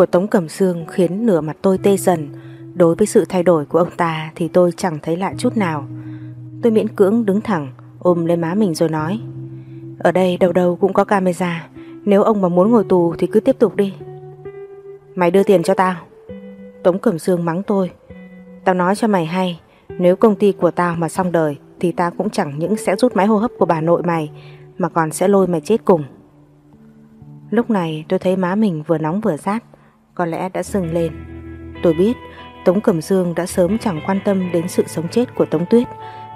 Của Tống Cẩm Sương khiến nửa mặt tôi tê dần. Đối với sự thay đổi của ông ta thì tôi chẳng thấy lạ chút nào. Tôi miễn cưỡng đứng thẳng, ôm lên má mình rồi nói. Ở đây đâu đâu cũng có camera, nếu ông mà muốn ngồi tù thì cứ tiếp tục đi. Mày đưa tiền cho tao. Tống Cẩm Sương mắng tôi. Tao nói cho mày hay, nếu công ty của tao mà xong đời thì tao cũng chẳng những sẽ rút máy hô hấp của bà nội mày mà còn sẽ lôi mày chết cùng. Lúc này tôi thấy má mình vừa nóng vừa rát, có lẽ đã dừng lên. Tôi biết Tống Cẩm Dương đã sớm chẳng quan tâm đến sự sống chết của Tống Tuyết,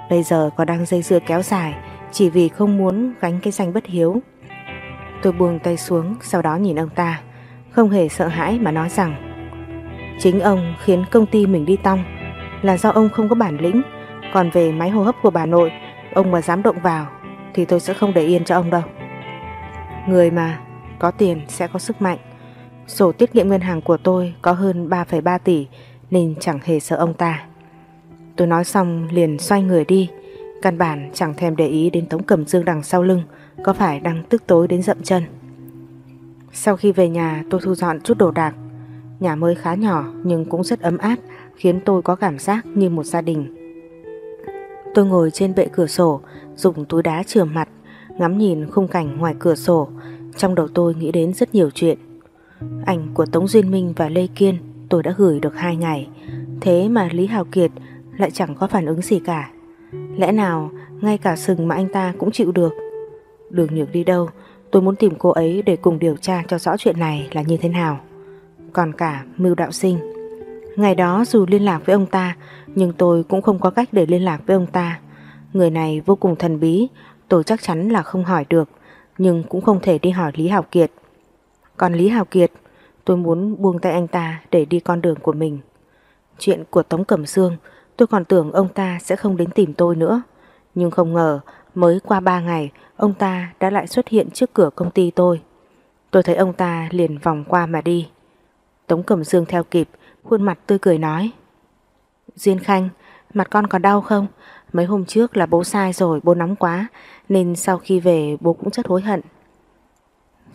bây giờ còn đang dây dưa kéo dài chỉ vì không muốn gánh cái danh bất hiếu. Tôi buông tay xuống, sau đó nhìn ông ta, không hề sợ hãi mà nói rằng chính ông khiến công ty mình đi tong là do ông không có bản lĩnh, còn về máy hô hấp của bà nội, ông mà dám động vào thì tôi sẽ không để yên cho ông đâu. Người mà có tiền sẽ có sức mạnh. Sổ tiết kiệm ngân hàng của tôi có hơn 3,3 tỷ nên chẳng hề sợ ông ta. Tôi nói xong liền xoay người đi, căn bản chẳng thèm để ý đến Tống Cẩm Dương đằng sau lưng có phải đang tức tối đến dậm chân. Sau khi về nhà tôi thu dọn chút đồ đạc. Nhà mới khá nhỏ nhưng cũng rất ấm áp khiến tôi có cảm giác như một gia đình. Tôi ngồi trên bệ cửa sổ dùng túi đá chừa mặt ngắm nhìn khung cảnh ngoài cửa sổ trong đầu tôi nghĩ đến rất nhiều chuyện. Ảnh của Tống Duyên Minh và Lê Kiên tôi đã gửi được hai ngày. Thế mà Lý Hào Kiệt lại chẳng có phản ứng gì cả. Lẽ nào ngay cả sừng mà anh ta cũng chịu được? Đường nhược đi đâu, tôi muốn tìm cô ấy để cùng điều tra cho rõ chuyện này là như thế nào. Còn cả Mưu Đạo Sinh. Ngày đó dù liên lạc với ông ta, nhưng tôi cũng không có cách để liên lạc với ông ta. Người này vô cùng thần bí, tôi chắc chắn là không hỏi được nhưng cũng không thể đi hỏi Lý Hào Kiệt. Còn Lý Hào Kiệt, tôi muốn buông tay anh ta để đi con đường của mình. Chuyện của Tống Cẩm Sương, tôi còn tưởng ông ta sẽ không đến tìm tôi nữa. Nhưng không ngờ, mới qua 3 ngày, ông ta đã lại xuất hiện trước cửa công ty tôi. Tôi thấy ông ta liền vòng qua mà đi. Tống Cẩm Sương theo kịp, khuôn mặt tươi cười nói. Duyên Khanh, mặt con còn đau không? Mấy hôm trước là bố sai rồi, bố nóng quá, nên sau khi về bố cũng rất hối hận.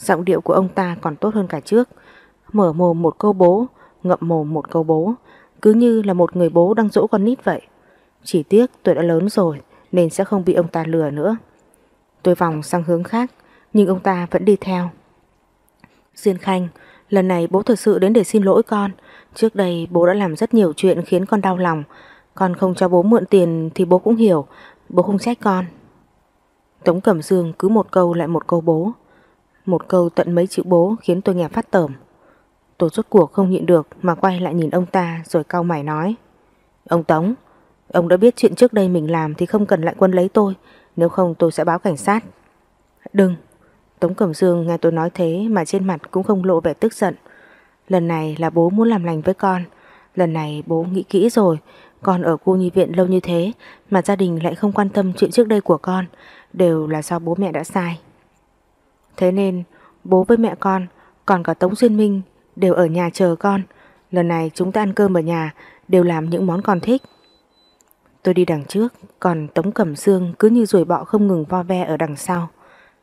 Giọng điệu của ông ta còn tốt hơn cả trước. Mở mồm một câu bố, ngậm mồm một câu bố, cứ như là một người bố đang dỗ con nít vậy. Chỉ tiếc tôi đã lớn rồi nên sẽ không bị ông ta lừa nữa. Tôi vòng sang hướng khác, nhưng ông ta vẫn đi theo. Diên Khanh, lần này bố thật sự đến để xin lỗi con. Trước đây bố đã làm rất nhiều chuyện khiến con đau lòng. Con không cho bố mượn tiền thì bố cũng hiểu, bố không trách con. Tống Cẩm Dương cứ một câu lại một câu bố. Một câu tận mấy chữ bố khiến tôi nghe phát tởm. Tôi rốt cuộc không nhịn được mà quay lại nhìn ông ta rồi cau mày nói. Ông Tống, ông đã biết chuyện trước đây mình làm thì không cần lại quân lấy tôi, nếu không tôi sẽ báo cảnh sát. Đừng, Tống Cẩm Dương nghe tôi nói thế mà trên mặt cũng không lộ vẻ tức giận. Lần này là bố muốn làm lành với con, lần này bố nghĩ kỹ rồi, con ở khu nhi viện lâu như thế mà gia đình lại không quan tâm chuyện trước đây của con, đều là do bố mẹ đã sai. Thế nên bố với mẹ con còn cả Tống Duyên Minh đều ở nhà chờ con. Lần này chúng ta ăn cơm ở nhà đều làm những món con thích. Tôi đi đằng trước, còn Tống Cẩm Sương cứ như ruồi bọ không ngừng vo ve ở đằng sau.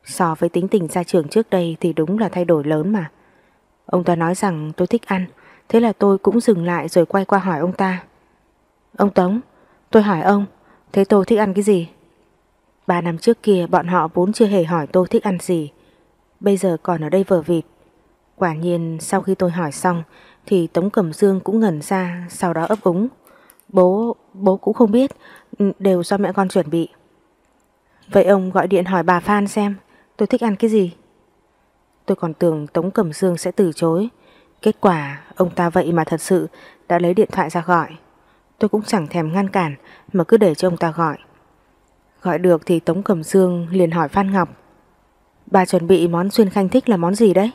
So với tính tình ra trường trước đây thì đúng là thay đổi lớn mà. Ông ta nói rằng tôi thích ăn, thế là tôi cũng dừng lại rồi quay qua hỏi ông ta. Ông Tống, tôi hỏi ông, thế tôi thích ăn cái gì? Ba năm trước kia bọn họ vốn chưa hề hỏi tôi thích ăn gì. Bây giờ còn ở đây vờ vịt. Quả nhiên sau khi tôi hỏi xong thì Tống Cẩm Dương cũng ngẩn ra sau đó ấp úng. Bố, bố cũng không biết, ừ, đều do mẹ con chuẩn bị. Vậy ông gọi điện hỏi bà Phan xem tôi thích ăn cái gì. Tôi còn tưởng Tống Cẩm Dương sẽ từ chối. Kết quả ông ta vậy mà thật sự đã lấy điện thoại ra gọi. Tôi cũng chẳng thèm ngăn cản mà cứ để cho ông ta gọi. Gọi được thì Tống Cẩm Dương liền hỏi Phan Ngọc Bà chuẩn bị món Xuyên Khanh thích là món gì đấy?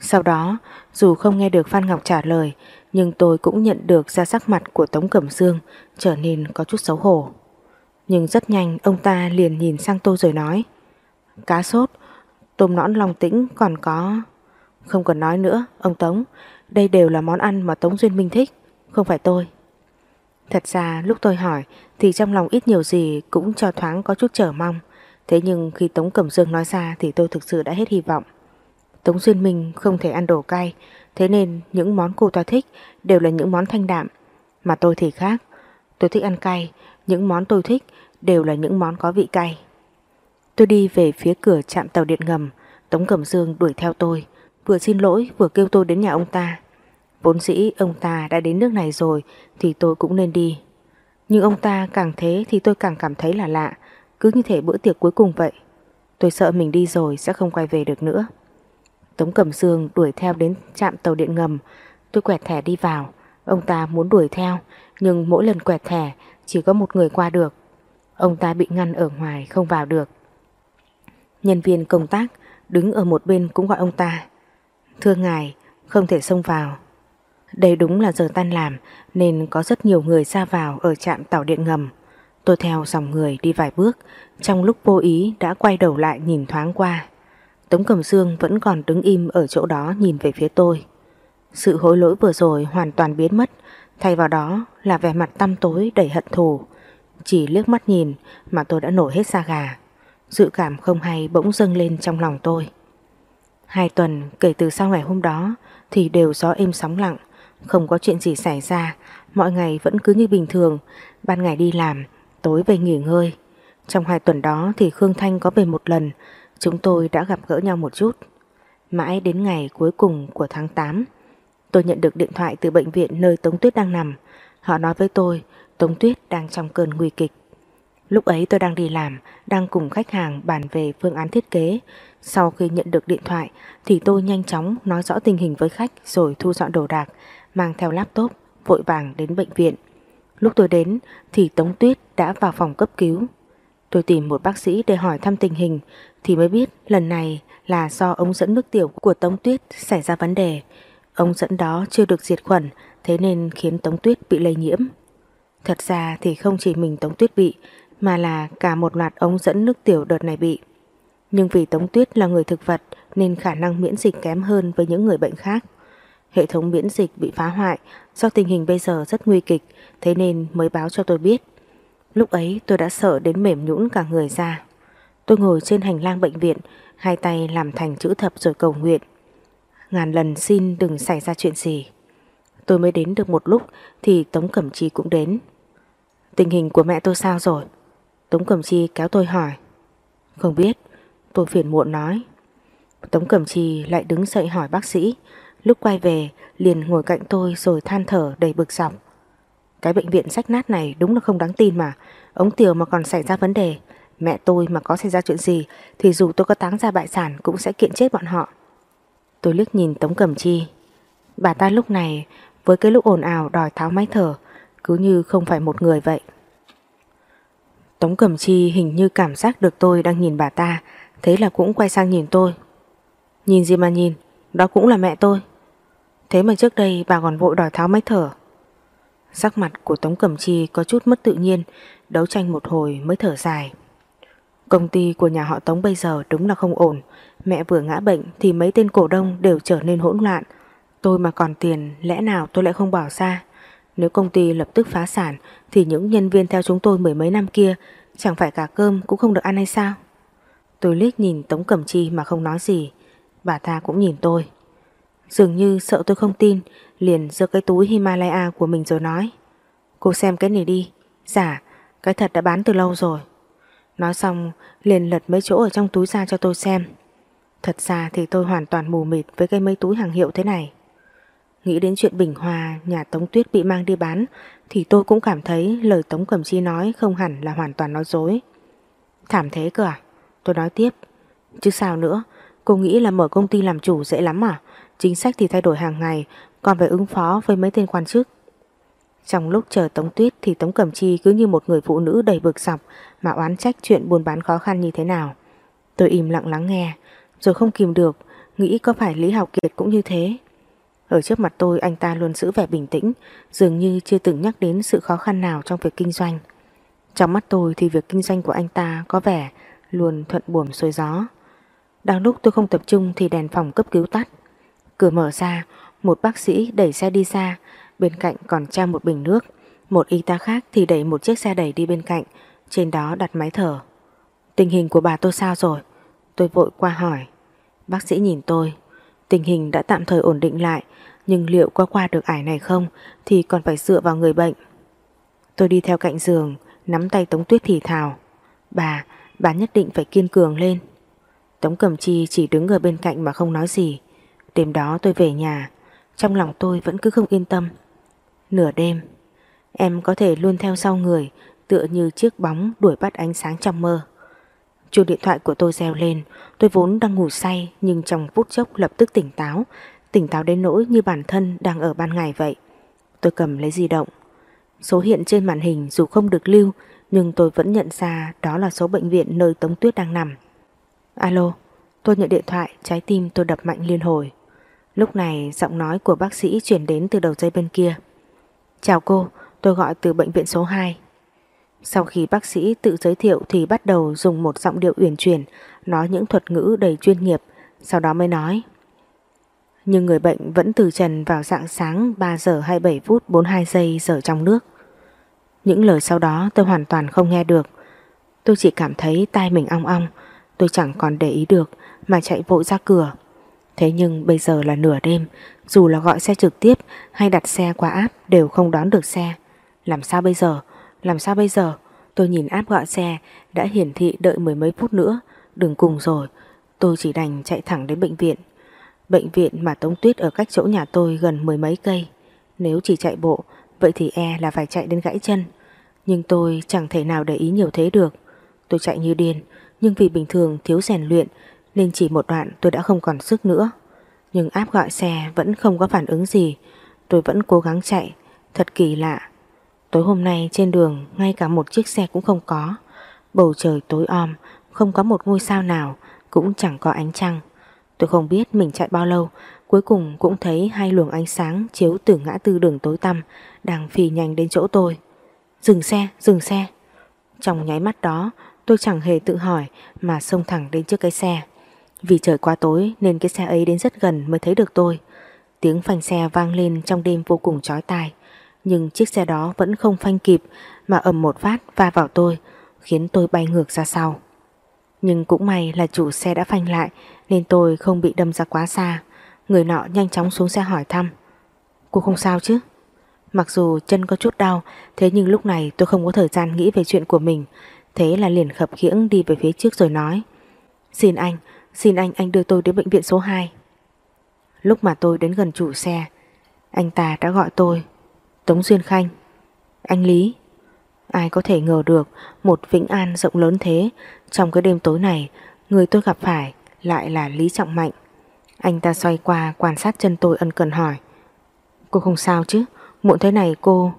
Sau đó, dù không nghe được Phan Ngọc trả lời, nhưng tôi cũng nhận được ra sắc mặt của Tống Cẩm Dương trở nên có chút xấu hổ. Nhưng rất nhanh ông ta liền nhìn sang tôi rồi nói Cá sốt, tôm nõn lòng tĩnh còn có... Không cần nói nữa, ông Tống, đây đều là món ăn mà Tống Duyên Minh thích, không phải tôi. Thật ra lúc tôi hỏi thì trong lòng ít nhiều gì cũng cho thoáng có chút chờ mong. Thế nhưng khi Tống Cẩm Dương nói ra thì tôi thực sự đã hết hy vọng. Tống Duyên Minh không thể ăn đồ cay, thế nên những món cô ta thích đều là những món thanh đạm. Mà tôi thì khác, tôi thích ăn cay, những món tôi thích đều là những món có vị cay. Tôi đi về phía cửa trạm tàu điện ngầm, Tống Cẩm Dương đuổi theo tôi, vừa xin lỗi vừa kêu tôi đến nhà ông ta. Vốn dĩ ông ta đã đến nước này rồi thì tôi cũng nên đi. Nhưng ông ta càng thế thì tôi càng cảm thấy là lạ, cứ như thể bữa tiệc cuối cùng vậy. Tôi sợ mình đi rồi sẽ không quay về được nữa. Tống Cẩm sương đuổi theo đến trạm tàu điện ngầm, tôi quẹt thẻ đi vào. Ông ta muốn đuổi theo, nhưng mỗi lần quẹt thẻ chỉ có một người qua được. Ông ta bị ngăn ở ngoài không vào được. Nhân viên công tác đứng ở một bên cũng gọi ông ta. Thưa ngài, không thể xông vào. Đây đúng là giờ tan làm nên có rất nhiều người ra vào ở trạm tàu điện ngầm. Tôi theo dòng người đi vài bước, trong lúc vô ý đã quay đầu lại nhìn thoáng qua. Tống Cẩm Dương vẫn còn đứng im ở chỗ đó nhìn về phía tôi. Sự hối lỗi vừa rồi hoàn toàn biến mất, thay vào đó là vẻ mặt tăm tối đầy hận thù. Chỉ liếc mắt nhìn mà tôi đã nổi hết da gà. Dự cảm không hay bỗng dâng lên trong lòng tôi. Hai tuần kể từ sau ngày hôm đó thì đều gió êm sóng lặng, không có chuyện gì xảy ra, mọi ngày vẫn cứ như bình thường, ban ngày đi làm, tối về nghỉ ngơi. Trong hai tuần đó thì Khương Thanh có về một lần, chúng tôi đã gặp gỡ nhau một chút. Mãi đến ngày cuối cùng của tháng 8, tôi nhận được điện thoại từ bệnh viện nơi Tống Tuyết đang nằm. Họ nói với tôi Tống Tuyết đang trong cơn nguy kịch. Lúc ấy tôi đang đi làm, đang cùng khách hàng bàn về phương án thiết kế. Sau khi nhận được điện thoại thì tôi nhanh chóng nói rõ tình hình với khách rồi thu dọn đồ đạc, mang theo laptop, vội vàng đến bệnh viện. Lúc tôi đến, thì Tống Tuyết đã vào phòng cấp cứu. Tôi tìm một bác sĩ để hỏi thăm tình hình, thì mới biết lần này là do ống dẫn nước tiểu của Tống Tuyết xảy ra vấn đề. Ống dẫn đó chưa được diệt khuẩn, thế nên khiến Tống Tuyết bị lây nhiễm. Thật ra thì không chỉ mình Tống Tuyết bị, mà là cả một loạt ống dẫn nước tiểu đợt này bị. Nhưng vì Tống Tuyết là người thực vật, nên khả năng miễn dịch kém hơn với những người bệnh khác. Hệ thống miễn dịch bị phá hoại do tình hình bây giờ rất nguy kịch thế nên mới báo cho tôi biết. Lúc ấy tôi đã sợ đến mềm nhũn cả người ra. Tôi ngồi trên hành lang bệnh viện hai tay làm thành chữ thập rồi cầu nguyện. Ngàn lần xin đừng xảy ra chuyện gì. Tôi mới đến được một lúc thì Tống Cẩm Chi cũng đến. Tình hình của mẹ tôi sao rồi? Tống Cẩm Chi kéo tôi hỏi. Không biết, tôi phiền muộn nói. Tống Cẩm Chi lại đứng dậy hỏi bác sĩ. Lúc quay về liền ngồi cạnh tôi rồi than thở đầy bực sọc Cái bệnh viện sách nát này đúng là không đáng tin mà. Ống tiểu mà còn xảy ra vấn đề. Mẹ tôi mà có xảy ra chuyện gì thì dù tôi có táng ra bại sản cũng sẽ kiện chết bọn họ. Tôi liếc nhìn Tống Cẩm Chi. Bà ta lúc này với cái lúc ồn ào đòi tháo máy thở cứ như không phải một người vậy. Tống Cẩm Chi hình như cảm giác được tôi đang nhìn bà ta, thế là cũng quay sang nhìn tôi. Nhìn gì mà nhìn, đó cũng là mẹ tôi. Thế mà trước đây bà còn vội đòi tháo máy thở. Sắc mặt của Tống Cẩm Chi có chút mất tự nhiên, đấu tranh một hồi mới thở dài. Công ty của nhà họ Tống bây giờ đúng là không ổn, mẹ vừa ngã bệnh thì mấy tên cổ đông đều trở nên hỗn loạn. Tôi mà còn tiền, lẽ nào tôi lại không bỏ ra? Nếu công ty lập tức phá sản thì những nhân viên theo chúng tôi mười mấy năm kia chẳng phải cả cơm cũng không được ăn hay sao? Tôi liếc nhìn Tống Cẩm Chi mà không nói gì. Bà ta cũng nhìn tôi. Dường như sợ tôi không tin, liền giơ cái túi Himalaya của mình rồi nói. Cô xem cái này đi. Giả, cái thật đã bán từ lâu rồi. Nói xong, liền lật mấy chỗ ở trong túi ra cho tôi xem. Thật ra thì tôi hoàn toàn mù mịt với cái mấy túi hàng hiệu thế này. Nghĩ đến chuyện Bình Hòa nhà Tống Tuyết bị mang đi bán thì tôi cũng cảm thấy lời Tống Cẩm Chi nói không hẳn là hoàn toàn nói dối. Thảm thế cơ à? Tôi nói tiếp. Chứ sao nữa, cô nghĩ là mở công ty làm chủ dễ lắm à? Chính sách thì thay đổi hàng ngày, còn phải ứng phó với mấy tên quan chức. Trong lúc chờ Tống Tuyết thì Tống Cẩm Chi cứ như một người phụ nữ đầy bực sọc mà oán trách chuyện buôn bán khó khăn như thế nào. Tôi im lặng lắng nghe, rồi không kìm được, nghĩ có phải Lý Học Kiệt cũng như thế. Ở trước mặt tôi anh ta luôn giữ vẻ bình tĩnh, dường như chưa từng nhắc đến sự khó khăn nào trong việc kinh doanh. Trong mắt tôi thì việc kinh doanh của anh ta có vẻ luôn thuận buồm xuôi gió. Đang lúc tôi không tập trung thì đèn phòng cấp cứu tắt. Cửa mở ra, một bác sĩ đẩy xe đi xa, bên cạnh còn treo một bình nước. Một y tá khác thì đẩy một chiếc xe đẩy đi bên cạnh, trên đó đặt máy thở. Tình hình của bà tôi sao rồi? Tôi vội qua hỏi. Bác sĩ nhìn tôi. Tình hình đã tạm thời ổn định lại, nhưng liệu có qua được ải này không thì còn phải dựa vào người bệnh. Tôi đi theo cạnh giường, nắm tay Tống Tuyết thì thào. Bà, bà nhất định phải kiên cường lên. Tống Cẩm Chi chỉ đứng ở bên cạnh mà không nói gì. Đêm đó tôi về nhà, trong lòng tôi vẫn cứ không yên tâm. Nửa đêm, em có thể luôn theo sau người, tựa như chiếc bóng đuổi bắt ánh sáng trong mơ. Chuông điện thoại của tôi reo lên, tôi vốn đang ngủ say nhưng trong phút chốc lập tức tỉnh táo, tỉnh táo đến nỗi như bản thân đang ở ban ngày vậy. Tôi cầm lấy di động. Số hiện trên màn hình dù không được lưu nhưng tôi vẫn nhận ra đó là số bệnh viện nơi Tống Tuyết đang nằm. Alo, tôi nhận điện thoại, trái tim tôi đập mạnh liên hồi. Lúc này giọng nói của bác sĩ chuyển đến từ đầu dây bên kia. Chào cô, tôi gọi từ bệnh viện số 2. Sau khi bác sĩ tự giới thiệu thì bắt đầu dùng một giọng điệu uyển chuyển, nói những thuật ngữ đầy chuyên nghiệp, sau đó mới nói. Nhưng người bệnh vẫn từ trần vào dạng sáng 3 giờ 27 phút 42 giây giờ trong nước. Những lời sau đó tôi hoàn toàn không nghe được. Tôi chỉ cảm thấy tai mình ong ong, tôi chẳng còn để ý được mà chạy vội ra cửa. Thế nhưng bây giờ là nửa đêm, dù là gọi xe trực tiếp hay đặt xe qua app đều không đón được xe. Làm sao bây giờ? Làm sao bây giờ? Tôi nhìn app gọi xe đã hiển thị đợi mười mấy phút nữa, đừng cùng rồi. Tôi chỉ đành chạy thẳng đến bệnh viện. Bệnh viện mà Tống Tuyết ở cách chỗ nhà tôi gần mười mấy cây. Nếu chỉ chạy bộ, vậy thì e là phải chạy đến gãy chân. Nhưng tôi chẳng thể nào để ý nhiều thế được. Tôi chạy như điên, nhưng vì bình thường thiếu rèn luyện nên chỉ một đoạn tôi đã không còn sức nữa. Nhưng áp gọi xe vẫn không có phản ứng gì, tôi vẫn cố gắng chạy, thật kỳ lạ. Tối hôm nay trên đường ngay cả một chiếc xe cũng không có, bầu trời tối om, không có một ngôi sao nào, cũng chẳng có ánh trăng. Tôi không biết mình chạy bao lâu, cuối cùng cũng thấy hai luồng ánh sáng chiếu từ ngã tư đường tối tăm đang phi nhanh đến chỗ tôi. Dừng xe, dừng xe. Trong nháy mắt đó, tôi chẳng hề tự hỏi mà xông thẳng đến trước cái xe. Vì trời quá tối nên cái xe ấy đến rất gần mới thấy được tôi. Tiếng phanh xe vang lên trong đêm vô cùng chói tai. Nhưng chiếc xe đó vẫn không phanh kịp mà ầm một phát va vào tôi, khiến tôi bay ngược ra sau. Nhưng cũng may là chủ xe đã phanh lại nên tôi không bị đâm ra quá xa. Người nọ nhanh chóng xuống xe hỏi thăm. Cô không sao chứ? Mặc dù chân có chút đau, thế nhưng lúc này tôi không có thời gian nghĩ về chuyện của mình. Thế là liền khập khiễng đi về phía trước rồi nói. Xin anh, Xin anh anh đưa tôi đến bệnh viện số 2 Lúc mà tôi đến gần chủ xe, Anh ta đã gọi tôi, Tống Duyên Khanh. Anh Lý, Ai có thể ngờ được Một Vĩnh An rộng lớn thế, Trong cái đêm tối này, Người tôi gặp phải lại là Lý Trọng Mạnh. Anh ta xoay qua quan sát chân tôi ân cần hỏi, Cô không sao chứ? Muộn thế này cô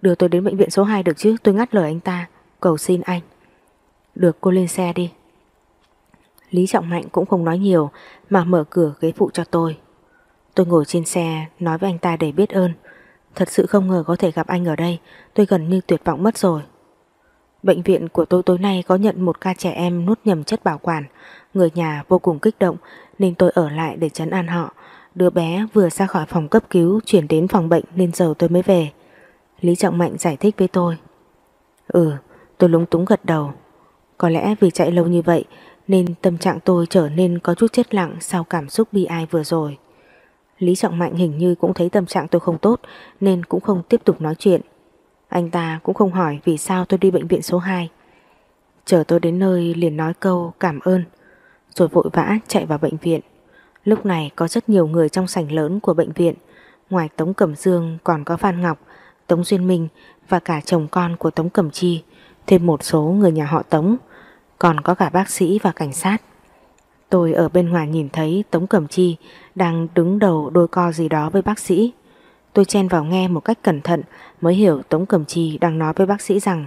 Đưa tôi đến bệnh viện số 2 được chứ? Tôi ngắt lời anh ta, Cầu xin anh. Được, cô lên xe đi. Lý Trọng Mạnh cũng không nói nhiều mà mở cửa ghế phụ cho tôi. Tôi ngồi trên xe nói với anh ta để biết ơn. Thật sự không ngờ có thể gặp anh ở đây, tôi gần như tuyệt vọng mất rồi. Bệnh viện của tôi tối nay có nhận một ca trẻ em nuốt nhầm chất bảo quản. Người nhà vô cùng kích động nên tôi ở lại để chấn an họ. Đứa bé vừa ra khỏi phòng cấp cứu chuyển đến phòng bệnh nên giờ tôi mới về. Lý Trọng Mạnh giải thích với tôi. Ừ, tôi lúng túng gật đầu. Có lẽ vì chạy lâu như vậy nên tâm trạng tôi trở nên có chút chết lặng sau cảm xúc bi ai vừa rồi. Lý Trọng Mạnh hình như cũng thấy tâm trạng tôi không tốt nên cũng không tiếp tục nói chuyện. Anh ta cũng không hỏi vì sao tôi đi bệnh viện số 2. Chờ tôi đến nơi liền nói câu cảm ơn rồi vội vã chạy vào bệnh viện. Lúc này có rất nhiều người trong sảnh lớn của bệnh viện. Ngoài Tống Cẩm Dương còn có Phan Ngọc, Tống Duyên Minh và cả chồng con của Tống Cẩm Chi, thêm một số người nhà họ Tống còn có cả bác sĩ và cảnh sát. Tôi ở bên ngoài nhìn thấy Tống Cẩm Chi đang đứng đầu đôi co gì đó với bác sĩ. Tôi chen vào nghe một cách cẩn thận mới hiểu Tống Cẩm Chi đang nói với bác sĩ rằng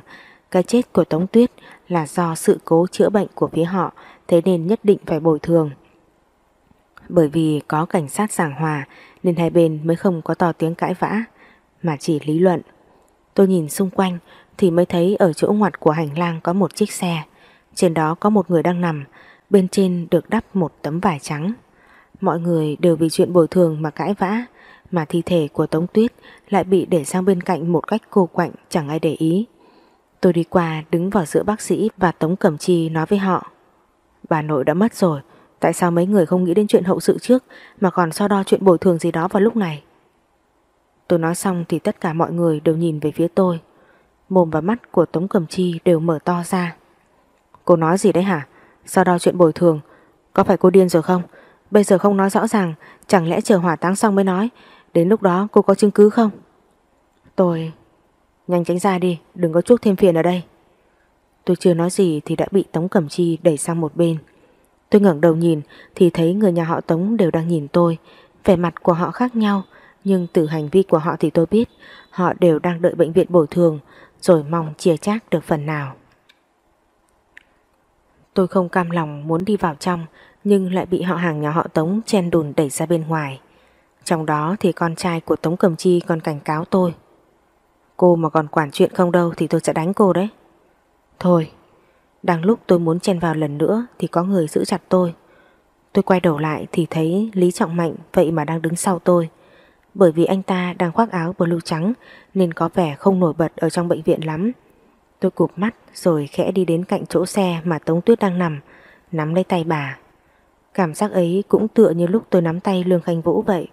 cái chết của Tống Tuyết là do sự cố chữa bệnh của phía họ, thế nên nhất định phải bồi thường. Bởi vì có cảnh sát giảng hòa nên hai bên mới không có to tiếng cãi vã, mà chỉ lý luận. Tôi nhìn xung quanh thì mới thấy ở chỗ ngoặt của hành lang có một chiếc xe. Trên đó có một người đang nằm, bên trên được đắp một tấm vải trắng. Mọi người đều vì chuyện bồi thường mà cãi vã, mà thi thể của Tống Tuyết lại bị để sang bên cạnh một cách cô quạnh chẳng ai để ý. Tôi đi qua đứng vào giữa bác sĩ và Tống Cẩm Chi nói với họ. Bà nội đã mất rồi, Tại sao mấy người không nghĩ đến chuyện hậu sự trước mà còn so đo chuyện bồi thường gì đó vào lúc này? Tôi nói xong thì tất cả mọi người đều nhìn về phía tôi. Mồm và mắt của Tống Cẩm Chi đều mở to ra. Cô nói gì đấy hả? sau đó chuyện bồi thường. Có phải cô điên rồi không? Bây giờ không nói rõ ràng, chẳng lẽ chờ hỏa táng xong mới nói. Đến lúc đó cô có chứng cứ không? Tôi... Nhanh tránh ra đi, đừng có chuốc thêm phiền ở đây. Tôi chưa nói gì thì đã bị Tống Cẩm Chi đẩy sang một bên. Tôi ngẩng đầu nhìn thì thấy người nhà họ Tống đều đang nhìn tôi. Vẻ mặt của họ khác nhau, nhưng từ hành vi của họ thì tôi biết họ đều đang đợi bệnh viện bồi thường rồi mong chia chác được phần nào. Tôi không cam lòng muốn đi vào trong nhưng lại bị họ hàng nhà họ Tống chen đùn đẩy ra bên ngoài. Trong đó thì con trai của Tống Cầm Chi còn cảnh cáo tôi. Cô mà còn quản chuyện không đâu thì tôi sẽ đánh cô đấy. Thôi, đang lúc tôi muốn chen vào lần nữa thì có người giữ chặt tôi. Tôi quay đầu lại thì thấy Lý Trọng Mạnh vậy mà đang đứng sau tôi. Bởi vì anh ta đang khoác áo blue trắng nên có vẻ không nổi bật ở trong bệnh viện lắm. Tôi cụp mắt rồi khẽ đi đến cạnh chỗ xe mà Tống Tuyết đang nằm, nắm lấy tay bà. Cảm giác ấy cũng tựa như lúc tôi nắm tay Lương Khanh Vũ vậy.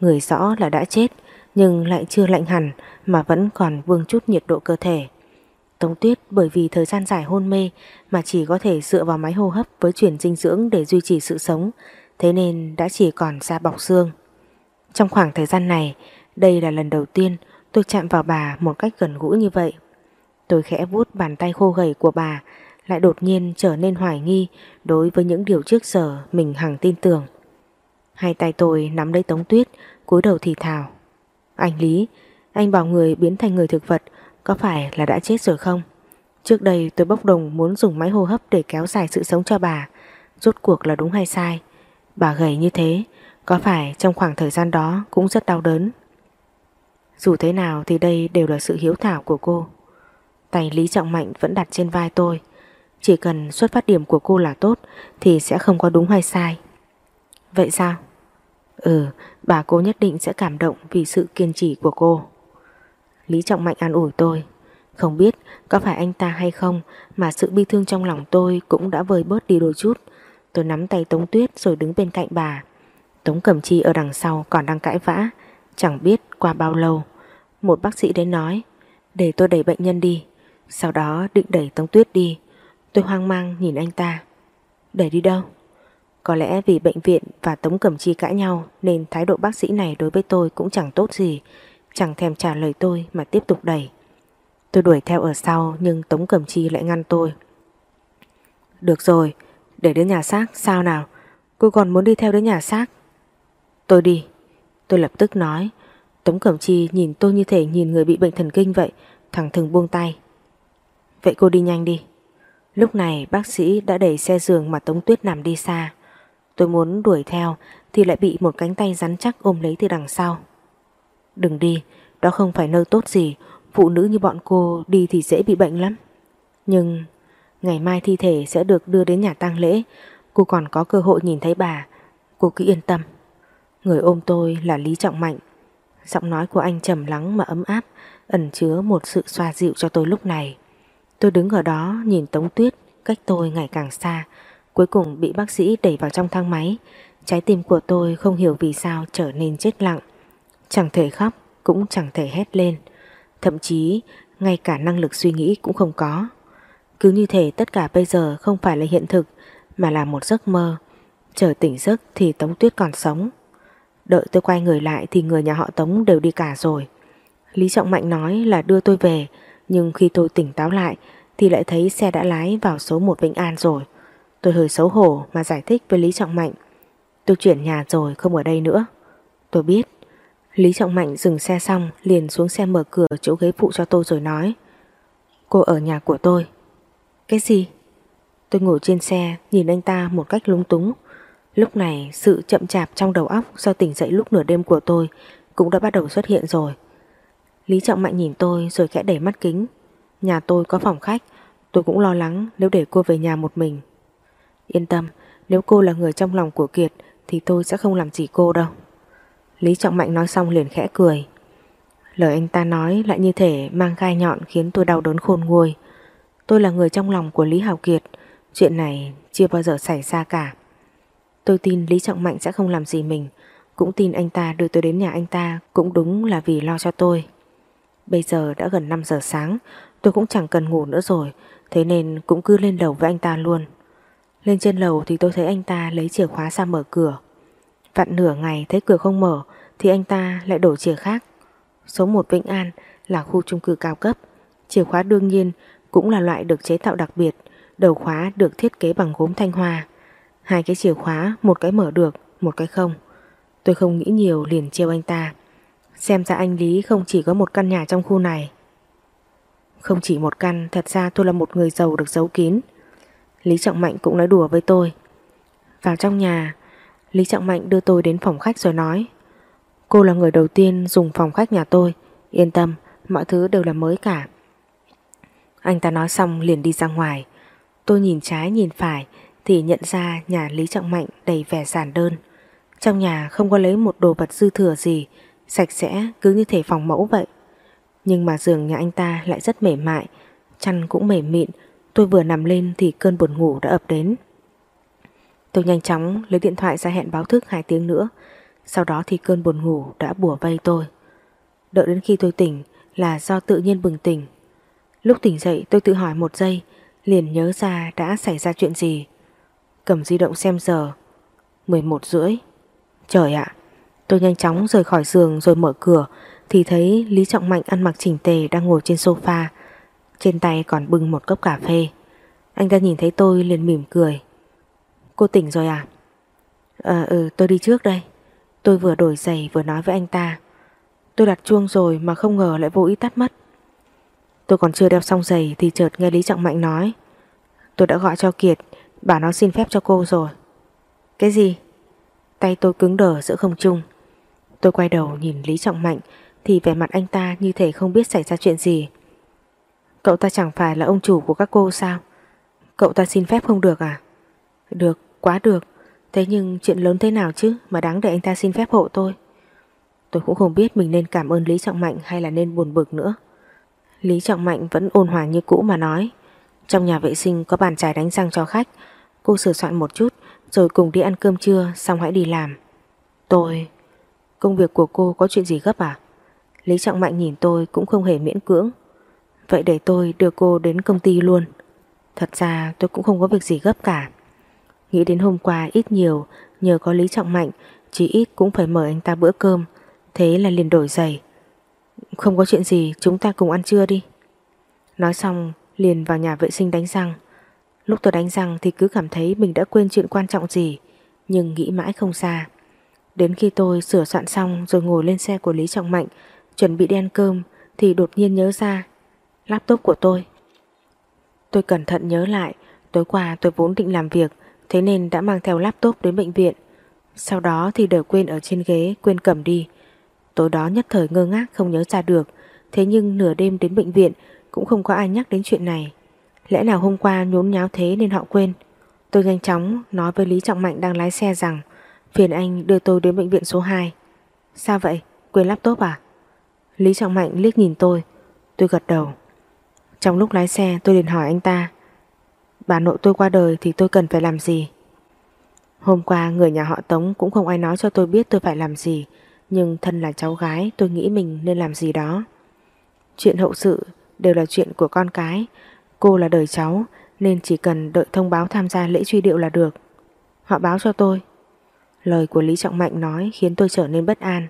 Người rõ là đã chết nhưng lại chưa lạnh hẳn mà vẫn còn vương chút nhiệt độ cơ thể. Tống Tuyết bởi vì thời gian dài hôn mê mà chỉ có thể dựa vào máy hô hấp với chuyển dinh dưỡng để duy trì sự sống, thế nên đã chỉ còn da bọc xương. Trong khoảng thời gian này, đây là lần đầu tiên tôi chạm vào bà một cách gần gũi như vậy. Tôi khẽ vuốt bàn tay khô gầy của bà, lại đột nhiên trở nên hoài nghi đối với những điều trước giờ mình hằng tin tưởng. Hai tay tôi nắm lấy tống tuyết, cúi đầu thì thào. Anh Lý, anh bảo người biến thành người thực vật có phải là đã chết rồi không? Trước đây tôi bốc đồng muốn dùng máy hô hấp để kéo dài sự sống cho bà. Rốt cuộc là đúng hay sai? Bà gầy như thế, có phải trong khoảng thời gian đó cũng rất đau đớn? Dù thế nào thì đây đều là sự hiếu thảo của cô. Tay Lý Trọng Mạnh vẫn đặt trên vai tôi. Chỉ cần xuất phát điểm của cô là tốt thì sẽ không có đúng hay sai. Vậy sao? Ừ, bà cô nhất định sẽ cảm động vì sự kiên trì của cô. Lý Trọng Mạnh an ủi tôi. Không biết có phải anh ta hay không mà sự bi thương trong lòng tôi cũng đã vơi bớt đi đôi chút. Tôi nắm tay Tống Tuyết rồi đứng bên cạnh bà. Tống Cẩm Chi ở đằng sau còn đang cãi vã. Chẳng biết qua bao lâu. Một bác sĩ đến nói để tôi đẩy bệnh nhân đi. Sau đó định đẩy Tống Tuyết đi. Tôi hoang mang nhìn anh ta. Đẩy đi đâu? Có lẽ vì bệnh viện và Tống Cẩm Chi cãi nhau nên thái độ bác sĩ này đối với tôi cũng chẳng tốt gì. Chẳng thèm trả lời tôi mà tiếp tục đẩy. Tôi đuổi theo ở sau nhưng Tống Cẩm Chi lại ngăn tôi. Được rồi, để đến nhà xác sao nào? Cô còn muốn đi theo đến nhà xác? Tôi đi. Tôi lập tức nói. Tống Cẩm Chi nhìn tôi như thể nhìn người bị bệnh thần kinh vậy, thẳng thừng buông tay. Vậy cô đi nhanh đi. Lúc này bác sĩ đã đẩy xe giường mà Tống Tuyết nằm đi xa. Tôi muốn đuổi theo thì lại bị một cánh tay rắn chắc ôm lấy từ đằng sau. Đừng đi, đó không phải nơi tốt gì, phụ nữ như bọn cô đi thì dễ bị bệnh lắm. Nhưng ngày mai thi thể sẽ được đưa đến nhà tang lễ, cô còn có cơ hội nhìn thấy bà, cô cứ yên tâm. Người ôm tôi là Lý Trọng Mạnh. Giọng nói của anh trầm lắng mà ấm áp, ẩn chứa một sự xoa dịu cho tôi lúc này. Tôi đứng ở đó nhìn Tống Tuyết cách tôi ngày càng xa, cuối cùng bị bác sĩ đẩy vào trong thang máy. Trái tim của tôi không hiểu vì sao trở nên chết lặng. Chẳng thể khóc, cũng chẳng thể hét lên. Thậm chí, ngay cả năng lực suy nghĩ cũng không có. Cứ như thể tất cả bây giờ không phải là hiện thực, mà là một giấc mơ. Chờ tỉnh giấc thì Tống Tuyết còn sống. Đợi tôi quay người lại thì người nhà họ Tống đều đi cả rồi. Lý Trọng Mạnh nói là đưa tôi về, nhưng khi tôi tỉnh táo lại thì lại thấy xe đã lái vào số 1 Vĩnh An rồi. Tôi hơi xấu hổ mà giải thích với Lý Trọng Mạnh. Tôi chuyển nhà rồi, không ở đây nữa. Tôi biết. Lý Trọng Mạnh dừng xe xong, liền xuống xe mở cửa chỗ ghế phụ cho tôi rồi nói. Cô ở nhà của tôi. Cái gì? Tôi ngồi trên xe, nhìn anh ta một cách lúng túng. Lúc này, sự chậm chạp trong đầu óc do tỉnh dậy lúc nửa đêm của tôi cũng đã bắt đầu xuất hiện rồi. Lý Trọng Mạnh nhìn tôi rồi khẽ đẩy mắt kính. Nhà tôi có phòng khách, tôi cũng lo lắng nếu để cô về nhà một mình. Yên tâm, nếu cô là người trong lòng của Kiệt thì tôi sẽ không làm gì cô đâu. Lý Trọng Mạnh nói xong liền khẽ cười. Lời anh ta nói lại như thể mang gai nhọn khiến tôi đau đớn khôn nguôi. Tôi là người trong lòng của Lý Hào Kiệt, chuyện này chưa bao giờ xảy ra cả. Tôi tin Lý Trọng Mạnh sẽ không làm gì mình Cũng tin anh ta đưa tôi đến nhà anh ta Cũng đúng là vì lo cho tôi Bây giờ đã gần 5 giờ sáng Tôi cũng chẳng cần ngủ nữa rồi Thế nên cũng cứ lên lầu với anh ta luôn. Lên trên lầu thì tôi thấy anh ta lấy chìa khóa ra mở cửa. Vặn nửa ngày thấy cửa không mở Thì anh ta lại đổ chìa khác. Số 1 Vĩnh An là khu chung cư cao cấp. Chìa khóa đương nhiên cũng là loại được chế tạo đặc biệt Đầu khóa được thiết kế bằng gốm thanh hoa. Hai cái chìa khóa Một cái mở được, một cái không. Tôi không nghĩ nhiều liền trêu anh ta. Xem ra anh Lý không chỉ có một căn nhà trong khu này. Không chỉ một căn, Thật ra tôi là một người giàu được giấu kín. Lý Trọng Mạnh cũng nói đùa với tôi. Vào trong nhà, Lý Trọng Mạnh đưa tôi đến phòng khách rồi nói, Cô là người đầu tiên dùng phòng khách nhà tôi, Yên tâm, Mọi thứ đều là mới cả. Anh ta nói xong liền đi ra ngoài. Tôi nhìn trái nhìn phải Thì nhận ra nhà Lý Trọng Mạnh đầy vẻ giản đơn. Trong nhà không có lấy một đồ vật dư thừa gì, Sạch sẽ, cứ như thể phòng mẫu vậy. Nhưng mà giường nhà anh ta lại rất mềm mại, Chăn cũng mềm mịn. Tôi vừa nằm lên thì cơn buồn ngủ đã ập đến. Tôi nhanh chóng lấy điện thoại ra hẹn báo thức 2 tiếng nữa. Sau đó thì cơn buồn ngủ đã bùa vây tôi. Đợi đến khi tôi tỉnh là do tự nhiên bừng tỉnh. Lúc tỉnh dậy, tôi tự hỏi một giây, Liền nhớ ra đã xảy ra chuyện gì. Cầm di động xem giờ 11 rưỡi. Trời ạ, Tôi nhanh chóng rời khỏi giường rồi mở cửa thì thấy Lý Trọng Mạnh ăn mặc chỉnh tề đang ngồi trên sofa, Trên tay còn bưng một cốc cà phê. Anh ta nhìn thấy tôi liền mỉm cười. Cô tỉnh rồi à? À ừ tôi đi trước đây. Tôi vừa đổi giày vừa nói với anh ta. Tôi đặt chuông rồi mà không ngờ lại vô ý tắt mất. Tôi còn chưa đeo xong giày thì chợt nghe Lý Trọng Mạnh nói, Tôi đã gọi cho Kiệt, Bảo nó xin phép cho cô rồi Cái gì? Tay tôi cứng đờ giữa không trung. Tôi quay đầu nhìn Lý Trọng Mạnh thì vẻ mặt anh ta như thể không biết xảy ra chuyện gì Cậu ta chẳng phải là ông chủ của các cô sao? Cậu ta xin phép không được à? Được, quá được Thế nhưng chuyện lớn thế nào chứ Mà đáng để anh ta xin phép hộ tôi Tôi cũng không biết mình nên cảm ơn Lý Trọng Mạnh Hay là nên buồn bực nữa Lý Trọng Mạnh vẫn ôn hòa như cũ mà nói Trong nhà vệ sinh có bàn chải đánh răng cho khách Cô sửa soạn một chút Rồi cùng đi ăn cơm trưa Xong hãy đi làm Tôi... Công việc của cô có chuyện gì gấp à? Lý Trọng Mạnh nhìn tôi cũng không hề miễn cưỡng. Vậy để tôi đưa cô đến công ty luôn. Thật ra tôi cũng không có việc gì gấp cả. Nghĩ đến hôm qua ít nhiều, Nhờ có Lý Trọng Mạnh Chỉ ít cũng phải mời anh ta bữa cơm. Thế là liền đổi giày. Không có chuyện gì, chúng ta cùng ăn trưa đi. Nói xong, liền vào nhà vệ sinh đánh răng. Lúc tôi đánh răng thì cứ cảm thấy mình đã quên chuyện quan trọng gì, Nhưng nghĩ mãi không xa Đến khi tôi sửa soạn xong rồi ngồi lên xe của Lý Trọng Mạnh Chuẩn bị đi ăn cơm Thì đột nhiên nhớ ra, Laptop của tôi. Tôi cẩn thận nhớ lại, Tối qua tôi vốn định làm việc, Thế nên đã mang theo laptop đến bệnh viện. Sau đó thì để quên ở trên ghế, Quên cầm đi. Tối đó nhất thời ngơ ngác không nhớ ra được, Thế nhưng nửa đêm đến bệnh viện Cũng không có ai nhắc đến chuyện này. Lẽ nào hôm qua nhốn nháo thế nên họ quên? Tôi nhanh chóng nói với Lý Trọng Mạnh đang lái xe rằng, Phiền anh đưa tôi đến bệnh viện số 2 Sao vậy? Quên laptop à? Lý Trọng Mạnh liếc nhìn tôi. Tôi gật đầu. Trong lúc lái xe, tôi liền hỏi anh ta, Bà nội tôi qua đời thì tôi cần phải làm gì? Hôm qua người nhà họ Tống cũng không ai nói cho tôi biết tôi phải làm gì, Nhưng thân là cháu gái, tôi nghĩ mình nên làm gì đó. Chuyện hậu sự đều là chuyện của con cái. Cô là đời cháu, Nên chỉ cần đợi thông báo tham gia lễ truy điệu là được. Họ báo cho tôi. Lời của Lý Trọng Mạnh nói khiến tôi trở nên bất an.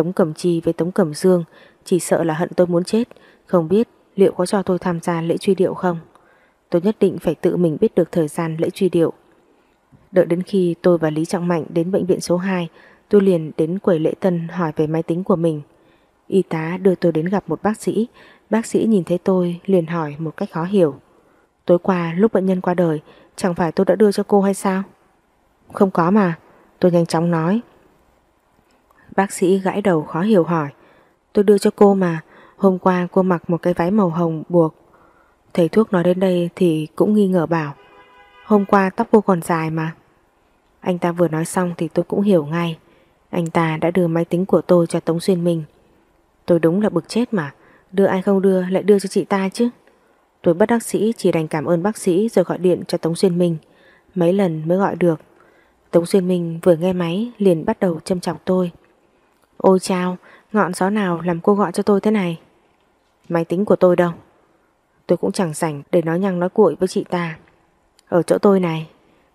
Tống Cẩm Chi với Tống Cẩm Dương chỉ sợ là hận tôi muốn chết, không biết liệu có cho tôi tham gia lễ truy điệu không. Tôi nhất định phải tự mình biết được thời gian lễ truy điệu. Đợi đến khi tôi và Lý Trọng Mạnh đến bệnh viện số 2, tôi liền đến quầy lễ tân hỏi về máy tính của mình. Y tá đưa tôi đến gặp một bác sĩ, bác sĩ nhìn thấy tôi liền hỏi một cách khó hiểu. Tối qua lúc bệnh nhân qua đời, chẳng phải tôi đã đưa cho cô hay sao? Không có mà. Tôi nhanh chóng nói Bác sĩ gãi đầu khó hiểu hỏi. Tôi đưa cho cô mà, Hôm qua cô mặc một cái váy màu hồng buộc. Thầy thuốc nói đến đây Thì cũng nghi ngờ bảo, Hôm qua tóc cô còn dài mà. Anh ta vừa nói xong thì tôi cũng hiểu ngay. Anh ta đã đưa máy tính của tôi cho Tống Xuyên Minh. Tôi đúng là bực chết mà, Đưa ai không đưa lại đưa cho chị ta chứ. Tôi bất đắc sĩ chỉ đành cảm ơn bác sĩ Rồi gọi điện cho Tống Xuyên Minh. Mấy lần mới gọi được. Tống Xuyên Minh vừa nghe máy liền bắt đầu châm chọc tôi. Ôi chao, ngọn gió nào làm cô gọi cho tôi thế này? Máy tính của tôi đâu? Tôi cũng chẳng rảnh để nói nhăng nói cuội với chị ta. Ở chỗ tôi này.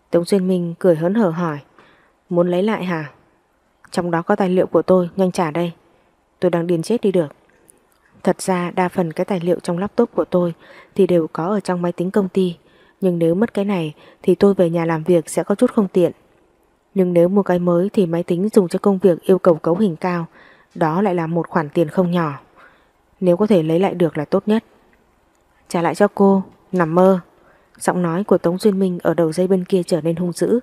Tống Duyên Minh cười hớn hở hỏi. Muốn lấy lại hả? Trong đó có tài liệu của tôi, nhanh trả đây. Tôi đang điên chết đi được. Thật ra đa phần cái tài liệu trong laptop của tôi thì đều có ở trong máy tính công ty. Nhưng nếu mất cái này thì tôi về nhà làm việc sẽ có chút không tiện. Nhưng nếu mua cái mới thì máy tính dùng cho công việc yêu cầu cấu hình cao, đó lại là một khoản tiền không nhỏ. Nếu có thể lấy lại được là tốt nhất. Trả lại cho cô, nằm mơ. Giọng nói của Tống Duyên Minh ở đầu dây bên kia trở nên hung dữ.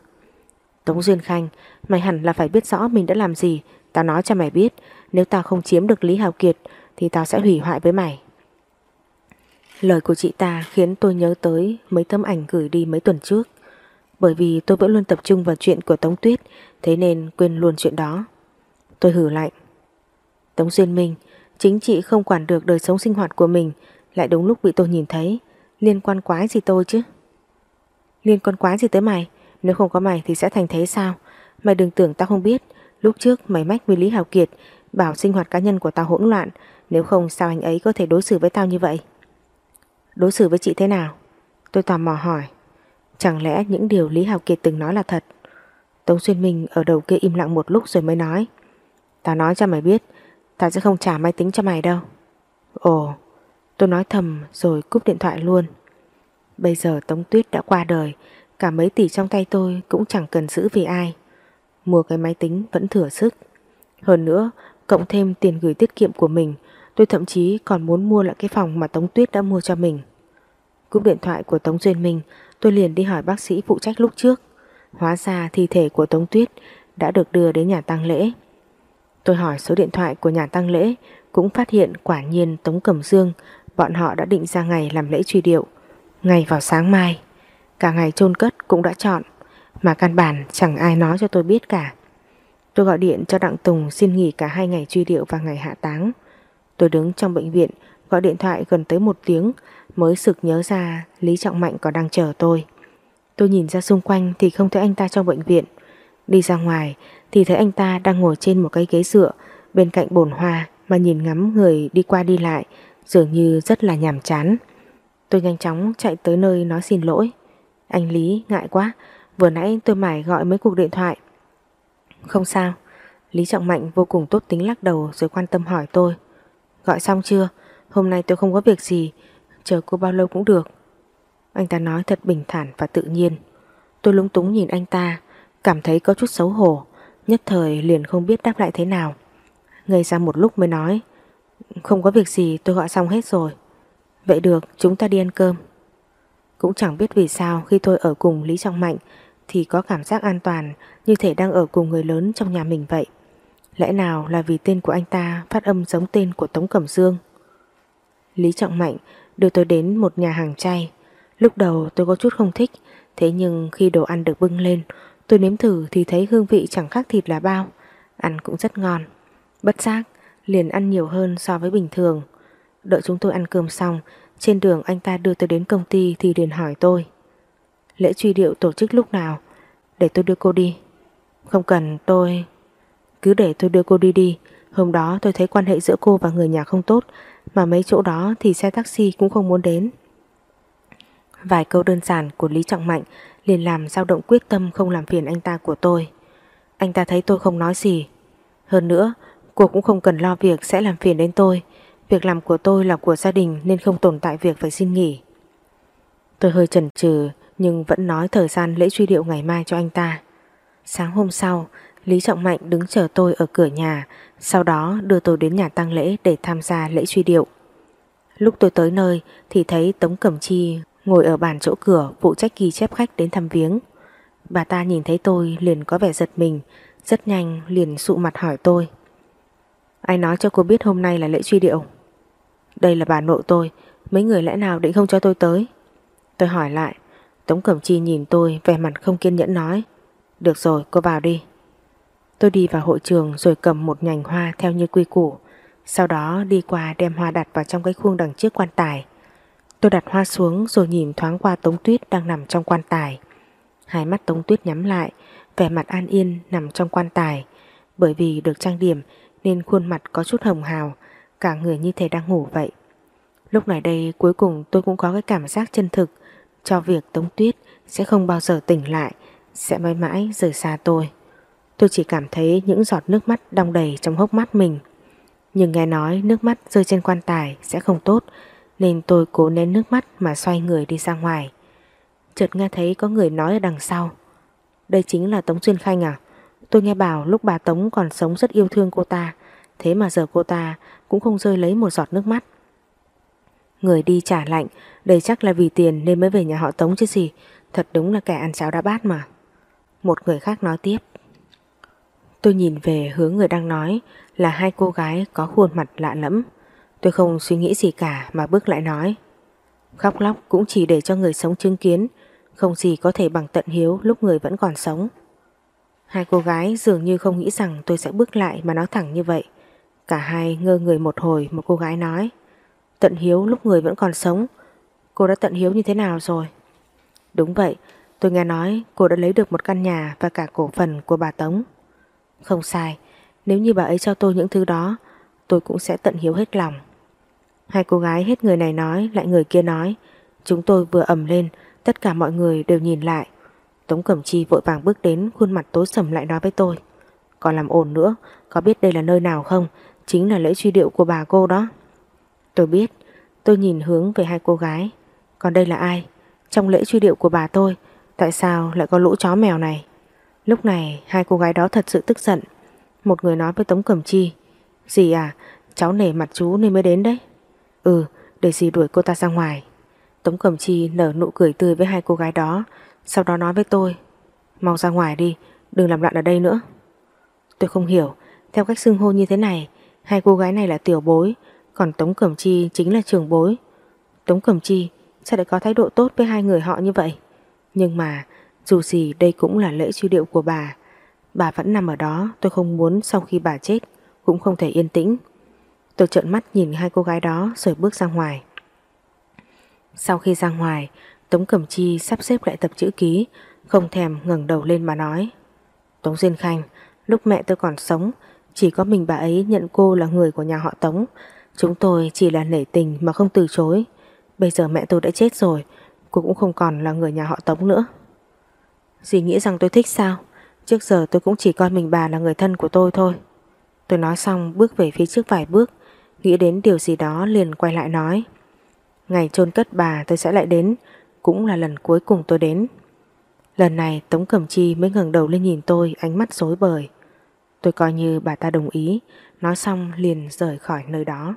Tống Duyên Khanh, mày hẳn là phải biết rõ mình đã làm gì. Tao nói cho mày biết, nếu tao không chiếm được Lý Hào Kiệt thì tao sẽ hủy hoại với mày. Lời của chị ta khiến tôi nhớ tới mấy tấm ảnh gửi đi mấy tuần trước. Bởi vì tôi vẫn luôn tập trung vào chuyện của Tống Tuyết, thế nên quên luôn chuyện đó. Tôi hử lạnh. Tống Duyên Minh, chính chị không quản được đời sống sinh hoạt của mình, lại đúng lúc bị tôi nhìn thấy. Liên quan quái gì tôi chứ? Liên quan quái gì tới mày? Nếu không có mày thì sẽ thành thế sao? Mày đừng tưởng tao không biết. Lúc trước mày mách với Lý Hào Kiệt bảo sinh hoạt cá nhân của tao hỗn loạn. Nếu không sao anh ấy có thể đối xử với tao như vậy? Đối xử với chị thế nào? Tôi tò mò hỏi. Chẳng lẽ những điều Lý Hào Kiệt từng nói là thật? Tống Xuyên Minh ở đầu kia im lặng một lúc rồi mới nói. Tao nói cho mày biết, tao sẽ không trả máy tính cho mày đâu. Ồ, tôi nói thầm rồi cúp điện thoại luôn. Bây giờ Tống Tuyết đã qua đời, cả mấy tỷ trong tay tôi cũng chẳng cần giữ vì ai. Mua cái máy tính vẫn thừa sức. Hơn nữa, cộng thêm tiền gửi tiết kiệm của mình, tôi thậm chí còn muốn mua lại cái phòng mà Tống Tuyết đã mua cho mình. Cúp điện thoại của Tống Duyên Minh, tôi liền đi hỏi bác sĩ phụ trách lúc trước. Hóa ra thi thể của Tống Tuyết đã được đưa đến nhà tang lễ. Tôi hỏi số điện thoại của nhà tang lễ, cũng phát hiện quả nhiên Tống Cẩm Dương, bọn họ đã định ra ngày làm lễ truy điệu. Ngày vào sáng mai, cả ngày chôn cất cũng đã chọn, mà căn bản chẳng ai nói cho tôi biết cả. Tôi gọi điện cho Đặng Tùng xin nghỉ cả hai ngày truy điệu và ngày hạ táng. Tôi đứng trong bệnh viện gọi điện thoại gần tới một tiếng mới sực nhớ ra Lý Trọng Mạnh còn đang chờ tôi. Tôi nhìn ra xung quanh thì không thấy anh ta trong bệnh viện. Đi ra ngoài thì thấy anh ta đang ngồi trên một cái ghế dựa bên cạnh bồn hoa mà nhìn ngắm người đi qua đi lại dường như rất là nhàm chán. Tôi nhanh chóng chạy tới nơi nói xin lỗi. Anh Lý ngại quá, vừa nãy tôi mải gọi mấy cuộc điện thoại. Không sao, Lý Trọng Mạnh vô cùng tốt tính lắc đầu rồi quan tâm hỏi tôi. Gọi xong chưa? Hôm nay tôi không có việc gì, chờ cô bao lâu cũng được. Anh ta nói thật bình thản và tự nhiên. Tôi lúng túng nhìn anh ta, cảm thấy có chút xấu hổ, nhất thời liền không biết đáp lại thế nào. Ngây ra một lúc mới nói, không có việc gì tôi gọi xong hết rồi. Vậy được, chúng ta đi ăn cơm. Cũng chẳng biết vì sao khi tôi ở cùng Lý Trọng Mạnh thì có cảm giác an toàn như thể đang ở cùng người lớn trong nhà mình vậy. Lẽ nào là vì tên của anh ta phát âm giống tên của Tống Cẩm Dương? Lý Trọng Mạnh đưa tôi đến một nhà hàng chay. Lúc đầu tôi có chút không thích, thế nhưng khi đồ ăn được bưng lên, tôi nếm thử thì thấy hương vị chẳng khác thịt là bao, ăn cũng rất ngon. Bất giác, liền ăn nhiều hơn so với bình thường. Đợi chúng tôi ăn cơm xong, trên đường anh ta đưa tôi đến công ty thì liền hỏi tôi. Lễ truy điệu tổ chức lúc nào? Để tôi đưa cô đi. Không cần tôi... Cứ để tôi đưa cô đi đi. Hôm đó tôi thấy quan hệ giữa cô và người nhà không tốt, mà mấy chỗ đó thì xe taxi cũng không muốn đến. Vài câu đơn giản của Lý Trọng Mạnh liền làm dao động quyết tâm không làm phiền anh ta của tôi. Anh ta thấy tôi không nói gì. Hơn nữa, cô cũng không cần lo việc sẽ làm phiền đến tôi. Việc làm của tôi là của gia đình nên không tồn tại việc phải xin nghỉ. Tôi hơi chần chừ nhưng vẫn nói thời gian lễ truy điệu ngày mai cho anh ta. Sáng hôm sau, Lý Trọng Mạnh đứng chờ tôi ở cửa nhà, sau đó đưa tôi đến nhà tang lễ để tham gia lễ truy điệu. Lúc tôi tới nơi thì thấy Tống Cẩm Chi ngồi ở bàn chỗ cửa phụ trách ghi chép khách đến thăm viếng. Bà ta nhìn thấy tôi liền có vẻ giật mình, rất nhanh liền sụ mặt hỏi tôi. Ai nói cho cô biết hôm nay là lễ truy điệu? Đây là bà nội tôi, mấy người lẽ nào định không cho tôi tới? Tôi hỏi lại, Tống Cẩm Chi nhìn tôi vẻ mặt không kiên nhẫn nói. Được rồi, cô vào đi. Tôi đi vào hội trường rồi cầm một nhành hoa theo như quy củ. Sau đó đi qua đem hoa đặt vào trong cái khuôn đằng trước quan tài. Tôi đặt hoa xuống rồi nhìn thoáng qua Tống Tuyết đang nằm trong quan tài. Hai mắt Tống Tuyết nhắm lại, vẻ mặt an yên nằm trong quan tài. Bởi vì được trang điểm nên khuôn mặt có chút hồng hào, cả người như thể đang ngủ vậy. Lúc này đây cuối cùng tôi cũng có cái cảm giác chân thực cho việc Tống Tuyết sẽ không bao giờ tỉnh lại, sẽ mãi mãi rời xa tôi. Tôi chỉ cảm thấy những giọt nước mắt đong đầy trong hốc mắt mình. Nhưng nghe nói nước mắt rơi trên quan tài sẽ không tốt, nên tôi cố nén nước mắt mà xoay người đi ra ngoài. Chợt nghe thấy có người nói ở đằng sau. Đây chính là Tống Duyên Khanh à? Tôi nghe bảo lúc bà Tống còn sống rất yêu thương cô ta, Thế mà giờ cô ta cũng không rơi lấy một giọt nước mắt Người đi trả lạnh, Đây chắc là vì tiền nên mới về nhà họ Tống chứ gì, Thật đúng là kẻ ăn cháo đã bát mà Một người khác nói tiếp Tôi nhìn về hướng người đang nói Là hai cô gái có khuôn mặt lạ lẫm Tôi không suy nghĩ gì cả Mà bước lại nói Khóc lóc cũng chỉ để cho người sống chứng kiến Không gì có thể bằng tận hiếu lúc người vẫn còn sống Hai cô gái dường như không nghĩ rằng tôi sẽ bước lại mà nói thẳng như vậy. Cả hai ngơ người một hồi một cô gái nói Tận hiếu lúc người vẫn còn sống Cô đã tận hiếu như thế nào rồi? Đúng vậy, tôi nghe nói cô đã lấy được một căn nhà và cả cổ phần của bà Tống. Không sai, nếu như bà ấy cho tôi những thứ đó, tôi cũng sẽ tận hiếu hết lòng. Hai cô gái hết người này nói lại người kia nói. Chúng tôi vừa ầm lên, tất cả mọi người đều nhìn lại. Tống Cẩm Chi vội vàng bước đến khuôn mặt tối sầm lại nói với tôi. Còn làm ồn nữa, có biết đây là nơi nào không? Chính là lễ truy điệu của bà cô đó. Tôi biết, tôi nhìn hướng về hai cô gái. Còn đây là ai? Trong lễ truy điệu của bà tôi, tại sao lại có lũ chó mèo này? Lúc này hai cô gái đó thật sự tức giận. Một người nói với Tống Cẩm Chi. Dì à, cháu nể mặt chú nên mới đến đấy. Ừ, để dì đuổi cô ta ra ngoài. Tống Cẩm Chi nở nụ cười tươi với hai cô gái đó sau đó nói với tôi Mau ra ngoài đi Đừng làm loạn ở đây nữa Tôi không hiểu Theo cách xưng hô như thế này Hai cô gái này là tiểu bối Còn Tống Cẩm Chi chính là trường bối Tống Cẩm Chi sao lại có thái độ tốt với hai người họ như vậy Nhưng mà dù gì đây cũng là lễ truy điệu của bà Bà vẫn nằm ở đó Tôi không muốn sau khi bà chết Cũng không thể yên tĩnh Tôi trợn mắt nhìn hai cô gái đó Rồi bước ra ngoài Sau khi ra ngoài Tống Cẩm Chi sắp xếp lại tập chữ ký, không thèm ngẩng đầu lên mà nói. Tống Duyên Khanh, lúc mẹ tôi còn sống, chỉ có mình bà ấy nhận cô là người của nhà họ Tống. Chúng tôi chỉ là nể tình mà không từ chối. Bây giờ mẹ tôi đã chết rồi, cô cũng không còn là người nhà họ Tống nữa. Dì nghĩ rằng tôi thích sao? Trước giờ tôi cũng chỉ coi mình bà là người thân của tôi thôi. Tôi nói xong bước về phía trước vài bước, nghĩ đến điều gì đó liền quay lại nói. Ngày chôn cất bà tôi sẽ lại đến, cũng là lần cuối cùng tôi đến. Lần này Tống Cẩm Chi mới ngẩng đầu lên nhìn tôi ánh mắt rối bời. Tôi coi như bà ta đồng ý, nói xong liền rời khỏi nơi đó.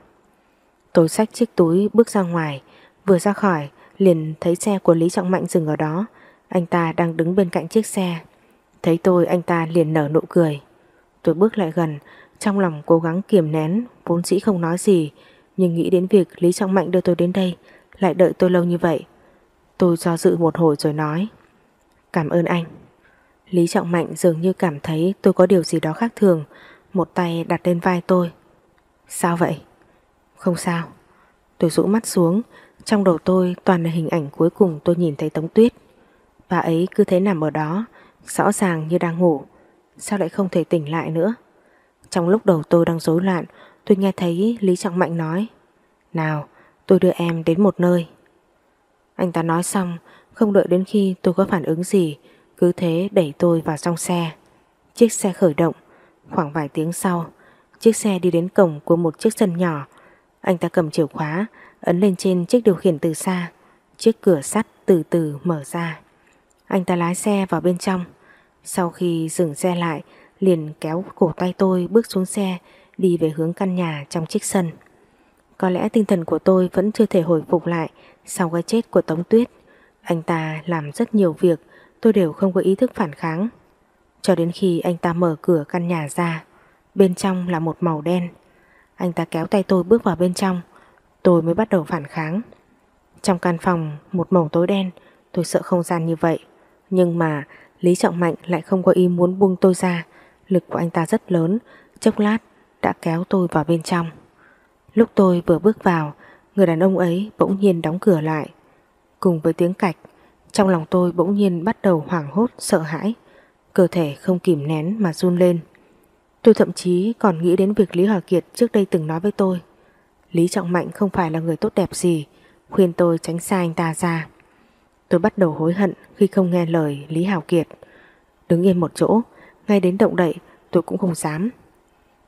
Tôi xách chiếc túi bước ra ngoài, vừa ra khỏi liền thấy xe của Lý Trọng Mạnh dừng ở đó. Anh ta đang đứng bên cạnh chiếc xe. Thấy tôi anh ta liền nở nụ cười. Tôi bước lại gần, trong lòng cố gắng kiềm nén, vốn dĩ không nói gì, nhưng nghĩ đến việc Lý Trọng Mạnh đưa tôi đến đây, lại đợi tôi lâu như vậy. Tôi do dự một hồi rồi nói Cảm ơn anh Lý Trọng Mạnh dường như cảm thấy tôi có điều gì đó khác thường Một tay đặt lên vai tôi Sao vậy? Không sao Tôi rũ mắt xuống Trong đầu tôi toàn là hình ảnh cuối cùng tôi nhìn thấy Tống Tuyết Bà ấy cứ thế nằm ở đó Rõ ràng như đang ngủ Sao lại không thể tỉnh lại nữa Trong lúc đầu tôi đang rối loạn Tôi nghe thấy Lý Trọng Mạnh nói Nào tôi đưa em đến một nơi anh ta nói xong, không đợi đến khi tôi có phản ứng gì, cứ thế đẩy tôi vào trong xe. Chiếc xe khởi động, khoảng vài tiếng sau, chiếc xe đi đến cổng của một chiếc sân nhỏ. Anh ta cầm chìa khóa, ấn lên trên chiếc điều khiển từ xa. Chiếc cửa sắt từ từ mở ra. Anh ta lái xe vào bên trong. Sau khi dừng xe lại, liền kéo cổ tay tôi bước xuống xe, đi về hướng căn nhà trong chiếc sân. Có lẽ tinh thần của tôi vẫn chưa thể hồi phục lại sau cái chết của Tống Tuyết. Anh ta làm rất nhiều việc, tôi đều không có ý thức phản kháng. Cho đến khi anh ta mở cửa căn nhà ra, bên trong là một màu đen. Anh ta kéo tay tôi bước vào bên trong, tôi mới bắt đầu phản kháng. Trong căn phòng một màu tối đen, tôi sợ không gian như vậy. Nhưng mà Lý Trọng Mạnh lại không có ý muốn buông tôi ra. Lực của anh ta rất lớn, chốc lát đã kéo tôi vào bên trong. Lúc tôi vừa bước vào, người đàn ông ấy bỗng nhiên đóng cửa lại. Cùng với tiếng cạch, trong lòng tôi bỗng nhiên bắt đầu hoảng hốt, sợ hãi. cơ thể không kìm nén mà run lên. Tôi thậm chí còn nghĩ đến việc Lý Hòa Kiệt trước đây từng nói với tôi. Lý Trọng Mạnh không phải là người tốt đẹp gì, khuyên tôi tránh xa anh ta ra. Tôi bắt đầu hối hận khi không nghe lời Lý Hào Kiệt. Đứng yên một chỗ, ngay đến động đậy tôi cũng không dám.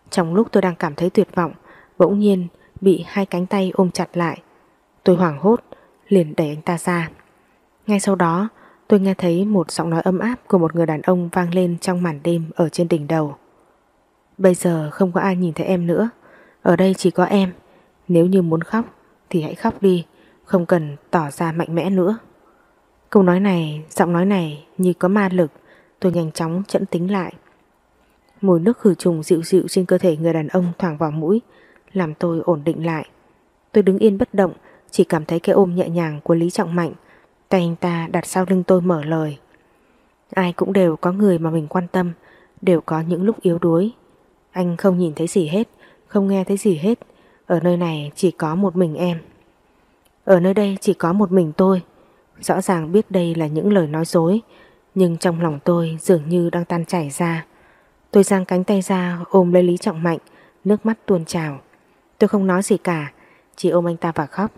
Trong lúc tôi đang cảm thấy tuyệt vọng, bỗng nhiên bị hai cánh tay ôm chặt lại. Tôi hoảng hốt, liền đẩy anh ta ra. Ngay sau đó, tôi nghe thấy một giọng nói ấm áp của một người đàn ông vang lên trong màn đêm ở trên đỉnh đầu. Bây giờ không có ai nhìn thấy em nữa, ở đây chỉ có em. Nếu như muốn khóc thì hãy khóc đi, không cần tỏ ra mạnh mẽ nữa. Câu nói này, giọng nói này như có ma lực, tôi nhanh chóng chẫn tính lại. Mùi nước khử trùng dịu dịu trên cơ thể người đàn ông thoảng vào mũi, làm tôi ổn định lại. Tôi đứng yên bất động, chỉ cảm thấy cái ôm nhẹ nhàng của Lý Trọng Mạnh, tay anh ta đặt sau lưng tôi mở lời. Ai cũng đều có người mà mình quan tâm, đều có những lúc yếu đuối. Anh không nhìn thấy gì hết, không nghe thấy gì hết, ở nơi này chỉ có một mình em. Ở nơi đây chỉ có một mình tôi. Rõ ràng biết đây là những lời nói dối, nhưng trong lòng tôi dường như đang tan chảy ra. Tôi giang cánh tay ra ôm lấy Lý Trọng Mạnh, nước mắt tuôn trào. Tôi không nói gì cả, chỉ ôm anh ta và khóc.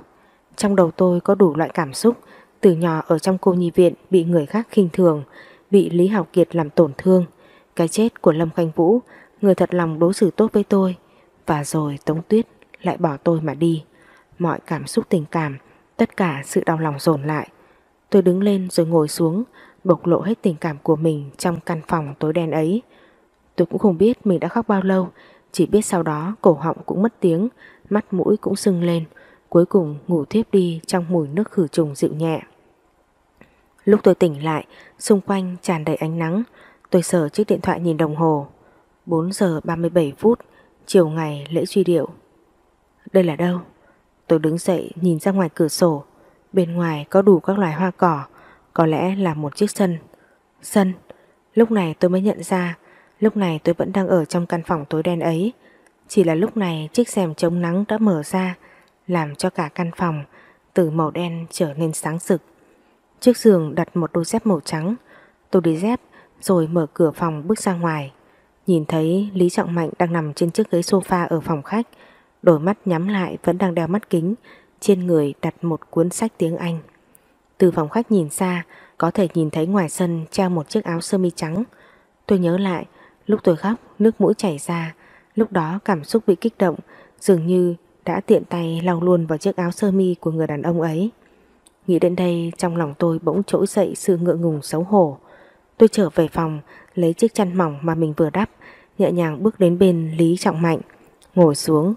Trong đầu tôi có đủ loại cảm xúc, từ nhỏ ở trong cô nhi viện bị người khác khinh thường, bị Lý Học Kiệt làm tổn thương, cái chết của Lâm Khanh Vũ, người thật lòng đối xử tốt với tôi, và rồi Tống Tuyết lại bỏ tôi mà đi. Mọi cảm xúc tình cảm, tất cả sự đau lòng dồn lại. Tôi đứng lên rồi ngồi xuống, bộc lộ hết tình cảm của mình trong căn phòng tối đen ấy. Tôi cũng không biết mình đã khóc bao lâu, chỉ biết sau đó cổ họng cũng mất tiếng, mắt mũi cũng sưng lên, cuối cùng ngủ thiếp đi trong mùi nước khử trùng dịu nhẹ. Lúc tôi tỉnh lại, xung quanh tràn đầy ánh nắng, tôi sờ chiếc điện thoại nhìn đồng hồ. 4 giờ 37 phút, chiều ngày lễ truy điệu. Đây là đâu? Tôi đứng dậy nhìn ra ngoài cửa sổ, bên ngoài có đủ các loài hoa cỏ, có lẽ là một chiếc sân. Sân, lúc này tôi mới nhận ra, lúc này tôi vẫn đang ở trong căn phòng tối đen ấy. Chỉ là lúc này chiếc rèm chống nắng đã mở ra, làm cho cả căn phòng từ màu đen trở nên sáng sực. Trước giường đặt một đôi dép màu trắng, tôi đi dép rồi mở cửa phòng bước ra ngoài. Nhìn thấy Lý Trọng Mạnh đang nằm trên chiếc ghế sofa ở phòng khách, đôi mắt nhắm lại vẫn đang đeo mắt kính, trên người đặt một cuốn sách tiếng Anh. Từ phòng khách nhìn xa, có thể nhìn thấy ngoài sân treo một chiếc áo sơ mi trắng. Tôi nhớ lại, lúc tôi khóc, nước mũi chảy ra, lúc đó cảm xúc bị kích động, dường như đã tiện tay lau luôn vào chiếc áo sơ mi của người đàn ông ấy. Nghĩ đến đây trong lòng tôi bỗng trỗi dậy sự ngượng ngùng xấu hổ. Tôi trở về phòng, lấy chiếc chăn mỏng mà mình vừa đắp, nhẹ nhàng bước đến bên Lý Trọng Mạnh, ngồi xuống.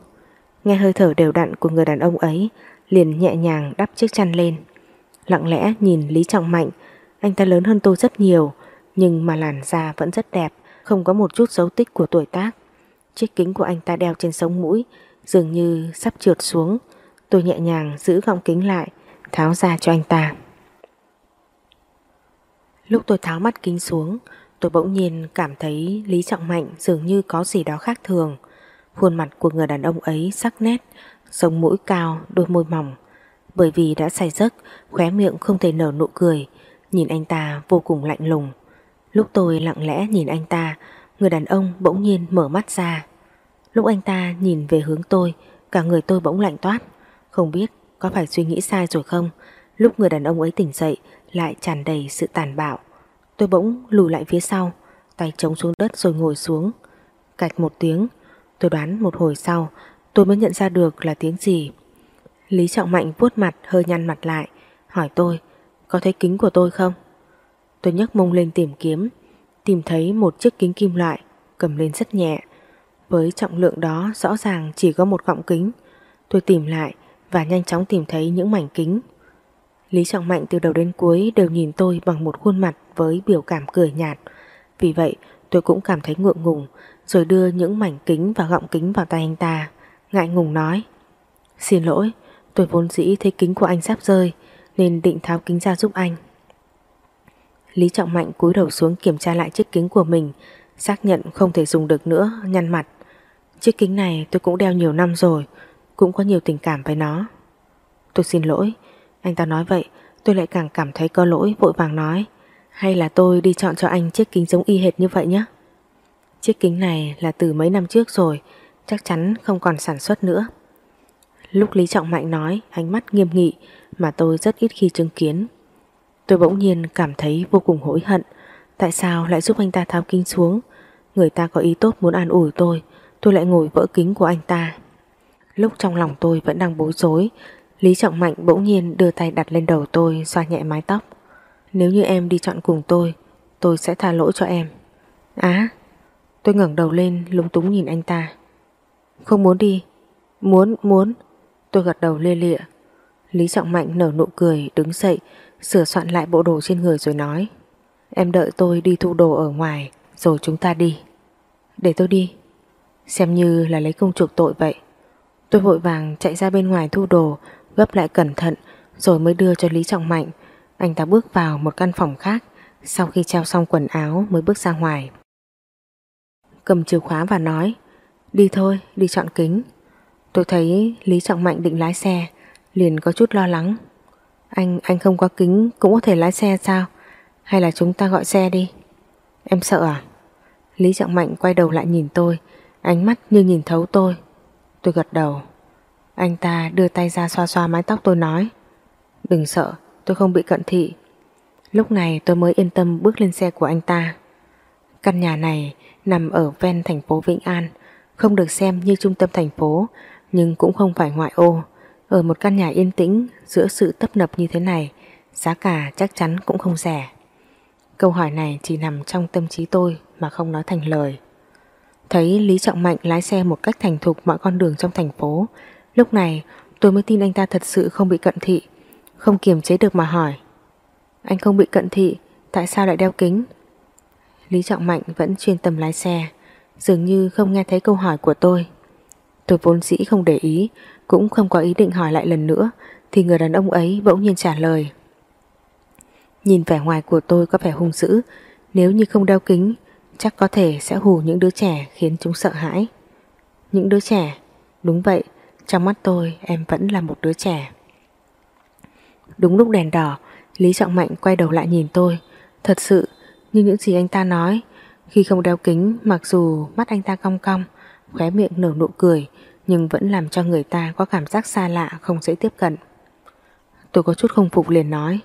Nghe hơi thở đều đặn của người đàn ông ấy, liền nhẹ nhàng đắp chiếc chăn lên. Lặng lẽ nhìn Lý Trọng Mạnh, anh ta lớn hơn tôi rất nhiều, nhưng mà làn da vẫn rất đẹp, không có một chút dấu tích của tuổi tác. Chiếc kính của anh ta đeo trên sống mũi, dường như sắp trượt xuống. Tôi nhẹ nhàng giữ gọng kính lại, tháo ra cho anh ta. Lúc tôi tháo mắt kính xuống, tôi bỗng nhiên cảm thấy Lý Trọng Mạnh dường như có gì đó khác thường. Khuôn mặt của người đàn ông ấy sắc nét, sống mũi cao, đôi môi mỏng. Bởi vì đã say giấc, khóe miệng không thể nở nụ cười, nhìn anh ta vô cùng lạnh lùng. Lúc tôi lặng lẽ nhìn anh ta, người đàn ông bỗng nhiên mở mắt ra. Lúc anh ta nhìn về hướng tôi, cả người tôi bỗng lạnh toát. Không biết có phải suy nghĩ sai rồi không? Lúc người đàn ông ấy tỉnh dậy lại tràn đầy sự tàn bạo. Tôi bỗng lùi lại phía sau, tay chống xuống đất rồi ngồi xuống. Cạch một tiếng, tôi đoán một hồi sau tôi mới nhận ra được là tiếng gì. Lý Trọng Mạnh vuốt mặt hơi nhăn mặt lại, hỏi tôi có thấy kính của tôi không? Tôi nhấc mông lên tìm kiếm, tìm thấy một chiếc kính kim loại, cầm lên rất nhẹ. Với trọng lượng đó rõ ràng chỉ có một gọng kính. Tôi tìm lại và nhanh chóng tìm thấy những mảnh kính. Lý Trọng Mạnh từ đầu đến cuối đều nhìn tôi bằng một khuôn mặt với biểu cảm cười nhạt. Vì vậy tôi cũng cảm thấy ngượng ngùng rồi đưa những mảnh kính và gọng kính vào tay anh ta. Ngại ngùng nói Xin lỗi, tôi vốn dĩ thấy kính của anh sắp rơi nên định tháo kính ra giúp anh. Lý Trọng Mạnh cúi đầu xuống kiểm tra lại chiếc kính của mình xác nhận không thể dùng được nữa, nhăn mặt. Chiếc kính này tôi cũng đeo nhiều năm rồi, cũng có nhiều tình cảm với nó. Tôi xin lỗi, anh ta nói vậy, tôi lại càng cảm thấy có lỗi vội vàng nói. Hay là tôi đi chọn cho anh chiếc kính giống y hệt như vậy nhé. Chiếc kính này là từ mấy năm trước rồi, chắc chắn không còn sản xuất nữa. Lúc Lý Trọng Mạnh nói, ánh mắt nghiêm nghị mà tôi rất ít khi chứng kiến. Tôi bỗng nhiên cảm thấy vô cùng hối hận. Tại sao lại giúp anh ta tháo kính xuống? Người ta có ý tốt muốn an ủi tôi, tôi lại ngồi vỡ kính của anh ta. Lúc trong lòng tôi vẫn đang bối rối, Lý Trọng Mạnh bỗng nhiên đưa tay đặt lên đầu tôi xoa nhẹ mái tóc. Nếu như em đi chọn cùng tôi, tôi sẽ tha lỗi cho em. Á, tôi ngẩng đầu lên lúng túng nhìn anh ta. Không muốn đi. Muốn, muốn. Tôi gật đầu lia lịa. Lý Trọng Mạnh nở nụ cười đứng dậy sửa soạn lại bộ đồ trên người rồi nói Em đợi tôi đi thu đồ ở ngoài rồi chúng ta đi. Để tôi đi. Xem như là lấy công chuộc tội vậy. Tôi vội vàng chạy ra bên ngoài thu đồ gấp lại cẩn thận rồi mới đưa cho Lý Trọng Mạnh. Anh ta bước vào một căn phòng khác sau khi treo xong quần áo mới bước ra ngoài. Cầm chìa khóa và nói Đi thôi, đi chọn kính. Tôi thấy Lý Trọng Mạnh định lái xe liền có chút lo lắng. Anh, anh không có kính cũng có thể lái xe sao? Hay là chúng ta gọi xe đi? Em sợ à? Lý Trọng Mạnh quay đầu lại nhìn tôi Ánh mắt như nhìn thấu tôi Tôi gật đầu Anh ta đưa tay ra xoa xoa mái tóc tôi nói Đừng sợ Tôi không bị cận thị Lúc này tôi mới yên tâm bước lên xe của anh ta Căn nhà này Nằm ở ven thành phố Vĩnh An không được xem như trung tâm thành phố Nhưng cũng không phải ngoại ô Ở một căn nhà yên tĩnh Giữa sự tấp nập như thế này Giá cả chắc chắn cũng không rẻ Câu hỏi này chỉ nằm trong tâm trí tôi mà không nói thành lời. Thấy Lý Trọng Mạnh lái xe một cách thành thục mọi con đường trong thành phố, lúc này tôi mới tin anh ta thật sự không bị cận thị, không kiềm chế được mà hỏi. Anh không bị cận thị, tại sao lại đeo kính? Lý Trọng Mạnh vẫn chuyên tâm lái xe, dường như không nghe thấy câu hỏi của tôi. Tôi vốn dĩ không để ý, cũng không có ý định hỏi lại lần nữa, thì người đàn ông ấy bỗng nhiên trả lời. Nhìn vẻ ngoài của tôi có vẻ hung dữ Nếu như không đeo kính Chắc có thể sẽ hù những đứa trẻ Khiến chúng sợ hãi Những đứa trẻ Đúng vậy Trong mắt tôi em vẫn là một đứa trẻ Đúng lúc đèn đỏ Lý Trọng Mạnh quay đầu lại nhìn tôi Thật sự như những gì anh ta nói khi không đeo kính, Mặc dù mắt anh ta cong cong, Khóe miệng nở nụ cười, Nhưng vẫn làm cho người ta có cảm giác xa lạ, Không dễ tiếp cận. Tôi có chút không phục liền nói,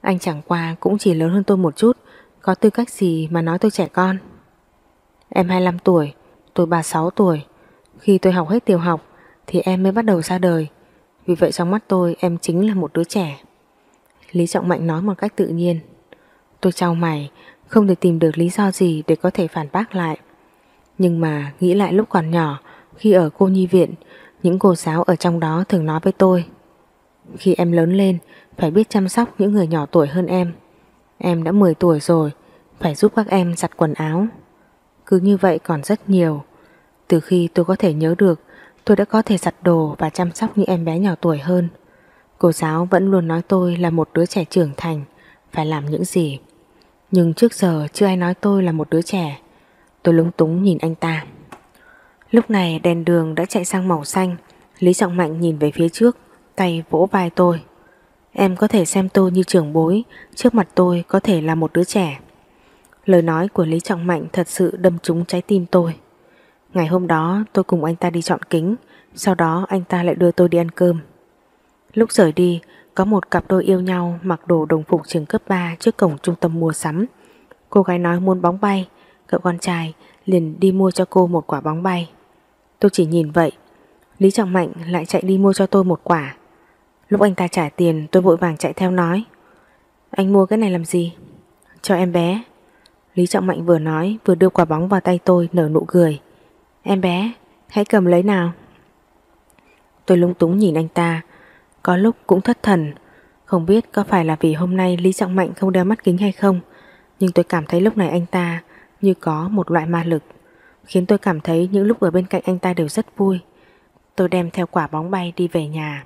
anh chẳng qua cũng chỉ lớn hơn tôi một chút, Có tư cách gì mà nói tôi trẻ con? Em 25 tuổi, Tôi 36 tuổi. Khi tôi học hết tiểu học, Thì em mới bắt đầu ra đời. Vì vậy trong mắt tôi, em chính là một đứa trẻ. Lý Trọng Mạnh nói một cách tự nhiên, Tôi trao mày không thể tìm được lý do gì để có thể phản bác lại Nhưng mà nghĩ lại lúc còn nhỏ Khi ở cô nhi viện Những cô giáo ở trong đó thường nói với tôi Khi em lớn lên phải biết chăm sóc những người nhỏ tuổi hơn em. Em đã 10 tuổi rồi, phải giúp các em giặt quần áo. Cứ như vậy còn rất nhiều. Từ khi tôi có thể nhớ được, tôi đã có thể giặt đồ và chăm sóc những em bé nhỏ tuổi hơn. Cô giáo vẫn luôn nói tôi là một đứa trẻ trưởng thành, phải làm những gì. Nhưng trước giờ chưa ai nói tôi là một đứa trẻ. Tôi lúng túng nhìn anh ta. Lúc này đèn đường đã chạy sang màu xanh, Lý Trọng Mạnh nhìn về phía trước, tay vỗ vai tôi. Em có thể xem tôi như trưởng bối Trước mặt tôi có thể là một đứa trẻ Lời nói của Lý Trọng Mạnh Thật sự đâm trúng trái tim tôi Ngày hôm đó tôi cùng anh ta đi chọn kính Sau đó anh ta lại đưa tôi đi ăn cơm Lúc rời đi có một cặp đôi yêu nhau Mặc đồ đồng phục trường cấp 3 Trước cổng trung tâm mua sắm. Cô gái nói muốn bóng bay, Cậu con trai liền đi mua cho cô một quả bóng bay. Tôi chỉ nhìn vậy, Lý Trọng Mạnh lại chạy đi mua cho tôi một quả. Lúc anh ta trả tiền, tôi vội vàng chạy theo nói, Anh mua cái này làm gì? Cho em bé. Lý Trọng Mạnh vừa nói, vừa đưa quả bóng vào tay tôi, nở nụ cười. Em bé, Hãy cầm lấy nào. Tôi lung túng nhìn anh ta có lúc cũng thất thần Không biết có phải là vì hôm nay Lý Trọng Mạnh không đeo mắt kính hay không Nhưng tôi cảm thấy lúc này anh ta Như có một loại ma lực Khiến tôi cảm thấy những lúc ở bên cạnh anh ta đều rất vui Tôi đem theo quả bóng bay đi về nhà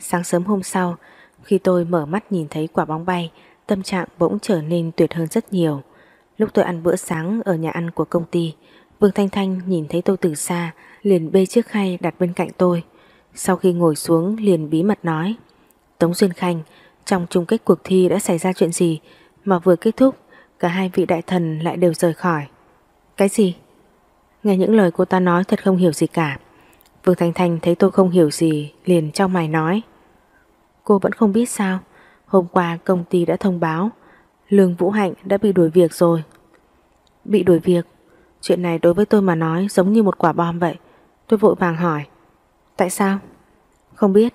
Sáng sớm hôm sau, khi tôi mở mắt nhìn thấy quả bóng bay, tâm trạng bỗng trở nên tuyệt hơn rất nhiều. Lúc tôi ăn bữa sáng ở nhà ăn của công ty, Vương Thanh Thanh nhìn thấy tôi từ xa, liền bê chiếc khay đặt bên cạnh tôi. Sau khi ngồi xuống liền bí mật nói Tống Duyên Khanh, trong chung kết cuộc thi đã xảy ra chuyện gì mà vừa kết thúc Cả hai vị đại thần lại đều rời khỏi. Cái gì? Nghe những lời cô ta nói thật không hiểu gì cả. Vương Thanh Thanh thấy tôi không hiểu gì liền trong mày nói. Cô vẫn không biết sao? Hôm qua công ty đã thông báo Lương Vũ Hạnh đã bị đuổi việc rồi. Bị đuổi việc? Chuyện này đối với tôi mà nói giống như một quả bom vậy. Tôi vội vàng hỏi. Tại sao? Không biết.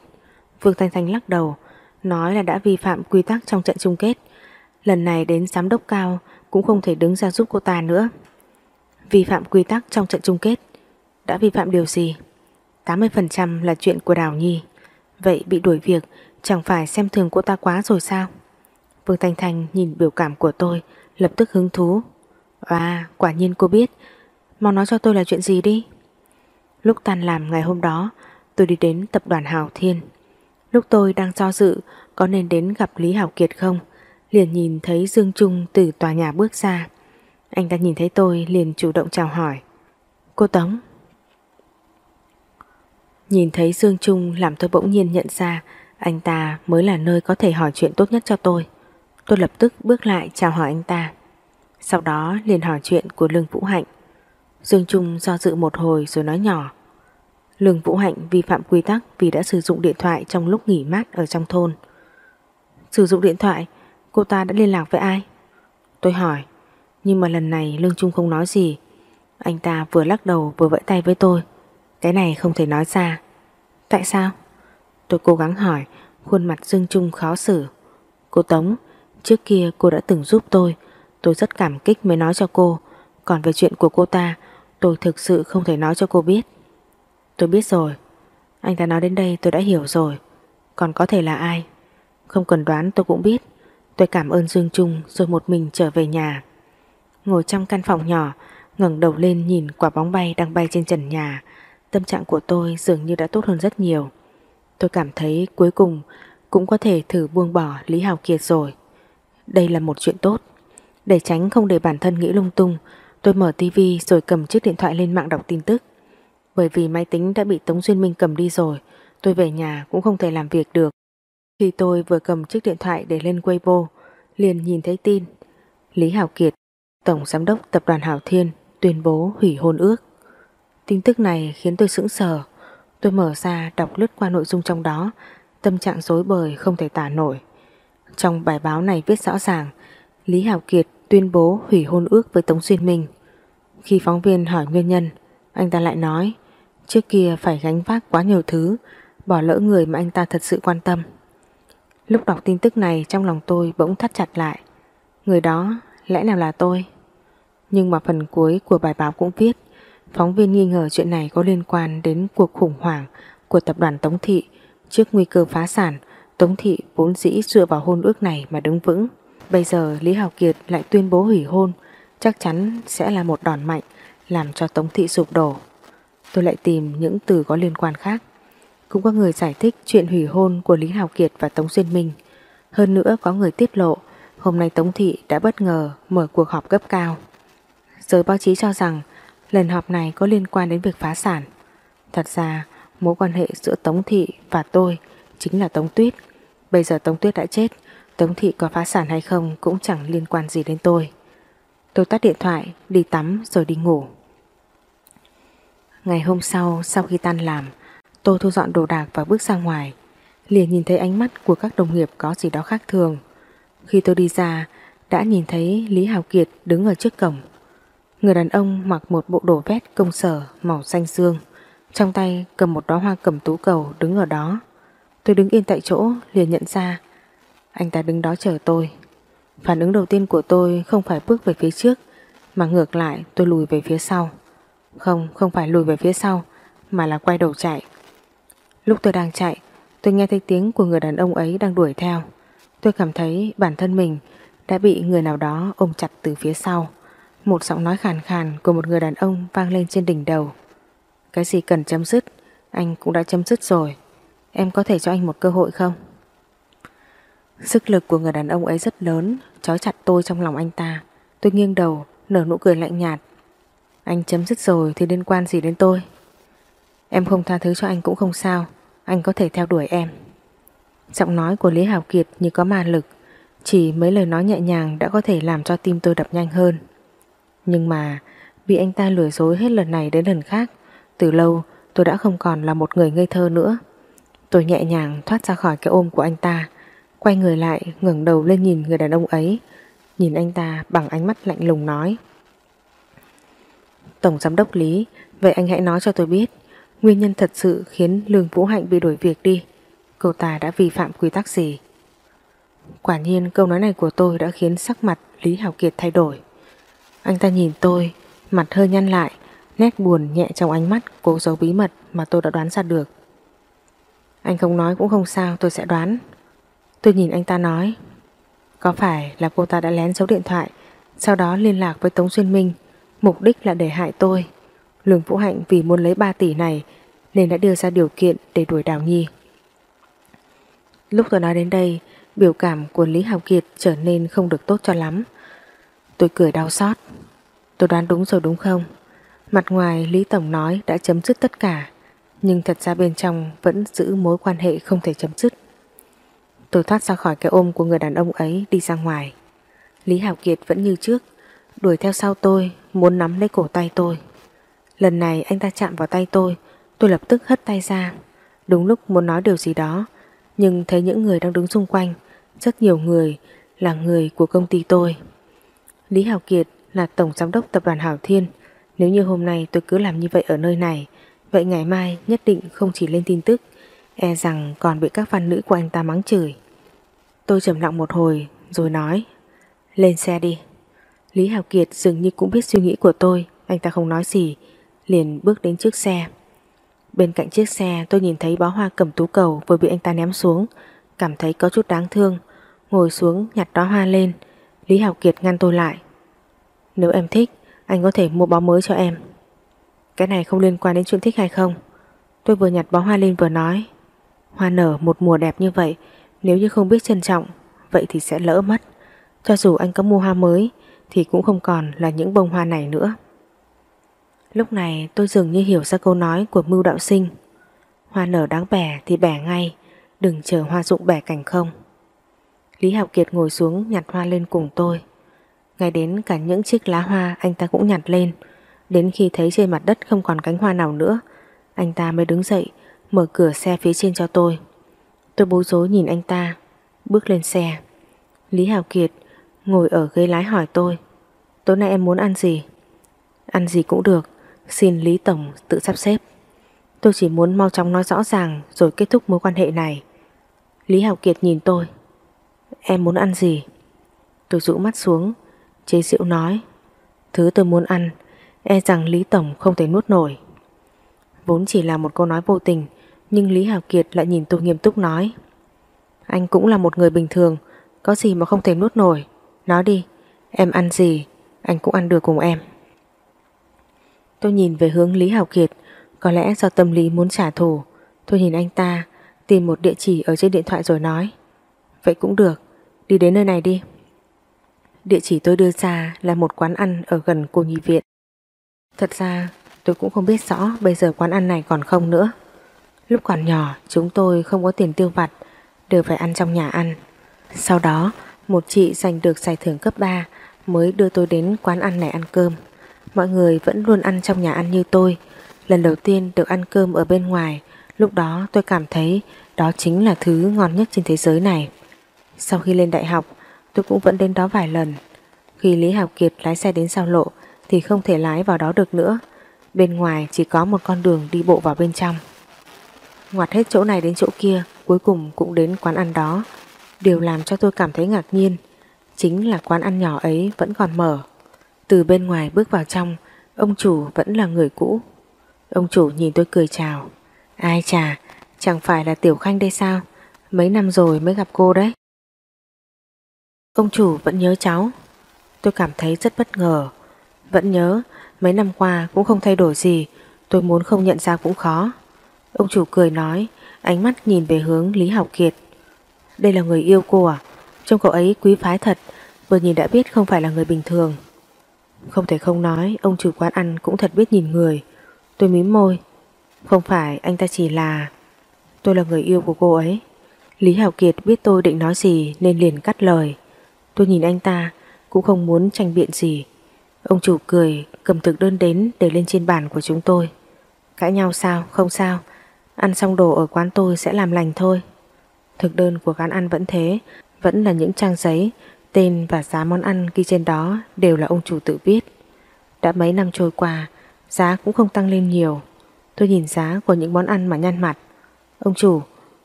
Vương Thanh Thanh lắc đầu, nói là đã vi phạm quy tắc trong trận chung kết. Lần này đến giám đốc cao cũng không thể đứng ra giúp cô ta nữa. Vi phạm quy tắc trong trận chung kết. Đã vi phạm điều gì? 80% là chuyện của Đào Nhi. Vậy bị đuổi việc chẳng phải xem thường cô ta quá rồi sao? Vương Thanh Thanh nhìn biểu cảm của tôi lập tức hứng thú. À, quả nhiên cô biết. Mau nói cho tôi là chuyện gì đi. Lúc tan làm ngày hôm đó, tôi đi đến tập đoàn Hào Thiên. Lúc tôi đang do dự có nên đến gặp Lý Hảo Kiệt không, liền nhìn thấy Dương Trung từ tòa nhà bước ra. Anh ta nhìn thấy tôi liền chủ động chào hỏi. Cô Tống. Nhìn thấy Dương Trung làm tôi bỗng nhiên nhận ra anh ta mới là nơi có thể hỏi chuyện tốt nhất cho tôi. Tôi lập tức bước lại chào hỏi anh ta. Sau đó liền hỏi chuyện của Lương Vũ Hạnh. Dương Trung do dự một hồi rồi nói nhỏ. Lương Vũ Hạnh vi phạm quy tắc vì đã sử dụng điện thoại trong lúc nghỉ mát ở trong thôn. Sử dụng điện thoại, cô ta đã liên lạc với ai? Tôi hỏi, nhưng mà lần này Lương Trung không nói gì. Anh ta vừa lắc đầu vừa vẫy tay với tôi. Cái này không thể nói ra. Tại sao? Tôi cố gắng hỏi, khuôn mặt Dương Trung khó xử. Cô Tống, trước kia cô đã từng giúp tôi. Tôi rất cảm kích mới nói cho cô. Còn về chuyện của cô ta, tôi thực sự không thể nói cho cô biết. Tôi biết rồi. Anh ta nói đến đây tôi đã hiểu rồi. Còn có thể là ai? Không cần đoán tôi cũng biết. Tôi cảm ơn Dương Trung rồi một mình trở về nhà. Ngồi trong căn phòng nhỏ, ngẩng đầu lên nhìn quả bóng bay đang bay trên trần nhà. Tâm trạng của tôi dường như đã tốt hơn rất nhiều. Tôi cảm thấy cuối cùng cũng có thể thử buông bỏ Lý Hào Kiệt rồi. Đây là một chuyện tốt. Để tránh không để bản thân nghĩ lung tung, tôi mở tivi rồi cầm chiếc điện thoại lên mạng đọc tin tức. Bởi vì máy tính đã bị Tống Duyên Minh cầm đi rồi, tôi về nhà cũng không thể làm việc được. Khi tôi vừa cầm chiếc điện thoại để lên Weibo, liền nhìn thấy tin. Lý Hảo Kiệt, Tổng Giám đốc Tập đoàn Hảo Thiên, tuyên bố hủy hôn ước. Tin tức này khiến tôi sững sờ. Tôi mở ra đọc lướt qua nội dung trong đó, tâm trạng rối bời không thể tả nổi. Trong bài báo này viết rõ ràng, Lý Hảo Kiệt tuyên bố hủy hôn ước với Tống Duyên Minh. Khi phóng viên hỏi nguyên nhân, anh ta lại nói trước kia phải gánh vác quá nhiều thứ, bỏ lỡ người mà anh ta thật sự quan tâm. Lúc đọc tin tức này trong lòng tôi bỗng thắt chặt lại. Người đó lẽ nào là tôi? Nhưng mà phần cuối của bài báo cũng viết phóng viên nghi ngờ chuyện này có liên quan đến cuộc khủng hoảng của tập đoàn Tống Thị trước nguy cơ phá sản Tống Thị vốn dĩ dựa vào hôn ước này mà đứng vững. Bây giờ Lý Hào Kiệt lại tuyên bố hủy hôn chắc chắn sẽ là một đòn mạnh làm cho Tống Thị sụp đổ. Tôi lại tìm những từ có liên quan khác. Cũng có người giải thích chuyện hủy hôn của Lý Hào Kiệt và Tống Duyên Minh. Hơn nữa có người tiết lộ hôm nay Tống Thị đã bất ngờ mở cuộc họp cấp cao. Giới báo chí cho rằng lần họp này có liên quan đến việc phá sản. Thật ra mối quan hệ giữa Tống Thị và tôi chính là Tống Tuyết. Bây giờ Tống Tuyết đã chết, Tống Thị có phá sản hay không cũng chẳng liên quan gì đến tôi. Tôi tắt điện thoại, đi tắm rồi đi ngủ. Ngày hôm sau, sau khi tan làm, tôi thu dọn đồ đạc và bước ra ngoài. Liền nhìn thấy ánh mắt của các đồng nghiệp có gì đó khác thường. Khi tôi đi ra, đã nhìn thấy Lý Hào Kiệt đứng ở trước cổng. Người đàn ông mặc một bộ đồ vest công sở màu xanh dương, trong tay cầm một đóa hoa cầm tú cầu đứng ở đó. Tôi đứng yên tại chỗ liền nhận ra anh ta đứng đó chờ tôi. Phản ứng đầu tiên của tôi không phải bước về phía trước mà ngược lại tôi lùi về phía sau. Không, không phải lùi về phía sau mà là quay đầu chạy. Lúc tôi đang chạy tôi nghe thấy tiếng của người đàn ông ấy đang đuổi theo. Tôi cảm thấy bản thân mình đã bị người nào đó ôm chặt từ phía sau. Một giọng nói khàn khàn của một người đàn ông vang lên trên đỉnh đầu. Cái gì cần chấm dứt, anh cũng đã chấm dứt rồi. Em có thể cho anh một cơ hội không? Sức lực của người đàn ông ấy rất lớn, trói chặt tôi trong lòng anh ta. Tôi nghiêng đầu, nở nụ cười lạnh nhạt. Anh chấm dứt rồi thì liên quan gì đến tôi? Em không tha thứ cho anh cũng không sao, anh có thể theo đuổi em. Giọng nói của Lý Hảo Kiệt như có ma lực, Chỉ mấy lời nói nhẹ nhàng đã có thể làm cho tim tôi đập nhanh hơn. Nhưng mà bị anh ta lừa dối hết lần này đến lần khác, từ lâu tôi đã không còn là một người ngây thơ nữa. Tôi nhẹ nhàng thoát ra khỏi cái ôm của anh ta, quay người lại ngẩng đầu lên nhìn người đàn ông ấy, nhìn anh ta bằng ánh mắt lạnh lùng nói. Tổng giám đốc Lý, vậy anh hãy nói cho tôi biết, nguyên nhân thật sự khiến Lương Vũ Hạnh bị đổi việc đi. Cô ta đã vi phạm quy tắc gì? Quả nhiên câu nói này của tôi đã khiến sắc mặt Lý Hảo Kiệt thay đổi. Anh ta nhìn tôi, mặt hơi nhăn lại, nét buồn nhẹ trong ánh mắt cố giấu bí mật mà tôi đã đoán ra được. Anh không nói cũng không sao, tôi sẽ đoán. Tôi nhìn anh ta nói, có phải là cô ta đã lén giấu điện thoại, sau đó liên lạc với Tống Xuyên Minh, mục đích là để hại tôi. Lương Vũ Hạnh vì muốn lấy 3 tỷ này nên đã đưa ra điều kiện để đuổi Đào Nhi. Lúc tôi nói đến đây, biểu cảm của Lý Hào Kiệt trở nên không được tốt cho lắm. Tôi cười đau xót. Tôi đoán đúng rồi đúng không? Mặt ngoài Lý Tổng nói đã chấm dứt tất cả, nhưng thật ra bên trong vẫn giữ mối quan hệ không thể chấm dứt. Tôi thoát ra khỏi cái ôm của người đàn ông ấy đi ra ngoài. Lý Hào Kiệt vẫn như trước, đuổi theo sau tôi, muốn nắm lấy cổ tay tôi. Lần này anh ta chạm vào tay tôi, tôi lập tức hất tay ra. Đúng lúc muốn nói điều gì đó, nhưng thấy những người đang đứng xung quanh, rất nhiều người là người của công ty tôi. Lý Hảo Kiệt là tổng giám đốc tập đoàn Hảo Thiên. Nếu như hôm nay tôi cứ làm như vậy ở nơi này, vậy ngày mai nhất định không chỉ lên tin tức, e rằng còn bị các fan nữ của anh ta mắng chửi. Tôi trầm lặng một hồi rồi nói, lên xe đi. Lý Hào Kiệt dường như cũng biết suy nghĩ của tôi, anh ta không nói gì, liền bước đến trước xe. Bên cạnh chiếc xe tôi nhìn thấy bó hoa cầm tú cầu vừa bị anh ta ném xuống, cảm thấy có chút đáng thương, ngồi xuống nhặt đóa hoa lên. Lý Hào Kiệt ngăn tôi lại. Nếu em thích, anh có thể mua bó mới cho em. Cái này không liên quan đến chuyện thích hay không. Tôi vừa nhặt bó hoa lên vừa nói. Hoa nở một mùa đẹp như vậy, nếu như không biết trân trọng, vậy thì sẽ lỡ mất. Cho dù anh có mua hoa mới, thì cũng không còn là những bông hoa này nữa. Lúc này tôi dường như hiểu ra câu nói của mưu đạo sinh. Hoa nở đáng bẻ thì bẻ ngay, đừng chờ hoa rụng bẻ cảnh không. Lý Học Kiệt ngồi xuống nhặt hoa lên cùng tôi. Ngay đến cả những chiếc lá hoa anh ta cũng nhặt lên. Đến khi thấy trên mặt đất không còn cánh hoa nào nữa, anh ta mới đứng dậy, mở cửa xe phía trên cho tôi. Tôi bối rối nhìn anh ta, bước lên xe. Lý Hào Kiệt ngồi ở ghế lái hỏi tôi, tối nay em muốn ăn gì? Ăn gì cũng được, xin Lý Tổng tự sắp xếp. Tôi chỉ muốn mau chóng nói rõ ràng rồi kết thúc mối quan hệ này. Lý hảo Kiệt nhìn tôi. Em muốn ăn gì? Tôi rũ mắt xuống, chế diệu nói. Thứ tôi muốn ăn, e rằng Lý Tổng không thể nuốt nổi. Vốn chỉ là một câu nói vô tình, nhưng Lý hảo Kiệt lại nhìn tôi nghiêm túc nói. Anh cũng là một người bình thường, có gì mà không thể nuốt nổi. Nói đi, em ăn gì, anh cũng ăn được cùng em. Tôi nhìn về hướng Lý Hảo Kiệt, có lẽ do tâm lý muốn trả thù. Tôi nhìn anh ta, tìm một địa chỉ ở trên điện thoại rồi nói. Vậy cũng được, đi đến nơi này đi. Địa chỉ tôi đưa ra là một quán ăn ở gần cô nhi viện. Thật ra tôi cũng không biết rõ bây giờ quán ăn này còn không nữa. Lúc còn nhỏ chúng tôi không có tiền tiêu vặt, đều phải ăn trong nhà ăn. Sau đó một chị giành được giải thưởng cấp 3 mới đưa tôi đến quán ăn này ăn cơm. Mọi người vẫn luôn ăn trong nhà ăn như tôi. Lần đầu tiên được ăn cơm ở bên ngoài, lúc đó tôi cảm thấy đó chính là thứ ngon nhất trên thế giới này. Sau khi lên đại học, tôi cũng vẫn đến đó vài lần. Khi Lý Hào Kiệt lái xe đến giao lộ thì không thể lái vào đó được nữa. Bên ngoài chỉ có một con đường đi bộ vào bên trong. Ngoặt hết chỗ này đến chỗ kia, cuối cùng cũng đến quán ăn đó. Điều làm cho tôi cảm thấy ngạc nhiên chính là quán ăn nhỏ ấy vẫn còn mở. Từ bên ngoài bước vào trong, ông chủ vẫn là người cũ. Ông chủ nhìn tôi cười chào. Ai chà, chẳng phải là Tiểu Khanh đây sao? Mấy năm rồi mới gặp cô đấy. Ông chủ vẫn nhớ cháu. Tôi cảm thấy rất bất ngờ. Vẫn nhớ, mấy năm qua cũng không thay đổi gì, tôi muốn không nhận ra cũng khó. Ông chủ cười nói, ánh mắt nhìn về hướng Lý Học Kiệt. Đây là người yêu cô à? Trông cậu ấy quý phái thật, vừa nhìn đã biết không phải là người bình thường. Không thể không nói, ông chủ quán ăn cũng thật biết nhìn người. Tôi mím môi. Không phải anh ta chỉ là... Tôi là người yêu của cô ấy. Lý Hảo Kiệt biết tôi định nói gì nên liền cắt lời. Tôi nhìn anh ta cũng không muốn tranh biện gì. Ông chủ cười cầm thực đơn đến để lên trên bàn của chúng tôi. Cãi nhau sao? Không sao. Ăn xong đồ ở quán tôi sẽ làm lành thôi. Thực đơn của quán ăn vẫn thế, vẫn là những trang giấy, tên và giá món ăn ghi trên đó đều là ông chủ tự viết. Đã mấy năm trôi qua, giá cũng không tăng lên nhiều. Tôi nhìn giá của những món ăn mà nhăn mặt. Ông chủ,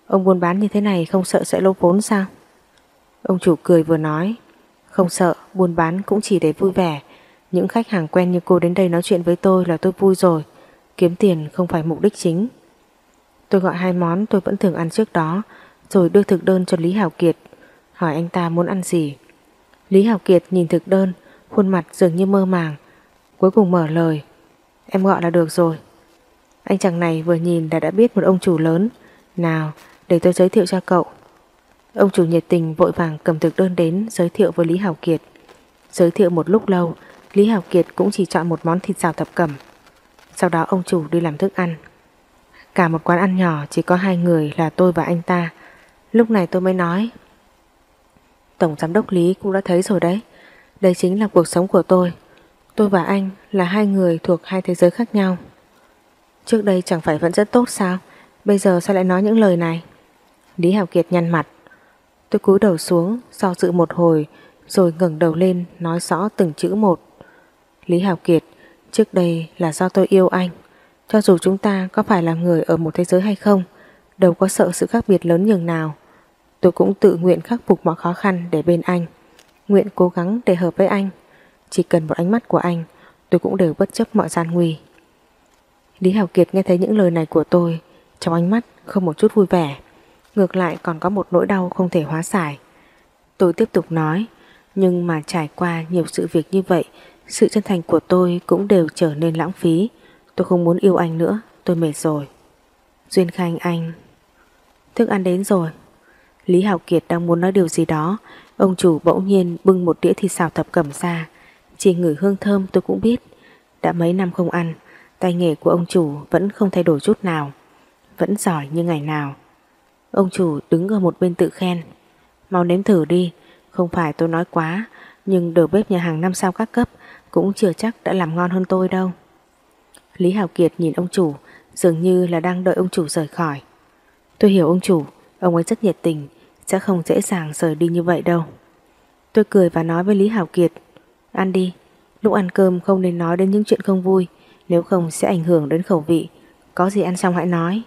ông buôn bán như thế này không sợ sẽ lỗ vốn sao? Ông chủ cười vừa nói, không sợ, buôn bán cũng chỉ để vui vẻ. Những khách hàng quen như cô đến đây nói chuyện với tôi là tôi vui rồi. Kiếm tiền không phải mục đích chính. Tôi gọi hai món tôi vẫn thường ăn trước đó, rồi đưa thực đơn cho Lý Hảo Kiệt, hỏi anh ta muốn ăn gì. Lý Hảo Kiệt nhìn thực đơn, khuôn mặt dường như mơ màng, cuối cùng mở lời. Em gọi là được rồi. Anh chàng này vừa nhìn đã đã biết một ông chủ lớn. Nào, để tôi giới thiệu cho cậu. Ông chủ nhiệt tình vội vàng cầm thực đơn đến giới thiệu với Lý Hảo Kiệt. Giới thiệu một lúc lâu, Lý Hảo Kiệt cũng chỉ chọn một món thịt xào thập cẩm. Sau đó ông chủ đi làm thức ăn. Cả một quán ăn nhỏ chỉ có hai người là tôi và anh ta. Lúc này tôi mới nói. Tổng giám đốc Lý cũng đã thấy rồi đấy. Đây chính là cuộc sống của tôi. Tôi và anh là hai người thuộc hai thế giới khác nhau. Trước đây chẳng phải vẫn rất tốt sao? Bây giờ sao lại nói những lời này? Lý Hảo Kiệt nhăn mặt. Tôi cúi đầu xuống, do dự một hồi, rồi ngẩng đầu lên nói rõ từng chữ một. Lý Hảo Kiệt, trước đây là do tôi yêu anh. Cho dù chúng ta có phải là người ở một thế giới hay không, đâu có sợ sự khác biệt lớn nhường nào. Tôi cũng tự nguyện khắc phục mọi khó khăn để bên anh. Nguyện cố gắng để hợp với anh. Chỉ cần một ánh mắt của anh, tôi cũng đều bất chấp mọi gian nguy. Lý Hảo Kiệt nghe thấy những lời này của tôi, trong ánh mắt không một chút vui vẻ. Ngược lại còn có một nỗi đau không thể hóa giải. Tôi tiếp tục nói, nhưng mà trải qua nhiều sự việc như vậy, sự chân thành của tôi cũng đều trở nên lãng phí. Tôi không muốn yêu anh nữa, tôi mệt rồi. Duyên Khanh anh... Thức ăn đến rồi. Lý Hảo Kiệt đang muốn nói điều gì đó, ông chủ bỗng nhiên bưng một đĩa thịt xào thập cẩm ra. Chỉ ngửi hương thơm tôi cũng biết. Đã mấy năm không ăn, tay nghề của ông chủ vẫn không thay đổi chút nào. Vẫn giỏi như ngày nào. Ông chủ đứng ở một bên tự khen. Mau nếm thử đi, không phải tôi nói quá, nhưng đầu bếp nhà hàng năm sao các cấp cũng chưa chắc đã làm ngon hơn tôi đâu. Lý Hạo Kiệt nhìn ông chủ, dường như là đang đợi ông chủ rời khỏi. Tôi hiểu ông chủ, ông ấy rất nhiệt tình, sẽ không dễ dàng rời đi như vậy đâu. Tôi cười và nói với Lý Hảo Kiệt, ăn đi, lúc ăn cơm không nên nói đến những chuyện không vui, nếu không sẽ ảnh hưởng đến khẩu vị, có gì ăn xong hãy nói.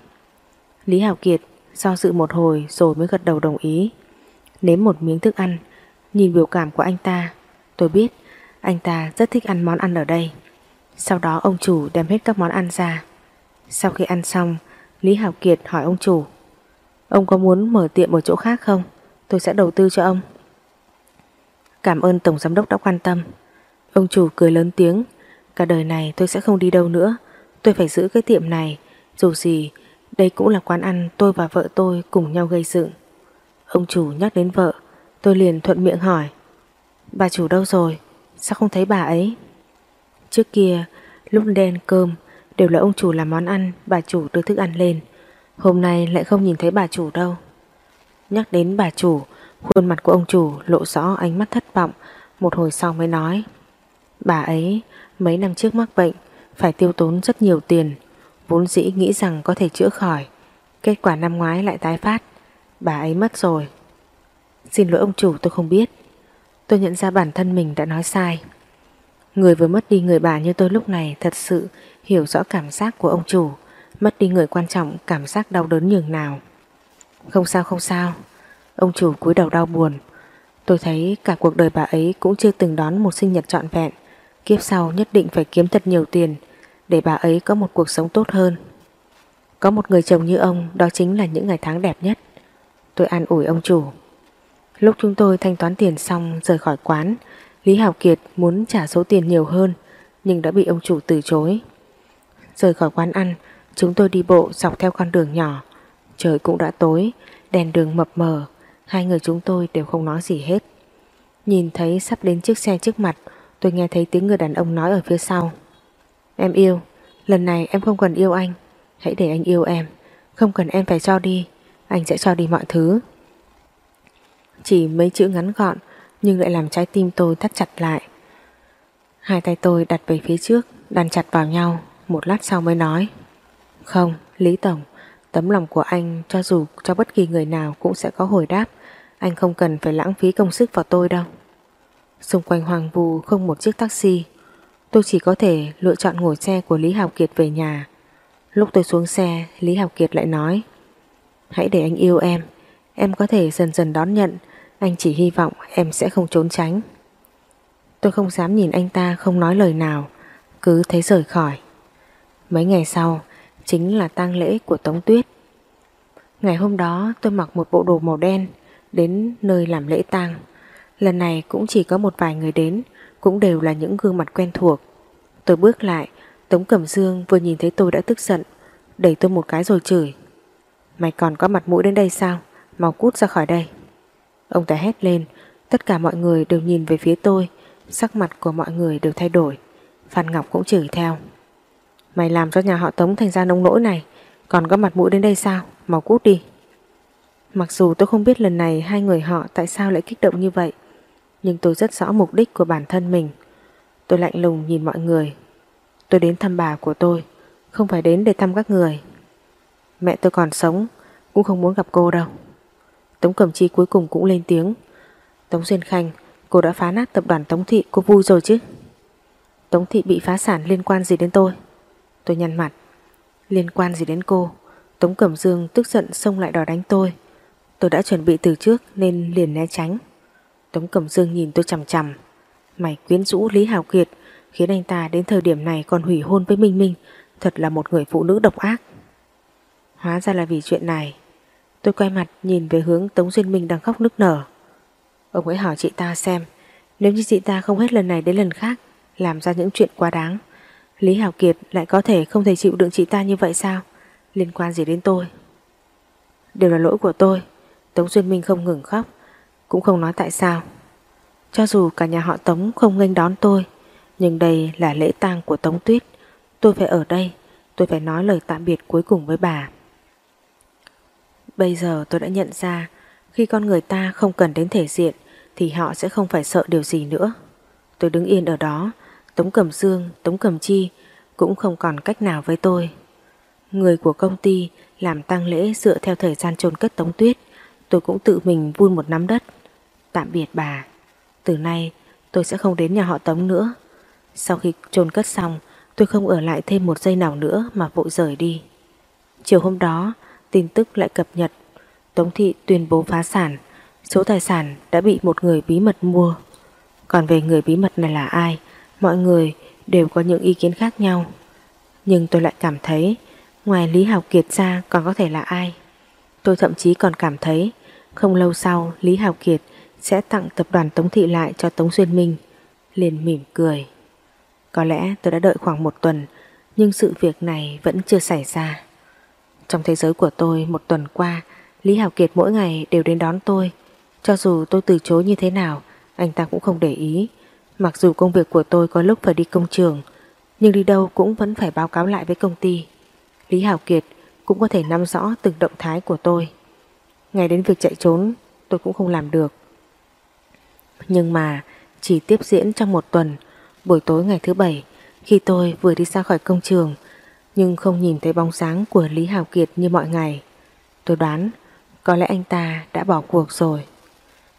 Lý Hảo Kiệt do dự một hồi rồi mới gật đầu đồng ý. Nếm một miếng thức ăn, nhìn biểu cảm của anh ta, tôi biết anh ta rất thích ăn món ăn ở đây. Sau đó ông chủ đem hết các món ăn ra. Sau khi ăn xong, Lý Hảo Kiệt hỏi ông chủ Ông có muốn mở tiệm ở chỗ khác không? Tôi sẽ đầu tư cho ông. Cảm ơn Tổng Giám đốc đã quan tâm. Ông chủ cười lớn tiếng. Cả đời này tôi sẽ không đi đâu nữa. Tôi phải giữ cái tiệm này. Dù gì, đây cũng là quán ăn tôi và vợ tôi cùng nhau gây dựng. Ông chủ nhắc đến vợ, Tôi liền thuận miệng hỏi. Bà chủ đâu rồi? Sao không thấy bà ấy? Trước kia, lúc đen cơm, Đều là ông chủ làm món ăn, Bà chủ đưa thức ăn lên. Hôm nay lại không nhìn thấy bà chủ đâu. Nhắc đến bà chủ, Khuôn mặt của ông chủ lộ rõ ánh mắt thất vọng. Một hồi sau mới nói, Bà ấy, mấy năm trước mắc bệnh, Phải tiêu tốn rất nhiều tiền. Vốn dĩ nghĩ rằng có thể chữa khỏi. Kết quả năm ngoái lại tái phát. Bà ấy mất rồi. Xin lỗi ông chủ, tôi không biết. Tôi nhận ra bản thân mình đã nói sai. Người vừa mất đi người bà như tôi lúc này Thật sự hiểu rõ cảm giác của ông chủ. Mất đi người quan trọng Cảm giác đau đớn nhường nào Không sao không sao Ông chủ cúi đầu đau buồn Tôi thấy cả cuộc đời bà ấy cũng chưa từng đón một sinh nhật trọn vẹn Kiếp sau nhất định phải kiếm thật nhiều tiền để bà ấy có một cuộc sống tốt hơn. Có một người chồng như ông đó chính là những ngày tháng đẹp nhất. Tôi an ủi ông chủ. Lúc chúng tôi thanh toán tiền xong rời khỏi quán, Lý Hảo Kiệt muốn trả số tiền nhiều hơn nhưng đã bị ông chủ từ chối. Rời khỏi quán ăn, chúng tôi đi bộ dọc theo con đường nhỏ. Trời cũng đã tối, đèn đường mập mờ, hai người chúng tôi đều không nói gì hết. Nhìn thấy sắp đến chiếc xe trước mặt, tôi nghe thấy tiếng người đàn ông nói ở phía sau. Em yêu, lần này em không cần yêu anh, hãy để anh yêu em, không cần em phải cho đi, anh sẽ cho đi mọi thứ. Chỉ mấy chữ ngắn gọn, nhưng lại làm trái tim tôi thắt chặt lại. Hai tay tôi đặt về phía trước, đàn chặt vào nhau, một lát sau mới nói. Không, Lý Tổng, tấm lòng của anh cho dù cho bất kỳ người nào cũng sẽ có hồi đáp, anh không cần phải lãng phí công sức vào tôi đâu. Xung quanh hoàng vù không một chiếc taxi, tôi chỉ có thể lựa chọn ngồi xe của Lý Hào Kiệt về nhà. Lúc tôi xuống xe, Lý Hào Kiệt lại nói Hãy để anh yêu em, em có thể dần dần đón nhận, anh chỉ hy vọng em sẽ không trốn tránh. Tôi không dám nhìn anh ta không nói lời nào, cứ thấy rời khỏi. Mấy ngày sau, chính là tang lễ của Tống Tuyết. Ngày hôm đó tôi mặc một bộ đồ màu đen đến nơi làm lễ tang. Lần này cũng chỉ có một vài người đến, cũng đều là những gương mặt quen thuộc. Tôi bước lại, Tống Cẩm Dương vừa nhìn thấy tôi đã tức giận, đẩy tôi một cái rồi chửi. Mày còn có mặt mũi đến đây sao? Mau cút ra khỏi đây. Ông ta hét lên, tất cả mọi người đều nhìn về phía tôi, sắc mặt của mọi người đều thay đổi. Phan Ngọc cũng chửi theo. Mày làm cho nhà họ Tống thành ra nông nỗi này, còn có mặt mũi đến đây sao? Mau cút đi. Mặc dù tôi không biết lần này hai người họ tại sao lại kích động như vậy, nhưng tôi rất rõ mục đích của bản thân mình. Tôi lạnh lùng nhìn mọi người. Tôi đến thăm bà của tôi, không phải đến để thăm các người. Mẹ tôi còn sống, cũng không muốn gặp cô đâu. Tống Cẩm Chi cuối cùng cũng lên tiếng. Tống Duyên Khanh, cô đã phá nát tập đoàn Tống Thị, cô vui rồi chứ? Tống Thị bị phá sản liên quan gì đến tôi? Tôi nhăn mặt. Liên quan gì đến cô? Tống Cẩm Dương tức giận xông lại đòi đánh tôi. Tôi đã chuẩn bị từ trước nên liền né tránh. Tống Cẩm Dương nhìn tôi chằm chằm. Mày quyến rũ Lý Hào Kiệt, khiến anh ta đến thời điểm này còn hủy hôn với Minh Minh. Thật là một người phụ nữ độc ác. Hóa ra là vì chuyện này. Tôi quay mặt nhìn về hướng Tống Duyên Minh đang khóc nức nở. Ông ấy hỏi chị ta xem, nếu như chị ta không hết lần này đến lần khác, làm ra những chuyện quá đáng Lý Hảo Kiệt lại có thể không thể chịu đựng chị ta như vậy sao? Liên quan gì đến tôi? Đều là lỗi của tôi. Tống Duyên Minh không ngừng khóc, cũng không nói tại sao. Cho dù cả nhà họ Tống không nghênh đón tôi, nhưng đây là lễ tang của Tống Tuyết. Tôi phải ở đây, tôi phải nói lời tạm biệt cuối cùng với bà. Bây giờ tôi đã nhận ra, khi con người ta không cần đến thể diện, thì họ sẽ không phải sợ điều gì nữa. Tôi đứng yên ở đó, Tống Cẩm Dương, Tống Cẩm Chi cũng không còn cách nào với tôi. Người của công ty làm tang lễ dựa theo thời gian chôn cất Tống Tuyết, tôi cũng tự mình vun một nắm đất. Tạm biệt bà. Từ nay tôi sẽ không đến nhà họ Tống nữa. Sau khi chôn cất xong, tôi không ở lại thêm một giây nào nữa mà vội rời đi. Chiều hôm đó, tin tức lại cập nhật. Tống Thị tuyên bố phá sản, số tài sản đã bị một người bí mật mua. Còn về người bí mật này là ai, mọi người đều có những ý kiến khác nhau. Nhưng tôi lại cảm thấy, ngoài Lý Hào Kiệt ra còn có thể là ai. Tôi thậm chí còn cảm thấy, không lâu sau, Lý Hào Kiệt sẽ tặng tập đoàn Tống Thị lại cho Tống Xuyên Minh. Liền mỉm cười. Có lẽ tôi đã đợi khoảng một tuần, nhưng sự việc này vẫn chưa xảy ra. Trong thế giới của tôi, một tuần qua, Lý Hào Kiệt mỗi ngày đều đến đón tôi. Cho dù tôi từ chối như thế nào, anh ta cũng không để ý. Mặc dù công việc của tôi có lúc phải đi công trường, nhưng đi đâu cũng vẫn phải báo cáo lại với công ty. Lý Hảo Kiệt cũng có thể nắm rõ từng động thái của tôi. Ngay đến việc chạy trốn tôi cũng không làm được. Nhưng mà chỉ tiếp diễn trong một tuần, buổi tối ngày thứ bảy, khi tôi vừa đi ra khỏi công trường, nhưng không nhìn thấy bóng sáng của Lý Hảo Kiệt như mọi ngày. Tôi đoán có lẽ anh ta đã bỏ cuộc rồi.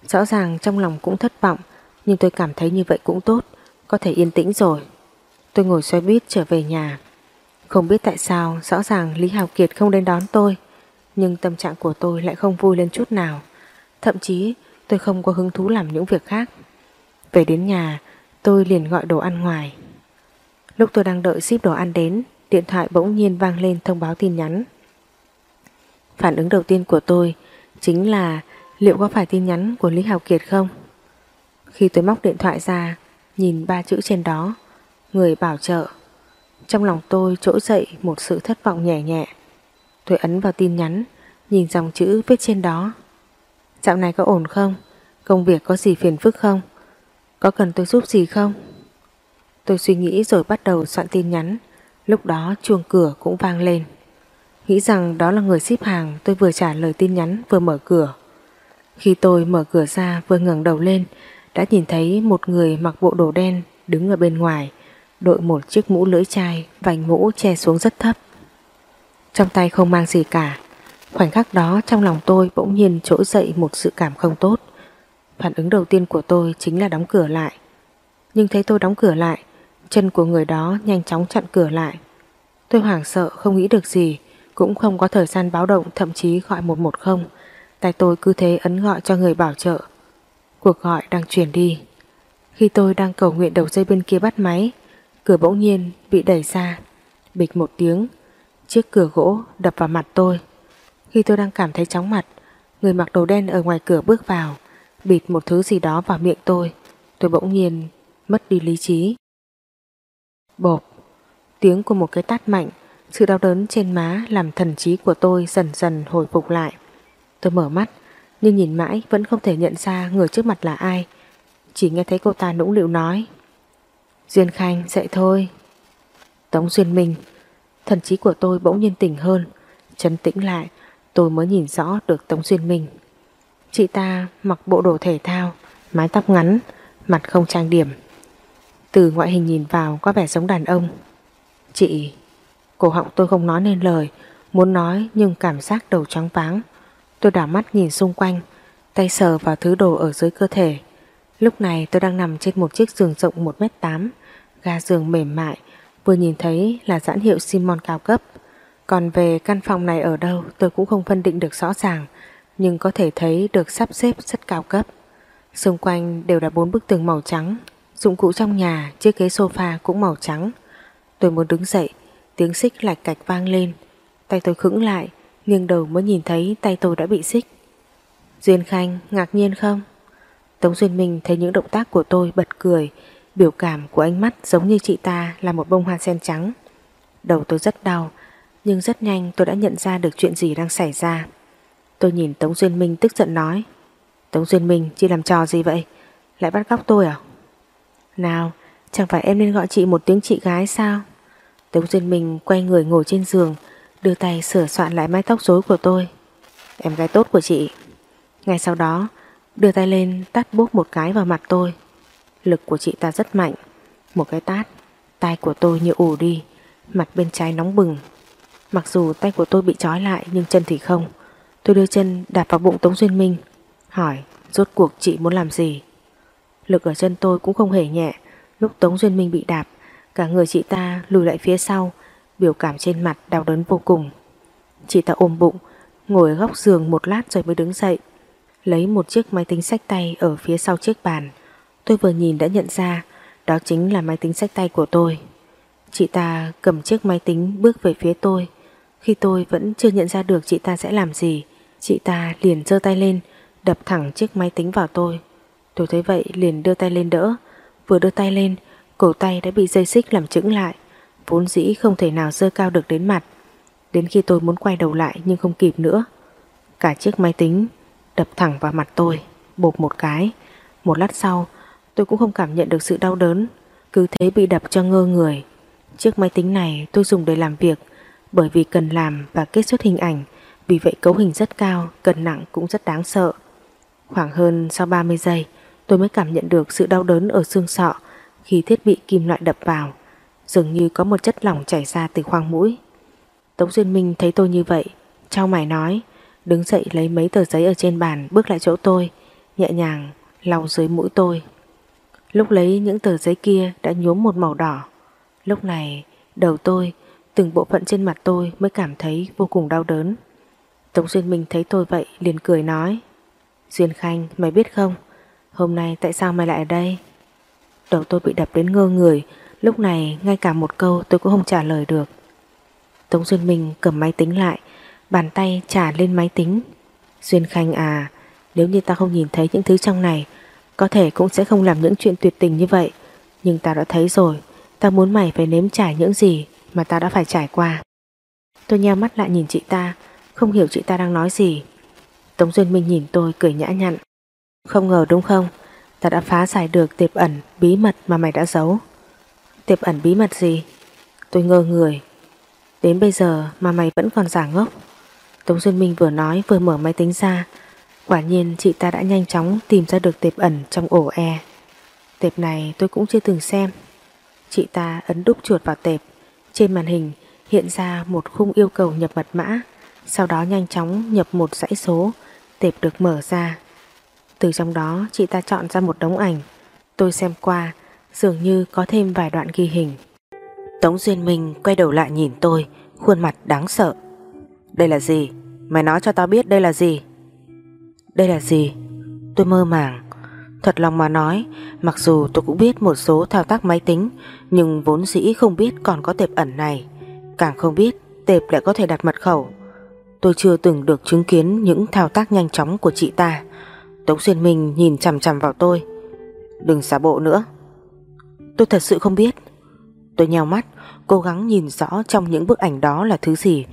Rõ ràng trong lòng cũng thất vọng nhưng tôi cảm thấy như vậy cũng tốt. Có thể yên tĩnh rồi. Tôi ngồi xoay buýt trở về nhà. Không biết tại sao, rõ ràng Lý Hào Kiệt không đến đón tôi. Nhưng tâm trạng của tôi lại không vui lên chút nào. Thậm chí, tôi không có hứng thú làm những việc khác. Về đến nhà, tôi liền gọi đồ ăn ngoài. Lúc tôi đang đợi ship đồ ăn đến, Điện thoại bỗng nhiên vang lên thông báo tin nhắn. Phản ứng đầu tiên của tôi Chính là liệu có phải tin nhắn của Lý Hào Kiệt không? Khi tôi móc điện thoại ra, Nhìn ba chữ trên đó, Người bảo trợ. Trong lòng tôi trỗi dậy một sự thất vọng nhẹ nhẹ. Tôi ấn vào tin nhắn, Nhìn dòng chữ viết trên đó. Dạo này có ổn không? Công việc có gì phiền phức không? Có cần tôi giúp gì không? Tôi suy nghĩ rồi bắt đầu soạn tin nhắn. Lúc đó chuông cửa cũng vang lên. Nghĩ rằng đó là người ship hàng, Tôi vừa trả lời tin nhắn, vừa mở cửa. Khi tôi mở cửa ra, vừa ngẩng đầu lên đã nhìn thấy một người mặc bộ đồ đen đứng ở bên ngoài, đội một chiếc mũ lưỡi chai, vành mũ che xuống rất thấp. Trong tay không mang gì cả, khoảnh khắc đó trong lòng tôi bỗng nhiên trỗi dậy một sự cảm không tốt. Phản ứng đầu tiên của tôi chính là đóng cửa lại. Nhưng thấy tôi đóng cửa lại, chân của người đó nhanh chóng chặn cửa lại. Tôi hoảng sợ không nghĩ được gì, cũng không có thời gian báo động thậm chí gọi 110. Tay tôi cứ thế ấn gọi cho người bảo trợ. Cuộc gọi đang chuyển đi. Khi tôi đang cầu nguyện đầu dây bên kia bắt máy, cửa bỗng nhiên bị đẩy ra. Bịch một tiếng, chiếc cửa gỗ đập vào mặt tôi. Khi tôi đang cảm thấy chóng mặt, người mặc đồ đen ở ngoài cửa bước vào, bịt một thứ gì đó vào miệng tôi. Tôi bỗng nhiên mất đi lý trí. Bộp, tiếng của một cái tát mạnh, sự đau đớn trên má làm thần trí của tôi dần dần hồi phục lại. Tôi mở mắt, nhưng nhìn mãi vẫn không thể nhận ra người trước mặt là ai. Chỉ nghe thấy cô ta nũng nịu nói. Duyên Khanh dậy thôi. Tống Duyên Minh, thần trí của tôi bỗng nhiên tỉnh hơn, chấn tĩnh lại, tôi mới nhìn rõ được Tống Duyên Minh. Chị ta mặc bộ đồ thể thao, mái tóc ngắn, mặt không trang điểm. Từ ngoại hình nhìn vào có vẻ giống đàn ông. Chị, cổ họng tôi không nói nên lời, muốn nói nhưng cảm giác đầu trắng váng. Tôi đảo mắt nhìn xung quanh, tay sờ vào thứ đồ ở dưới cơ thể. Lúc này tôi đang nằm trên một chiếc giường rộng 1m8, ga giường mềm mại, vừa nhìn thấy là giãn hiệu Simon cao cấp. Còn về căn phòng này ở đâu tôi cũng không phân định được rõ ràng, nhưng có thể thấy được sắp xếp rất cao cấp. Xung quanh đều là bốn bức tường màu trắng, dụng cụ trong nhà, chiếc ghế sofa cũng màu trắng. Tôi muốn đứng dậy, tiếng xích lạch cạch vang lên, tay tôi khững lại, nghiêng đầu mới nhìn thấy tay tôi đã bị xích. Duyên Khanh ngạc nhiên không? Tống Duyên Minh thấy những động tác của tôi bật cười, biểu cảm của ánh mắt giống như chị ta là một bông hoa sen trắng. Đầu tôi rất đau, nhưng rất nhanh tôi đã nhận ra được chuyện gì đang xảy ra. Tôi nhìn Tống Duyên Minh tức giận nói Tống Duyên Minh chị làm trò gì vậy? Lại bắt cóc tôi à? Nào, chẳng phải em nên gọi chị một tiếng chị gái sao? Tống Duyên Minh quay người ngồi trên giường đưa tay sửa soạn lại mái tóc rối của tôi. Em gái tốt của chị. Ngay sau đó, đưa tay lên tát bốp một cái vào mặt tôi. Lực của chị ta rất mạnh. Một cái tát, tay của tôi như ù đi, mặt bên trái nóng bừng. Mặc dù tay của tôi bị trói lại nhưng chân thì không. Tôi đưa chân đạp vào bụng Tống Duyên Minh, hỏi rốt cuộc chị muốn làm gì. Lực ở chân tôi cũng không hề nhẹ, lúc Tống Duyên Minh bị đạp, cả người chị ta lùi lại phía sau, biểu cảm trên mặt đau đớn vô cùng. Chị ta ôm bụng, ngồi ở góc giường một lát rồi mới đứng dậy, lấy một chiếc máy tính sách tay ở phía sau chiếc bàn. Tôi vừa nhìn đã nhận ra đó chính là máy tính sách tay của tôi. Chị ta cầm chiếc máy tính bước về phía tôi. Khi tôi vẫn chưa nhận ra được chị ta sẽ làm gì, chị ta liền giơ tay lên, đập thẳng chiếc máy tính vào tôi. Tôi thấy vậy liền đưa tay lên đỡ, vừa đưa tay lên, cổ tay đã bị dây xích làm chững lại vốn dĩ không thể nào dơ cao được đến mặt. Đến khi tôi muốn quay đầu lại nhưng không kịp nữa. Cả chiếc máy tính đập thẳng vào mặt tôi, bột một cái. Một lát sau, tôi cũng không cảm nhận được sự đau đớn, cứ thế bị đập cho ngơ người. Chiếc máy tính này tôi dùng để làm việc, bởi vì cần làm và kết xuất hình ảnh, vì vậy cấu hình rất cao, cân nặng cũng rất đáng sợ. Khoảng hơn sau 30 giây, tôi mới cảm nhận được sự đau đớn ở xương sọ khi thiết bị kim loại đập vào. Dường như có một chất lỏng chảy ra từ khoang mũi. Tống Duyên Minh thấy tôi như vậy, Trao mày nói, Đứng dậy lấy mấy tờ giấy ở trên bàn, Bước lại chỗ tôi, Nhẹ nhàng lau dưới mũi tôi. Lúc lấy những tờ giấy kia đã nhuốm một màu đỏ. Lúc này, đầu tôi, Từng bộ phận trên mặt tôi mới cảm thấy vô cùng đau đớn. Tống Duyên Minh thấy tôi vậy liền cười nói, Duyên Khanh, mày biết không? Hôm nay tại sao mày lại ở đây? Đầu tôi bị đập đến ngơ người Lúc này, ngay cả một câu tôi cũng không trả lời được. Tống Duyên Minh cầm máy tính lại, Bàn tay trả lên máy tính. Duyên Khanh à Nếu như ta không nhìn thấy những thứ trong này, Có thể cũng sẽ không làm những chuyện tuyệt tình như vậy. Nhưng ta đã thấy rồi, Ta muốn mày phải nếm trải những gì Mà ta đã phải trải qua. Tôi nheo mắt lại nhìn chị ta, Không hiểu chị ta đang nói gì. Tống Duyên Minh nhìn tôi cười nhã nhặn. Không ngờ đúng không? Ta đã phá giải được tiệp ẩn bí mật mà mày đã giấu. Tiệp ẩn bí mật gì? Tôi ngơ người. Đến bây giờ mà mày vẫn còn giả ngốc. Tống Duyên Minh vừa nói vừa mở máy tính ra. Quả nhiên chị ta đã nhanh chóng tìm ra được tệp ẩn trong ổ e. Tệp này tôi cũng chưa từng xem. Chị ta ấn đúc chuột vào tệp. Trên màn hình hiện ra một khung yêu cầu nhập mật mã. Sau đó nhanh chóng nhập một dãy số. Tệp được mở ra. Từ trong đó chị ta chọn ra một đống ảnh. Tôi xem qua, dường như có thêm vài đoạn ghi hình. Tống Duyên Minh quay đầu lại nhìn tôi, khuôn mặt đáng sợ. Đây là gì? Mày nói cho tao biết đây là gì? Đây là gì? Tôi mơ màng. Thật lòng mà nói, mặc dù tôi cũng biết một số thao tác máy tính, nhưng vốn dĩ không biết còn có tệp ẩn này. Càng không biết tệp lại có thể đặt mật khẩu. Tôi chưa từng được chứng kiến những thao tác nhanh chóng của chị ta. Tống Xuyên Minh nhìn chằm chằm vào tôi. Đừng xả bộ nữa. Tôi thật sự không biết. Tôi nheo mắt, cố gắng nhìn rõ trong những bức ảnh đó là thứ gì.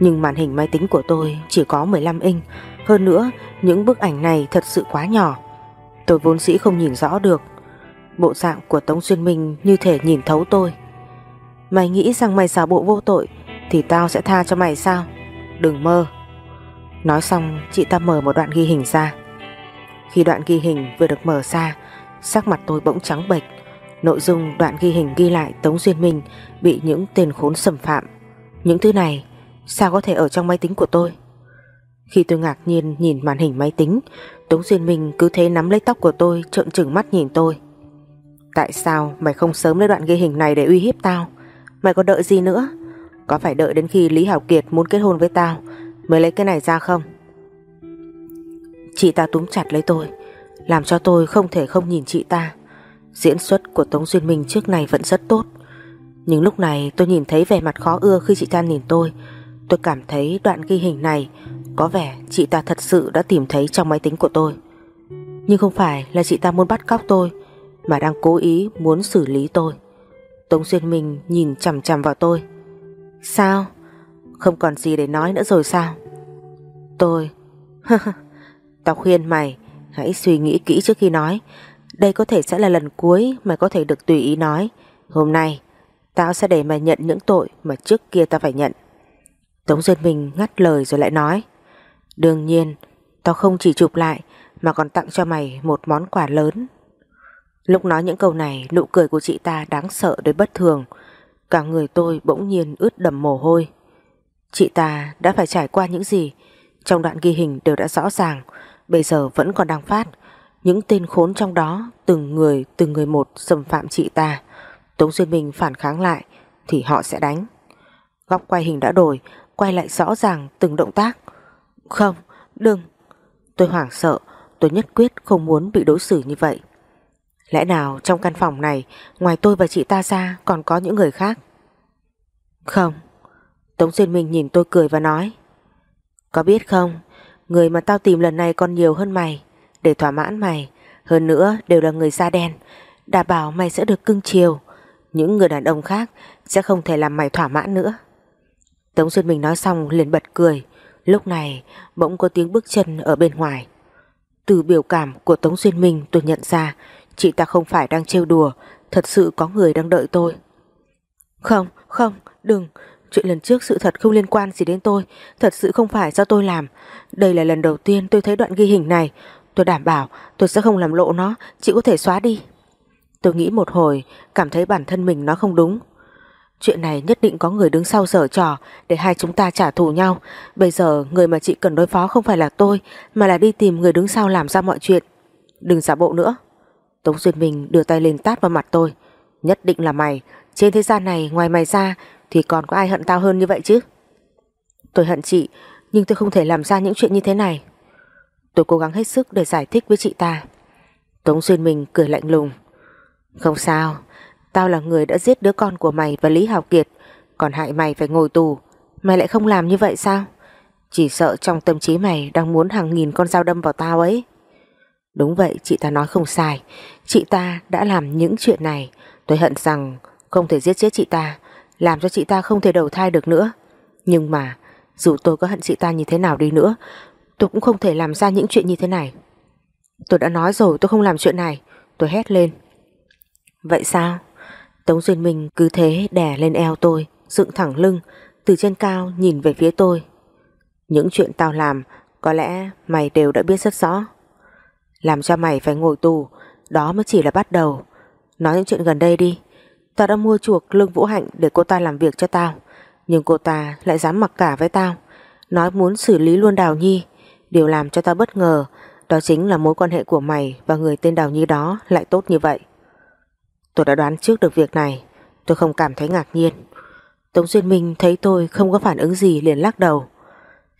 Nhưng màn hình máy tính của tôi chỉ có 15 inch. Hơn nữa, những bức ảnh này thật sự quá nhỏ. Tôi vốn dĩ không nhìn rõ được. Bộ dạng của Tống Xuyên Minh như thể nhìn thấu tôi. Mày nghĩ rằng mày xả bộ vô tội thì tao sẽ tha cho mày sao? Đừng mơ. Nói xong, chị ta mở một đoạn ghi hình ra. Khi đoạn ghi hình vừa được mở ra, sắc mặt tôi bỗng trắng bệch. Nội dung đoạn ghi hình ghi lại Tống Duyên Minh bị những tên khốn xâm phạm. Những thứ này sao có thể ở trong máy tính của tôi? Khi tôi ngạc nhiên nhìn màn hình máy tính, Tống Duyên Minh cứ thế nắm lấy tóc của tôi trợn trừng mắt nhìn tôi. Tại sao mày không sớm lấy đoạn ghi hình này để uy hiếp tao? Mày có đợi gì nữa? Có phải đợi đến khi Lý Hảo Kiệt muốn kết hôn với tao mới lấy cái này ra không? Chị ta túm chặt lấy tôi, làm cho tôi không thể không nhìn chị ta. Diễn xuất của Tống Duyên Minh trước này vẫn rất tốt. Nhưng lúc này tôi nhìn thấy vẻ mặt khó ưa khi chị ta nhìn tôi. Tôi cảm thấy đoạn ghi hình này có vẻ chị ta thật sự đã tìm thấy trong máy tính của tôi. Nhưng không phải là chị ta muốn bắt cóc tôi, mà đang cố ý muốn xử lý tôi. Tống Duyên Minh nhìn chằm chằm vào tôi. Sao? Không còn gì để nói nữa rồi sao? Tôi... Tao khuyên mày hãy suy nghĩ kỹ trước khi nói. Đây có thể sẽ là lần cuối mày có thể được tùy ý nói. Hôm nay, tao sẽ để mày nhận những tội mà trước kia tao phải nhận. Tống Duyên Minh ngắt lời rồi lại nói. Đương nhiên, tao không chỉ chụp lại mà còn tặng cho mày một món quà lớn. Lúc nói những câu này, nụ cười của chị ta đáng sợ đến bất thường. Cả người tôi bỗng nhiên ướt đầm mồ hôi. Chị ta đã phải trải qua những gì? Trong đoạn ghi hình đều đã rõ ràng, bây giờ vẫn còn đang phát. Những tên khốn trong đó, từng người, từng người một xâm phạm chị ta. Tống Duyên Minh phản kháng lại, thì họ sẽ đánh. Góc quay hình đã đổi, quay lại rõ ràng từng động tác. Không, đừng. Tôi hoảng sợ, tôi nhất quyết không muốn bị đối xử như vậy. Lẽ nào trong căn phòng này, ngoài tôi và chị ta ra còn có những người khác? Không. Tống Duyên Minh nhìn tôi cười và nói. Có biết không, người mà tao tìm lần này còn nhiều hơn mày, để thỏa mãn mày. Hơn nữa đều là người da đen, đảm bảo mày sẽ được cưng chiều. Những người đàn ông khác sẽ không thể làm mày thỏa mãn nữa. Tống Duyên Minh nói xong liền bật cười. Lúc này bỗng có tiếng bước chân ở bên ngoài. Từ biểu cảm của Tống Duyên Minh tôi nhận ra chị ta không phải đang trêu đùa, thật sự có người đang đợi tôi. Không, không, đừng, chuyện lần trước sự thật không liên quan gì đến tôi, thật sự không phải do tôi làm. Đây là lần đầu tiên tôi thấy đoạn ghi hình này, tôi đảm bảo tôi sẽ không làm lộ nó, chị có thể xóa đi. Tôi nghĩ một hồi, cảm thấy bản thân mình nó không đúng. Chuyện này nhất định có người đứng sau sở trò để hai chúng ta trả thù nhau. Bây giờ người mà chị cần đối phó không phải là tôi mà là đi tìm người đứng sau làm ra mọi chuyện. Đừng giả bộ nữa. Tống Duyên Minh đưa tay lên tát vào mặt tôi. Nhất định là mày. Trên thế gian này ngoài mày ra thì còn có ai hận tao hơn như vậy chứ? Tôi hận chị nhưng tôi không thể làm ra những chuyện như thế này. Tôi cố gắng hết sức để giải thích với chị ta. Tống Duyên Minh cười lạnh lùng. Không sao, Tao là người đã giết đứa con của mày và Lý Hào Kiệt Còn hại mày phải ngồi tù. Mày lại không làm như vậy sao? Chỉ sợ trong tâm trí mày đang muốn hàng nghìn con dao đâm vào tao ấy. Đúng vậy chị ta nói không sai. Chị ta đã làm những chuyện này. Tôi hận rằng không thể giết chết chị ta Làm cho chị ta không thể đầu thai được nữa. Nhưng mà Dù tôi có hận chị ta như thế nào đi nữa Tôi cũng không thể làm ra những chuyện như thế này. Tôi đã nói rồi tôi không làm chuyện này. Tôi hét lên. Vậy sao? Tống Duyên Minh cứ thế đè lên eo tôi, dựng thẳng lưng, từ trên cao nhìn về phía tôi. Những chuyện tao làm Có lẽ mày đều đã biết rất rõ. Làm cho mày phải ngồi tù Đó mới chỉ là bắt đầu. Nói những chuyện gần đây đi. Tao đã mua chuộc Lương Vũ Hạnh để cô ta làm việc cho tao Nhưng cô ta lại dám mặc cả với tao. Nói muốn xử lý luôn Đào Nhi Điều làm cho tao bất ngờ. Đó chính là mối quan hệ của mày Và người tên Đào Nhi đó lại tốt như vậy. Tôi đã đoán trước được việc này. Tôi không cảm thấy ngạc nhiên. Tống Duyên Minh thấy tôi không có phản ứng gì liền lắc đầu.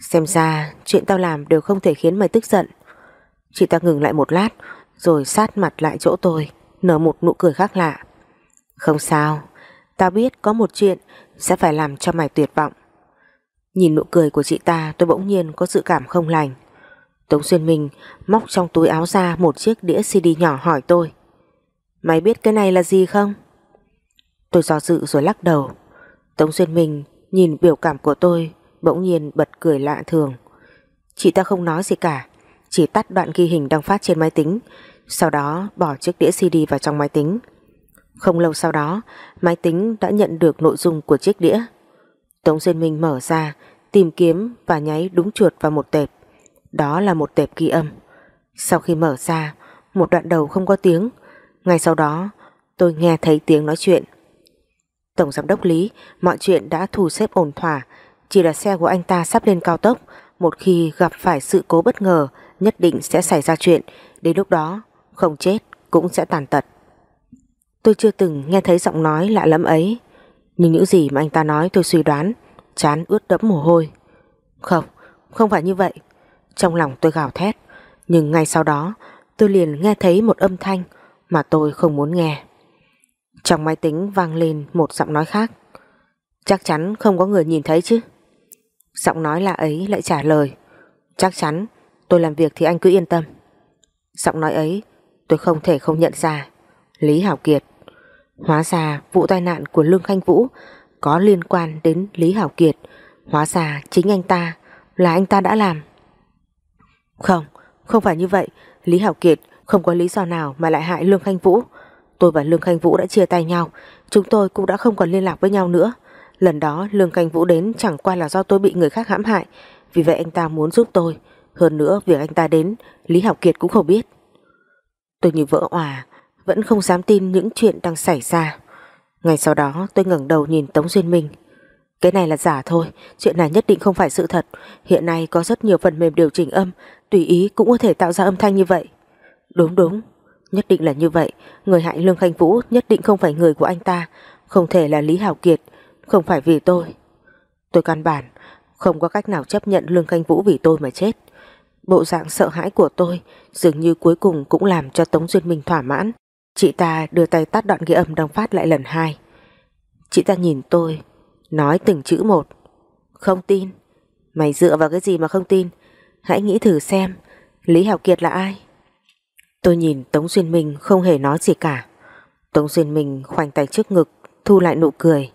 Xem ra chuyện tao làm đều không thể khiến mày tức giận. Chị ta ngừng lại một lát, Rồi sát mặt lại chỗ tôi, Nở một nụ cười khác lạ. Không sao. Tao biết có một chuyện Sẽ phải làm cho mày tuyệt vọng. Nhìn nụ cười của chị ta tôi bỗng nhiên có sự cảm không lành Tống Xuyên Minh móc trong túi áo ra một chiếc đĩa CD nhỏ hỏi tôi Mày biết cái này là gì không? Tôi do dự rồi lắc đầu Tống Xuyên Minh nhìn biểu cảm của tôi bỗng nhiên bật cười lạ thường. Chị ta không nói gì cả, chỉ tắt đoạn ghi hình đang phát trên máy tính, sau đó bỏ chiếc đĩa CD vào trong máy tính. Không lâu sau đó, máy tính đã nhận được nội dung của chiếc đĩa. Tống Duyên Minh mở ra, tìm kiếm và nháy đúng chuột vào một tệp. Đó là một tệp ghi âm. Sau khi mở ra, một đoạn đầu không có tiếng. Ngay sau đó, tôi nghe thấy tiếng nói chuyện. Tổng giám đốc Lý, mọi chuyện đã thu xếp ổn thỏa, chỉ là xe của anh ta sắp lên cao tốc, một khi gặp phải sự cố bất ngờ, nhất định sẽ xảy ra chuyện, đến lúc đó không chết cũng sẽ tàn tật. Tôi chưa từng nghe thấy giọng nói lạ lắm ấy, nhưng những gì mà anh ta nói tôi suy đoán, chán ướt đẫm mồ hôi. Không, không phải như vậy. Trong lòng tôi gào thét, nhưng ngay sau đó tôi liền nghe thấy một âm thanh mà tôi không muốn nghe. Trong máy tính vang lên một giọng nói khác. Chắc chắn không có người nhìn thấy chứ. Giọng nói là ấy lại trả lời Chắc chắn tôi làm việc thì anh cứ yên tâm Giọng nói ấy tôi không thể không nhận ra Lý Hảo Kiệt Hóa ra vụ tai nạn của Lương Khanh Vũ Có liên quan đến Lý Hảo Kiệt. Hóa ra chính anh ta Là anh ta đã làm. Không, không phải như vậy. Lý Hảo Kiệt không có lý do nào mà lại hại Lương Khanh Vũ. Tôi và Lương Khanh Vũ đã chia tay nhau. Chúng tôi cũng đã không còn liên lạc với nhau nữa. Lần đó Lương Khanh Vũ đến chẳng qua là do tôi bị người khác hãm hại. Vì vậy anh ta muốn giúp tôi. Hơn nữa việc anh ta đến Lý Hảo Kiệt cũng không biết. Tôi như vỡ òa. Vẫn không dám tin những chuyện đang xảy ra. Ngày sau đó, tôi ngẩng đầu nhìn Tống Duyên Minh. Cái này là giả thôi, Chuyện này nhất định không phải sự thật. Hiện nay có rất nhiều phần mềm điều chỉnh âm, Tùy ý cũng có thể tạo ra âm thanh như vậy. Đúng đúng, Nhất định là như vậy. Người hại Lương Khanh Vũ nhất định không phải người của anh ta, Không thể là Lý Hảo Kiệt, không phải vì tôi. Tôi căn bản Không có cách nào chấp nhận Lương khanh Vũ vì tôi mà chết. Bộ dạng sợ hãi của tôi Dường như cuối cùng cũng làm cho Tống Duyên Minh thỏa mãn. Chị ta đưa tay tắt đoạn ghi âm đang phát lại lần hai. Chị ta nhìn tôi Nói từng chữ một. Không tin. Mày dựa vào cái gì mà không tin? Hãy nghĩ thử xem Lý Hảo Kiệt là ai? Tôi nhìn Tống Duyên Minh không hề nói gì cả. Tống Duyên Minh khoanh tay trước ngực Thu lại nụ cười.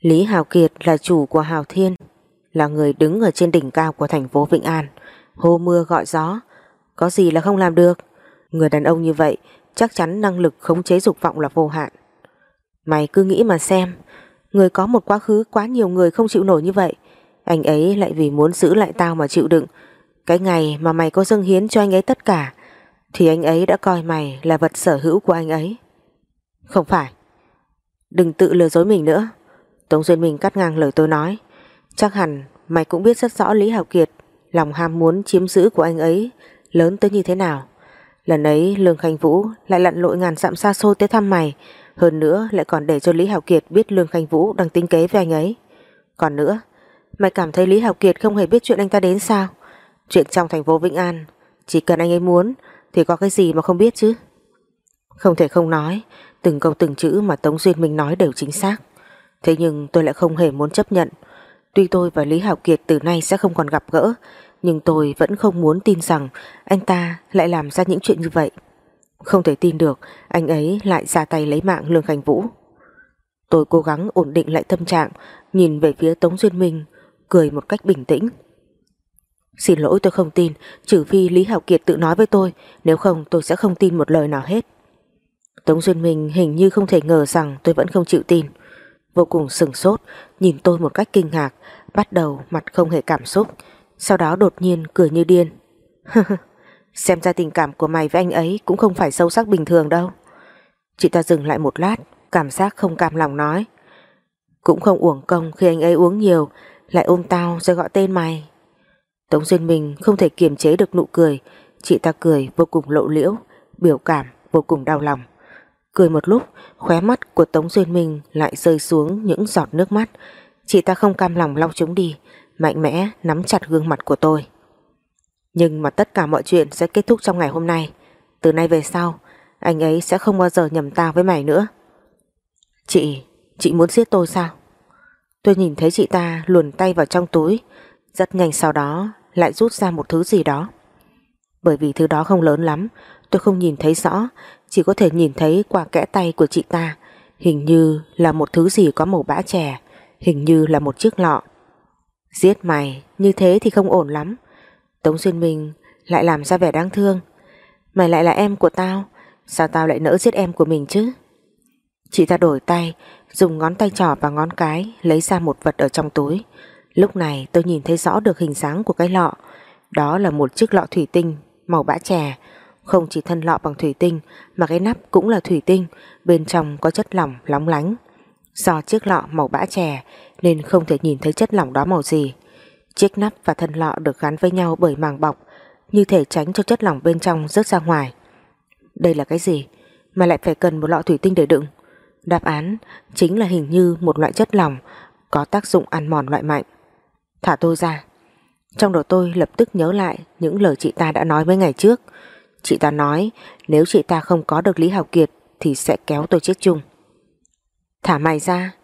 Lý Hào Kiệt là chủ của Hào Thiên, là người đứng ở trên đỉnh cao của thành phố Vĩnh An, hô mưa gọi gió, có gì là không làm được. Người đàn ông như vậy chắc chắn năng lực khống chế dục vọng là vô hạn. Mày cứ nghĩ mà xem, người có một quá khứ quá nhiều người không chịu nổi như vậy, anh ấy lại vì muốn giữ lại tao mà chịu đựng. Cái ngày mà mày có dâng hiến cho anh ấy tất cả, thì anh ấy đã coi mày là vật sở hữu của anh ấy. Không phải. Đừng tự lừa dối mình nữa. Tống Duyên Minh cắt ngang lời tôi nói Chắc hẳn mày cũng biết rất rõ Lý Hảo Kiệt Lòng ham muốn chiếm giữ của anh ấy Lớn tới như thế nào Lần ấy, Lương Khanh Vũ lại lặn lội ngàn dặm xa xôi tới thăm mày. Hơn nữa, lại còn để cho Lý Hảo Kiệt biết Lương Khanh Vũ đang tính kế với anh ấy. Còn nữa, Mày cảm thấy Lý Hảo Kiệt không hề biết chuyện anh ta đến sao? Chuyện trong thành phố Vĩnh An, Chỉ cần anh ấy muốn, Thì có cái gì mà không biết chứ? Không thể không nói, Từng câu từng chữ mà Tống Duyên Minh nói đều chính xác. Thế nhưng tôi lại không hề muốn chấp nhận. Tuy tôi và Lý Hảo Kiệt từ nay sẽ không còn gặp gỡ nhưng tôi vẫn không muốn tin rằng Anh ta lại làm ra những chuyện như vậy. Không thể tin được Anh ấy lại ra tay lấy mạng Lương Khánh Vũ. Tôi cố gắng ổn định lại tâm trạng Nhìn về phía Tống Duyên Minh Cười một cách bình tĩnh. Xin lỗi tôi không tin Trừ phi Lý Hảo Kiệt tự nói với tôi Nếu không tôi sẽ không tin một lời nào hết. Tống Duyên Minh hình như không thể ngờ rằng tôi vẫn không chịu tin. Vô cùng sừng sốt, nhìn tôi một cách kinh ngạc, bắt đầu mặt không hề cảm xúc, sau đó đột nhiên cười như điên. Xem ra tình cảm của mày với anh ấy cũng không phải sâu sắc bình thường đâu. Chị ta dừng lại một lát, cảm giác không cam lòng nói. Cũng không uổng công khi anh ấy uống nhiều, lại ôm tao rồi gọi tên mày. Tống Duyên Minh không thể kiềm chế được nụ cười, chị ta cười vô cùng lộ liễu, biểu cảm vô cùng đau lòng. Cười một lúc, khóe mắt của Tống Duyên Minh lại rơi xuống những giọt nước mắt. Chị ta không cam lòng lau chúng đi, mạnh mẽ nắm chặt gương mặt của tôi. Nhưng mà tất cả mọi chuyện sẽ kết thúc trong ngày hôm nay. Từ nay về sau, anh ấy sẽ không bao giờ nhầm tao với mày nữa. Chị, chị muốn giết tôi sao? Tôi nhìn thấy chị ta luồn tay vào trong túi, rất nhanh sau đó lại rút ra một thứ gì đó. Bởi vì thứ đó không lớn lắm, tôi không nhìn thấy rõ, chỉ có thể nhìn thấy qua kẽ tay của chị ta, hình như là một thứ gì có màu bã chè, hình như là một chiếc lọ. Giết mày, như thế thì không ổn lắm. Tống Duyên Minh lại làm ra vẻ đáng thương. Mày lại là em của tao, sao tao lại nỡ giết em của mình chứ? Chị ta đổi tay, dùng ngón tay trỏ và ngón cái lấy ra một vật ở trong túi. Lúc này tôi nhìn thấy rõ được hình dáng của cái lọ. Đó là một chiếc lọ thủy tinh màu bã chè. Không chỉ thân lọ bằng thủy tinh mà cái nắp cũng là thủy tinh, bên trong có chất lỏng lóng lánh. Do chiếc lọ màu bã chè nên không thể nhìn thấy chất lỏng đó màu gì. Chiếc nắp và thân lọ được gắn với nhau bởi màng bọc, như thể tránh cho chất lỏng bên trong rớt ra ngoài. Đây là cái gì mà lại phải cần một lọ thủy tinh để đựng? Đáp án chính là hình như một loại chất lỏng có tác dụng ăn mòn loại mạnh. Thả tôi ra. Trong đầu tôi lập tức nhớ lại những lời chị ta đã nói mấy ngày trước. Chị ta nói nếu chị ta không có được Lý Hào Kiệt thì sẽ kéo tôi chết chung. Thả mày ra.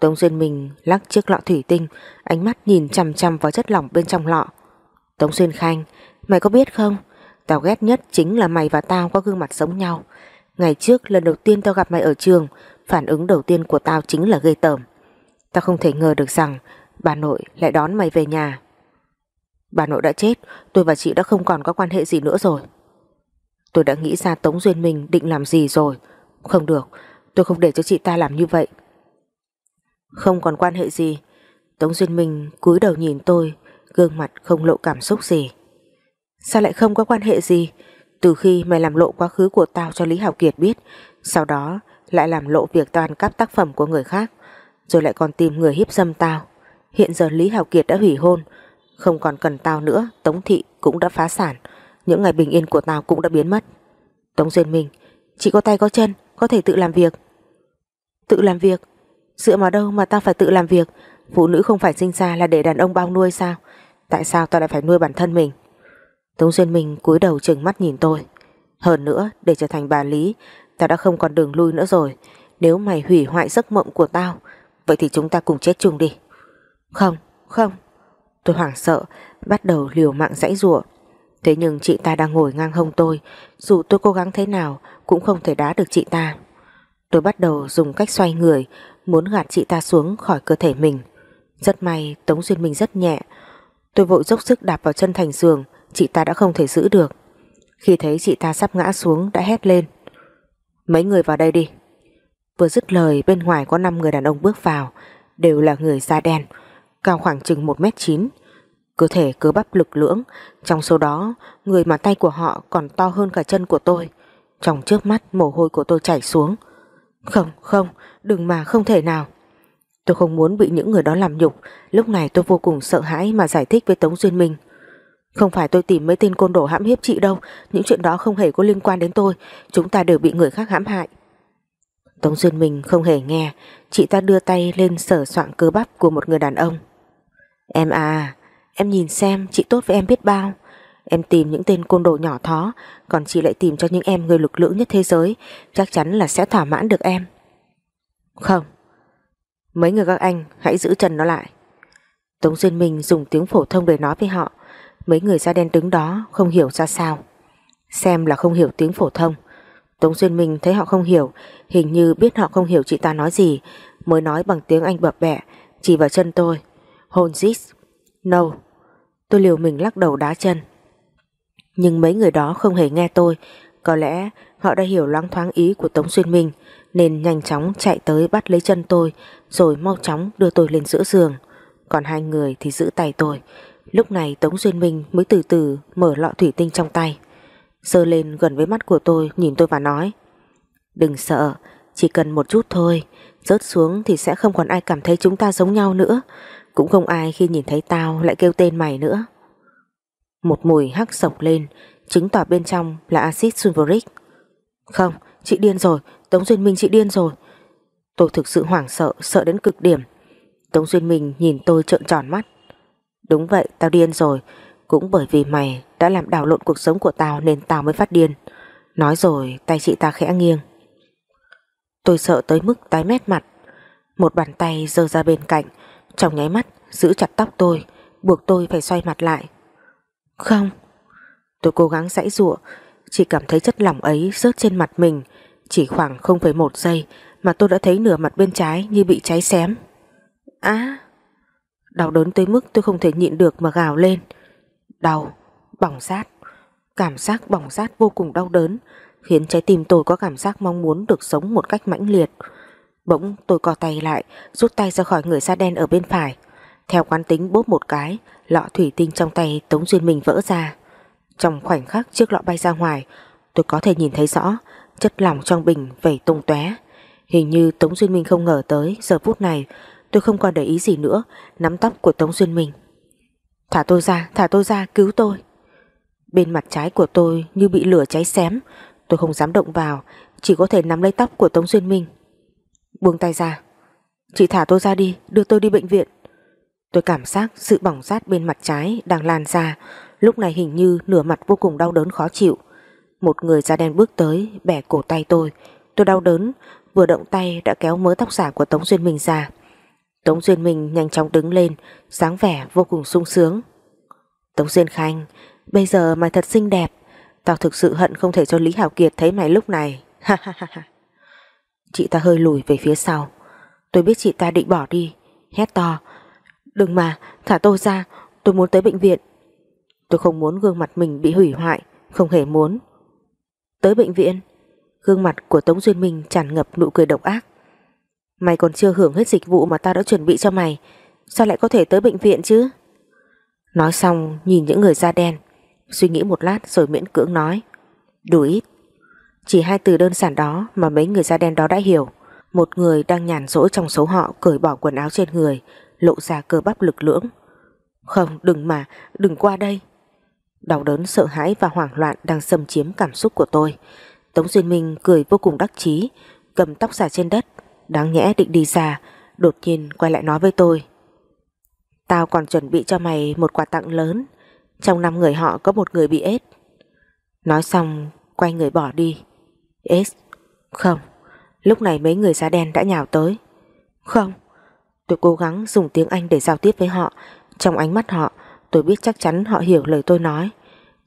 Tống Duyên Minh lắc chiếc lọ thủy tinh, ánh mắt nhìn chằm chằm vào chất lỏng bên trong lọ. Tống Duyên Khanh, mày có biết không? Tao ghét nhất chính là mày và tao có gương mặt giống nhau. Ngày trước lần đầu tiên tao gặp mày ở trường, phản ứng đầu tiên của tao chính là ghê tởm. Tao không thể ngờ được rằng bà nội lại đón mày về nhà. Bà nội đã chết, tôi và chị đã không còn có quan hệ gì nữa rồi. Tôi đã nghĩ ra Tống Duyên Minh định làm gì rồi. Không được, tôi không để cho chị ta làm như vậy. Không còn quan hệ gì. Tống Duyên Minh cúi đầu nhìn tôi, gương mặt không lộ cảm xúc gì. Sao lại không có quan hệ gì? Từ khi mày làm lộ quá khứ của tao cho Lý Hảo Kiệt biết, sau đó lại làm lộ việc tao ăn cắp tác phẩm của người khác, rồi lại còn tìm người hiếp dâm tao. Hiện giờ Lý Hảo Kiệt đã hủy hôn, không còn cần tao nữa, Tống Thị cũng đã phá sản, những ngày bình yên của tao cũng đã biến mất. Tống Duyên Minh, chị có tay có chân, có thể tự làm việc. Tự làm việc? Dựa vào đâu mà ta phải tự làm việc? Phụ nữ không phải sinh ra là để đàn ông bao nuôi sao? Tại sao ta lại phải nuôi bản thân mình? Tống Duyên Minh cúi đầu trừng mắt nhìn tôi. Hơn nữa, để trở thành bà Lý, ta đã không còn đường lui nữa rồi. Nếu mày hủy hoại giấc mộng của tao, vậy thì chúng ta cùng chết chung đi. Không, không. Tôi hoảng sợ, bắt đầu liều mạng dãy rủa. Thế nhưng chị ta đang ngồi ngang hông tôi, dù tôi cố gắng thế nào cũng không thể đá được chị ta. Tôi bắt đầu dùng cách xoay người, muốn gạt chị ta xuống khỏi cơ thể mình. Rất may Tống Duyên Minh rất nhẹ. Tôi vội dốc sức đạp vào chân thành giường, chị ta đã không thể giữ được. Khi thấy chị ta sắp ngã xuống đã hét lên. Mấy người vào đây đi. Vừa dứt lời bên ngoài có 5 người đàn ông bước vào, đều là người da đen, cao khoảng chừng 1m9. Cơ thể cơ bắp lực lưỡng, trong số đó người mà tay của họ còn to hơn cả chân của tôi. Trong trước mắt mồ hôi của tôi chảy xuống. Không, không, đừng mà không thể nào. Tôi không muốn bị những người đó làm nhục, lúc này tôi vô cùng sợ hãi mà giải thích với Tống Duyên Minh. Không phải tôi tìm mấy tên côn đồ hãm hiếp chị đâu, những chuyện đó không hề có liên quan đến tôi, chúng ta đều bị người khác hãm hại. Tống Duyên Minh không hề nghe, chị ta đưa tay lên sở soạn cơ bắp của một người đàn ông. Em à, em nhìn xem chị tốt với em biết bao. Em tìm những tên côn đồ nhỏ thó, còn chị lại tìm cho những em người lực lưỡng nhất thế giới, chắc chắn là sẽ thỏa mãn được em. Không. Mấy người các anh hãy giữ chân nó lại. Tống Duyên Minh dùng tiếng phổ thông để nói với họ. Mấy người da đen đứng đó không hiểu ra sao. Xem là không hiểu tiếng phổ thông. Tống Duyên Minh thấy họ không hiểu, hình như biết họ không hiểu chị ta nói gì, mới nói bằng tiếng Anh bập bẹ, chỉ vào chân tôi. Hold this. No. Tôi liều mình lắc đầu đá chân. Nhưng mấy người đó không hề nghe tôi, có lẽ họ đã hiểu loáng thoáng ý của Tống Xuyên Minh, nên nhanh chóng chạy tới bắt lấy chân tôi, rồi mau chóng đưa tôi lên giữa giường. Còn hai người thì giữ tay tôi, Lúc này Tống Xuyên Minh mới từ từ mở lọ thủy tinh trong tay. Sơ lên gần với mắt của tôi nhìn tôi và nói Đừng sợ, chỉ cần một chút thôi, rớt xuống thì sẽ không còn ai cảm thấy chúng ta giống nhau nữa. Cũng không ai khi nhìn thấy tao lại kêu tên mày nữa. Một mùi hắc sộc lên, chứng tỏ bên trong là axit sulfuric. Không, chị điên rồi, Tống Duyên Minh chị điên rồi. Tôi thực sự hoảng sợ, sợ đến cực điểm. Tống Duyên Minh nhìn tôi trợn tròn mắt. Đúng vậy, tao điên rồi. Cũng bởi vì mày đã làm đảo lộn cuộc sống của tao nên tao mới phát điên. Nói rồi, tay chị ta khẽ nghiêng. Tôi sợ tới mức tái mét mặt. Một bàn tay giơ ra bên cạnh, trong nháy mắt giữ chặt tóc tôi, buộc tôi phải xoay mặt lại. Không. Tôi cố gắng giãy giụa, chỉ cảm thấy chất lỏng ấy rớt trên mặt mình, chỉ khoảng 0,1 giây mà tôi đã thấy nửa mặt bên trái như bị cháy xém. Á! đau đớn tới mức tôi không thể nhịn được mà gào lên. Đau, bỏng rát, cảm giác bỏng rát vô cùng đau đớn, khiến trái tim tôi có cảm giác mong muốn được sống một cách mãnh liệt. Bỗng tôi co tay lại, rút tay ra khỏi người da đen ở bên phải. Theo quán tính bốp một cái, lọ thủy tinh trong tay Tống Duyên Minh vỡ ra. Trong khoảnh khắc chiếc lọ bay ra ngoài, tôi có thể nhìn thấy rõ chất lỏng trong bình vẩy tung tóe. Hình như Tống Duyên Minh không ngờ tới giờ phút này tôi không còn để ý gì nữa, nắm tóc của Tống Duyên Minh. Thả tôi ra, thả tôi ra, cứu tôi. Bên mặt trái của tôi như bị lửa cháy xém, tôi không dám động vào, chỉ có thể nắm lấy tóc của Tống Duyên Minh. Buông tay ra. Chị thả tôi ra đi, đưa tôi đi bệnh viện. Tôi cảm giác sự bỏng rát bên mặt trái đang lan ra, lúc này hình như nửa mặt vô cùng đau đớn khó chịu. Một người da đen bước tới, bẻ cổ tay tôi. Tôi đau đớn, vừa động tay đã kéo mớ tóc giả của Tống Duyên Minh ra. Tống Duyên Minh nhanh chóng đứng lên, sáng vẻ vô cùng sung sướng. Tống Duyên Khanh, bây giờ mày thật xinh đẹp. Tao thực sự hận không thể cho Lý Hảo Kiệt thấy mày lúc này. Ha ha ha ha. Chị ta hơi lùi về phía sau. Tôi biết chị ta định bỏ đi. Hét to. Đừng mà, thả tôi ra. Tôi muốn tới bệnh viện. Tôi không muốn gương mặt mình bị hủy hoại. Không hề muốn. Tới bệnh viện. Gương mặt của Tống Duyên Minh tràn ngập nụ cười độc ác. Mày còn chưa hưởng hết dịch vụ mà tao đã chuẩn bị cho mày. Sao lại có thể tới bệnh viện chứ? Nói xong nhìn những người da đen. Suy nghĩ một lát rồi miễn cưỡng nói. Đủ ít. Chỉ hai từ đơn giản đó mà mấy người da đen đó đã hiểu. Một người đang nhàn rỗi trong số họ cởi bỏ quần áo trên người, lộ ra cơ bắp lực lưỡng. Không, đừng mà, đừng qua đây. Đau đớn, sợ hãi và hoảng loạn đang xâm chiếm cảm xúc của tôi. Tống Duyên Minh cười vô cùng đắc chí, cầm tóc giả trên đất, đáng nhẽ định đi ra, đột nhiên quay lại nói với tôi. Tao còn chuẩn bị cho mày một quà tặng lớn, trong năm người họ có một người bị ết. Nói xong, quay người bỏ đi. Ết? Không. Lúc này mấy người da đen đã nhào tới. Không. Tôi cố gắng dùng tiếng Anh để giao tiếp với họ. Trong ánh mắt họ, tôi biết chắc chắn họ hiểu lời tôi nói,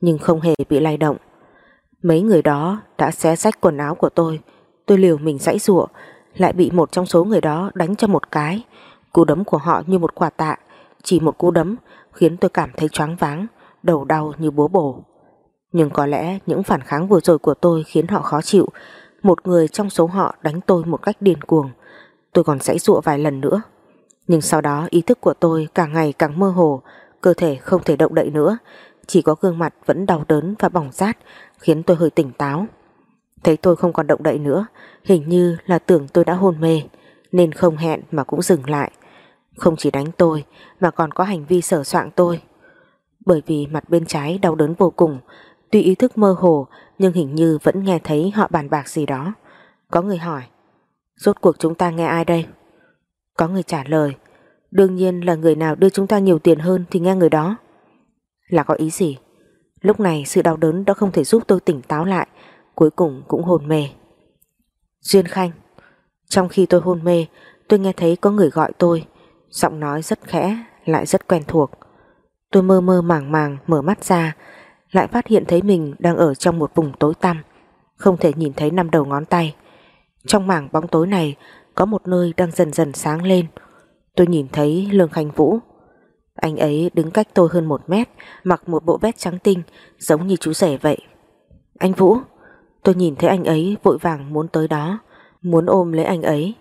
nhưng không hề bị lay động. Mấy người đó đã xé rách quần áo của tôi. Tôi liều mình dãy rụa, lại bị một trong số người đó đánh cho một cái. Cú đấm của họ như một quả tạ, chỉ một cú đấm khiến tôi cảm thấy choáng váng, đầu đau như búa bổ. Nhưng có lẽ những phản kháng vừa rồi của tôi khiến họ khó chịu. Một người trong số họ đánh tôi một cách điên cuồng. Tôi còn dãy dụa vài lần nữa. Nhưng sau đó ý thức của tôi càng ngày càng mơ hồ, cơ thể không thể động đậy nữa, chỉ có gương mặt vẫn đau đớn và bỏng rát khiến tôi hơi tỉnh táo. Thấy tôi không còn động đậy nữa, hình như là tưởng tôi đã hôn mê, nên không hẹn mà cũng dừng lại. Không chỉ đánh tôi mà còn có hành vi sở soạn tôi. Bởi vì mặt bên trái đau đớn vô cùng, tuy ý thức mơ hồ nhưng hình như vẫn nghe thấy họ bàn bạc gì đó. Có người hỏi, rốt cuộc chúng ta nghe ai đây? Có người trả lời, đương nhiên là người nào đưa chúng ta nhiều tiền hơn thì nghe người đó. Là có ý gì? Lúc này sự đau đớn đã không thể giúp tôi tỉnh táo lại, cuối cùng cũng hôn mê. Duyên Khanh Trong khi tôi hôn mê, tôi nghe thấy có người gọi tôi, giọng nói rất khẽ, lại rất quen thuộc. Tôi mơ mơ màng màng mở mắt ra, lại phát hiện thấy mình đang ở trong một vùng tối tăm, không thể nhìn thấy năm đầu ngón tay. Trong mảng bóng tối này có một nơi đang dần dần sáng lên. Tôi nhìn thấy Lương Khanh Vũ. Anh ấy đứng cách tôi hơn một mét, mặc một bộ vest trắng tinh, giống như chú rể vậy. Anh Vũ, tôi nhìn thấy anh ấy vội vàng muốn tới đó, muốn ôm lấy anh ấy.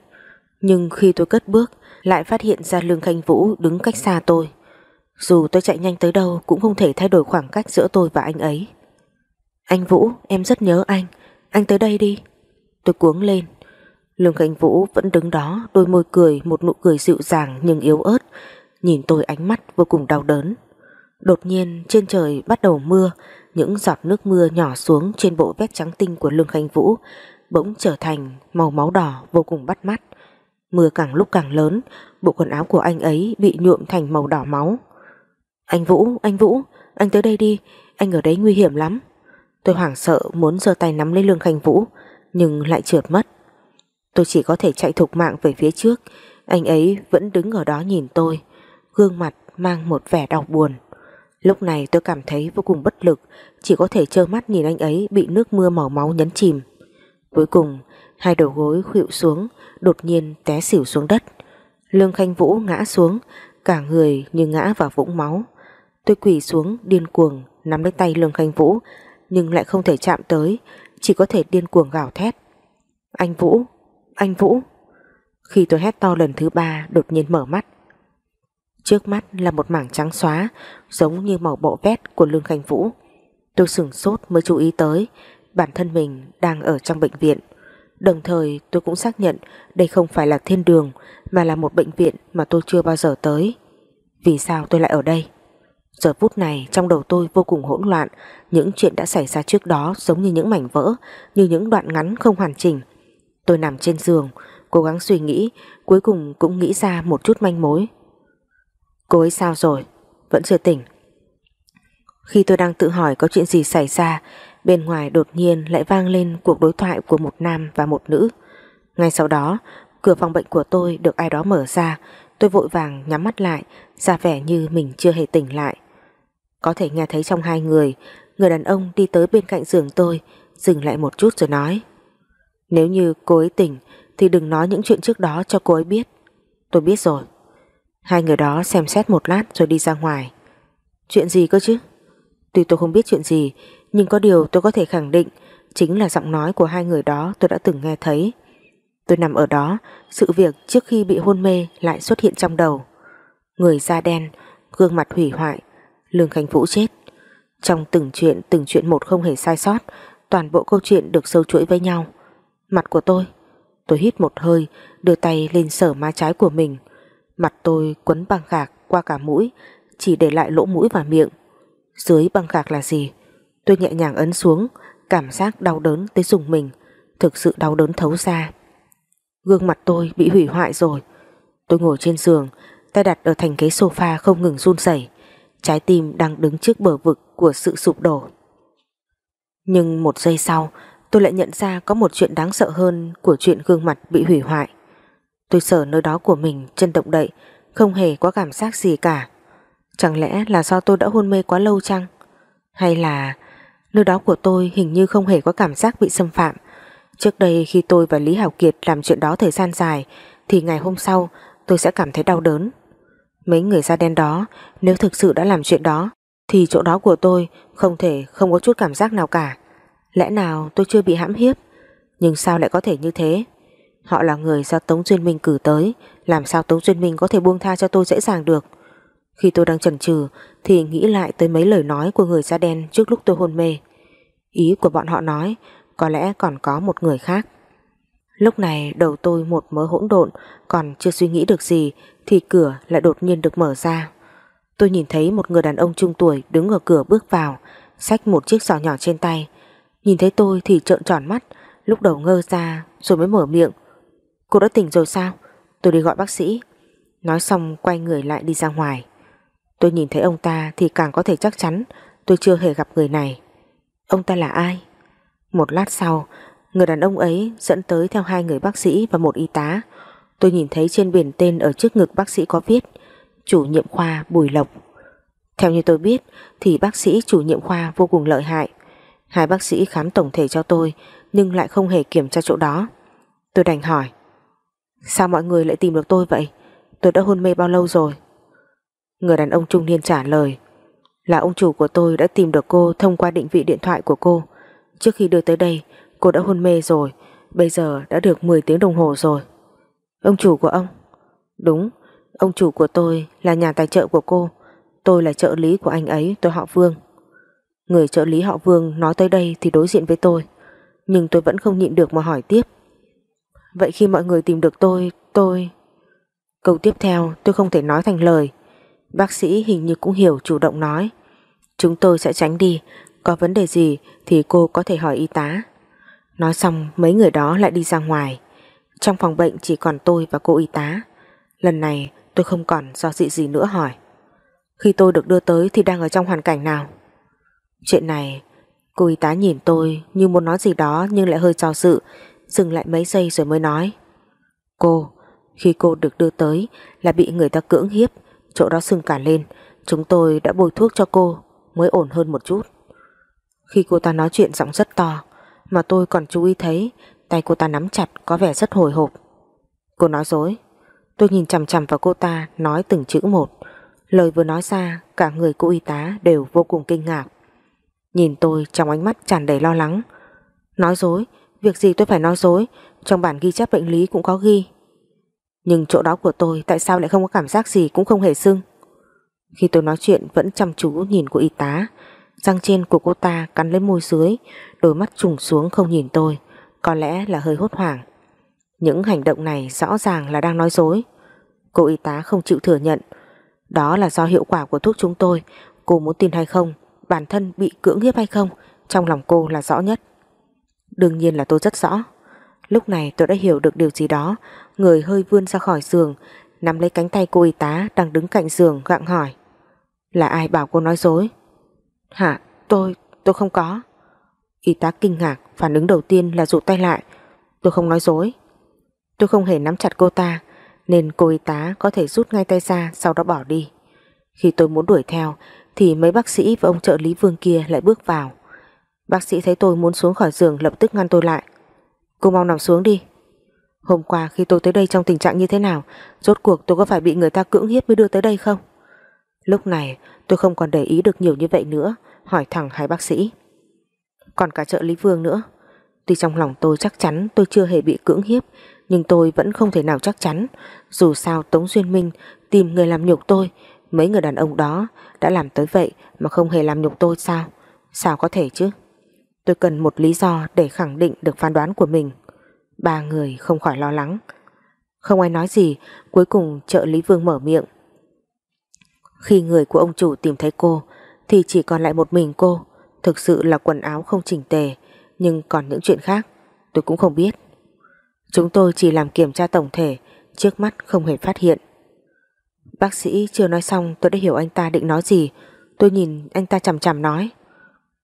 Nhưng khi tôi cất bước, lại phát hiện ra Lương Khanh Vũ đứng cách xa tôi. Dù tôi chạy nhanh tới đâu cũng không thể thay đổi khoảng cách giữa tôi và anh ấy. Anh Vũ, em rất nhớ anh. Anh tới đây đi. Tôi cuống lên. Lương Khánh Vũ vẫn đứng đó, đôi môi cười một nụ cười dịu dàng nhưng yếu ớt, nhìn tôi ánh mắt vô cùng đau đớn. Đột nhiên trên trời bắt đầu mưa, những giọt nước mưa nhỏ xuống trên bộ vest trắng tinh của Lương Khánh Vũ bỗng trở thành màu máu đỏ vô cùng bắt mắt. Mưa càng lúc càng lớn, bộ quần áo của anh ấy bị nhuộm thành màu đỏ máu. Anh Vũ, anh Vũ, anh tới đây đi, anh ở đấy nguy hiểm lắm. Tôi hoảng sợ muốn giơ tay nắm lấy Lương Khánh Vũ, nhưng lại trượt mất. Tôi chỉ có thể chạy thục mạng về phía trước, anh ấy vẫn đứng ở đó nhìn tôi, gương mặt mang một vẻ đau buồn. Lúc này tôi cảm thấy vô cùng bất lực, chỉ có thể trơ mắt nhìn anh ấy bị nước mưa màu máu nhấn chìm. Cuối cùng, hai đầu gối khuỵu xuống, đột nhiên té xỉu xuống đất. Lương Khanh Vũ ngã xuống, cả người như ngã vào vũng máu. Tôi quỳ xuống điên cuồng nắm lấy tay Lương Khanh Vũ, nhưng lại không thể chạm tới, chỉ có thể điên cuồng gào thét. Anh Vũ, anh Vũ. Khi tôi hét to lần thứ ba, đột nhiên mở mắt. Trước mắt là một mảng trắng xóa, giống như màu bộ vét của Lương Khanh Vũ. Tôi sửng sốt mới chú ý tới, bản thân mình đang ở trong bệnh viện. Đồng thời tôi cũng xác nhận đây không phải là thiên đường mà là một bệnh viện mà tôi chưa bao giờ tới. Vì sao tôi lại ở đây? Giờ phút này trong đầu tôi vô cùng hỗn loạn, những chuyện đã xảy ra trước đó giống như những mảnh vỡ, như những đoạn ngắn không hoàn chỉnh. Tôi nằm trên giường, cố gắng suy nghĩ, cuối cùng cũng nghĩ ra một chút manh mối. Cô ấy sao rồi? Vẫn chưa tỉnh. Khi tôi đang tự hỏi có chuyện gì xảy ra, bên ngoài đột nhiên lại vang lên cuộc đối thoại của một nam và một nữ. Ngay sau đó, cửa phòng bệnh của tôi được ai đó mở ra, tôi vội vàng nhắm mắt lại, ra vẻ như mình chưa hề tỉnh lại. Có thể nghe thấy trong hai người, người đàn ông đi tới bên cạnh giường tôi, dừng lại một chút rồi nói. Nếu như cô ấy tỉnh, thì đừng nói những chuyện trước đó cho cô ấy biết. Tôi biết rồi. Hai người đó xem xét một lát rồi đi ra ngoài. Chuyện gì cơ chứ? Tuy tôi không biết chuyện gì, nhưng có điều tôi có thể khẳng định chính là giọng nói của hai người đó tôi đã từng nghe thấy. Tôi nằm ở đó, sự việc trước khi bị hôn mê lại xuất hiện trong đầu. Người da đen, gương mặt hủy hoại, Lương Khánh Vũ chết. Trong từng chuyện, từng chuyện một không hề sai sót, toàn bộ câu chuyện được sâu chuỗi với nhau. Mặt của tôi, tôi hít một hơi, đưa tay lên sở má trái của mình. Mặt tôi quấn băng gạc qua cả mũi, chỉ để lại lỗ mũi và miệng. Dưới băng gạc là gì? Tôi nhẹ nhàng ấn xuống, cảm giác đau đớn tới dùng mình, thực sự đau đớn thấu ra. Gương mặt tôi bị hủy hoại rồi. Tôi ngồi trên giường, tay đặt ở thành ghế sofa không ngừng run rẩy, trái tim đang đứng trước bờ vực của sự sụp đổ. Nhưng một giây sau, tôi lại nhận ra có một chuyện đáng sợ hơn của chuyện gương mặt bị hủy hoại. Tôi sờ nơi đó của mình chân động đậy, không hề có cảm giác gì cả. Chẳng lẽ là do tôi đã hôn mê quá lâu chăng? Hay là nơi đó của tôi hình như không hề có cảm giác bị xâm phạm? Trước đây khi tôi và Lý Hảo Kiệt làm chuyện đó thời gian dài thì ngày hôm sau tôi sẽ cảm thấy đau đớn. Mấy người da đen đó nếu thực sự đã làm chuyện đó thì chỗ đó của tôi không thể không có chút cảm giác nào cả. Lẽ nào tôi chưa bị hãm hiếp? Nhưng sao lại có thể như thế? Họ là người do Tống Duyên Minh cử tới, Làm sao Tống Duyên Minh có thể buông tha cho tôi dễ dàng được Khi tôi đang chần chừ, Thì nghĩ lại tới mấy lời nói của người da đen Trước lúc tôi hôn mê Ý của bọn họ nói, Có lẽ còn có một người khác Lúc này đầu tôi một mớ hỗn độn, Còn chưa suy nghĩ được gì, Thì cửa lại đột nhiên được mở ra Tôi nhìn thấy một người đàn ông trung tuổi Đứng ở cửa bước vào, Xách một chiếc giỏ nhỏ trên tay Nhìn thấy tôi thì trợn tròn mắt Lúc đầu ngơ ra rồi mới mở miệng Cô đã tỉnh rồi sao? Tôi đi gọi bác sĩ. Nói xong quay người lại đi ra ngoài. Tôi nhìn thấy ông ta thì càng có thể chắc chắn tôi chưa hề gặp người này. Ông ta là ai? Một lát sau, người đàn ông ấy dẫn tới theo hai người bác sĩ và một y tá. Tôi nhìn thấy trên biển tên ở trước ngực bác sĩ có viết chủ nhiệm khoa Bùi Lộc. Theo như tôi biết thì bác sĩ chủ nhiệm khoa vô cùng lợi hại. Hai bác sĩ khám tổng thể cho tôi nhưng lại không hề kiểm tra chỗ đó. Tôi đành hỏi Sao mọi người lại tìm được tôi vậy? Tôi đã hôn mê bao lâu rồi? Người đàn ông trung niên trả lời Là ông chủ của tôi đã tìm được cô thông qua định vị điện thoại của cô Trước khi đưa tới đây Cô đã hôn mê rồi Bây giờ đã được 10 tiếng đồng hồ rồi Ông chủ của ông Đúng Ông chủ của tôi là nhà tài trợ của cô Tôi là trợ lý của anh ấy, tôi họ Vương. Người trợ lý họ Vương nói tới đây thì đối diện với tôi. Nhưng tôi vẫn không nhịn được mà hỏi tiếp. Vậy khi mọi người tìm được tôi, tôi... Câu tiếp theo tôi không thể nói thành lời. Bác sĩ hình như cũng hiểu chủ động nói. Chúng tôi sẽ tránh đi, có vấn đề gì thì cô có thể hỏi y tá. Nói xong mấy người đó lại đi ra ngoài. Trong phòng bệnh chỉ còn tôi và cô y tá. Lần này tôi không còn do dị gì nữa hỏi. Khi tôi được đưa tới thì đang ở trong hoàn cảnh nào? Chuyện này, cô y tá nhìn tôi như muốn nói gì đó nhưng lại hơi do sự dừng lại mấy giây rồi mới nói. Cô, khi cô được đưa tới là bị người ta cưỡng hiếp, chỗ đó sưng cả lên, chúng tôi đã bôi thuốc cho cô mới ổn hơn một chút. Khi cô ta nói chuyện giọng rất to, mà tôi còn chú ý thấy tay cô ta nắm chặt có vẻ rất hồi hộp. Cô nói dối. Tôi nhìn chằm chằm vào cô ta nói từng chữ một. Lời vừa nói ra cả người cô y tá đều vô cùng kinh ngạc. Nhìn tôi trong ánh mắt tràn đầy lo lắng. Nói dối, việc gì tôi phải nói dối, trong bản ghi chép bệnh lý cũng có ghi. Nhưng chỗ đó của tôi tại sao lại không có cảm giác gì cũng không hề sưng. Khi tôi nói chuyện vẫn chăm chú nhìn của y tá, răng trên của cô ta cắn lên môi dưới, đôi mắt trùng xuống không nhìn tôi, có lẽ là hơi hốt hoảng. Những hành động này rõ ràng là đang nói dối. Cô y tá không chịu thừa nhận, đó là do hiệu quả của thuốc chúng tôi, cô muốn tin hay không, bản thân bị cưỡng hiếp hay không, trong lòng cô là rõ nhất. Đương nhiên là tôi rất rõ. Lúc này tôi đã hiểu được điều gì đó, người hơi vươn ra khỏi giường, nắm lấy cánh tay cô y tá đang đứng cạnh giường gặng hỏi. Là ai bảo cô nói dối? Hả? Tôi, tôi không có. Y tá kinh ngạc, phản ứng đầu tiên là rụt tay lại. Tôi không nói dối. Tôi không hề nắm chặt cô ta, nên cô y tá có thể rút ngay tay ra sau đó bỏ đi. Khi tôi muốn đuổi theo, thì mấy bác sĩ và ông trợ lý vương kia lại bước vào. Bác sĩ thấy tôi muốn xuống khỏi giường lập tức ngăn tôi lại. Cô mau nằm xuống đi. Hôm qua khi tôi tới đây trong tình trạng như thế nào, rốt cuộc tôi có phải bị người ta cưỡng hiếp mới đưa tới đây không? Lúc này tôi không còn để ý được nhiều như vậy nữa, hỏi thẳng hai bác sĩ. Còn cả trợ lý Vương nữa. Tuy trong lòng tôi chắc chắn tôi chưa hề bị cưỡng hiếp, nhưng tôi vẫn không thể nào chắc chắn. Dù sao Tống Duyên Minh tìm người làm nhục tôi, mấy người đàn ông đó đã làm tới vậy mà không hề làm nhục tôi sao? Sao có thể chứ? Tôi cần một lý do để khẳng định được phán đoán của mình. Ba người không khỏi lo lắng. Không ai nói gì, cuối cùng trợ lý Vương mở miệng. Khi người của ông chủ tìm thấy cô thì chỉ còn lại một mình cô. Thực sự là quần áo không chỉnh tề, nhưng còn những chuyện khác tôi cũng không biết. Chúng tôi chỉ làm kiểm tra tổng thể, trước mắt không hề phát hiện. Bác sĩ chưa nói xong tôi đã hiểu anh ta định nói gì. Tôi nhìn anh ta chằm chằm nói.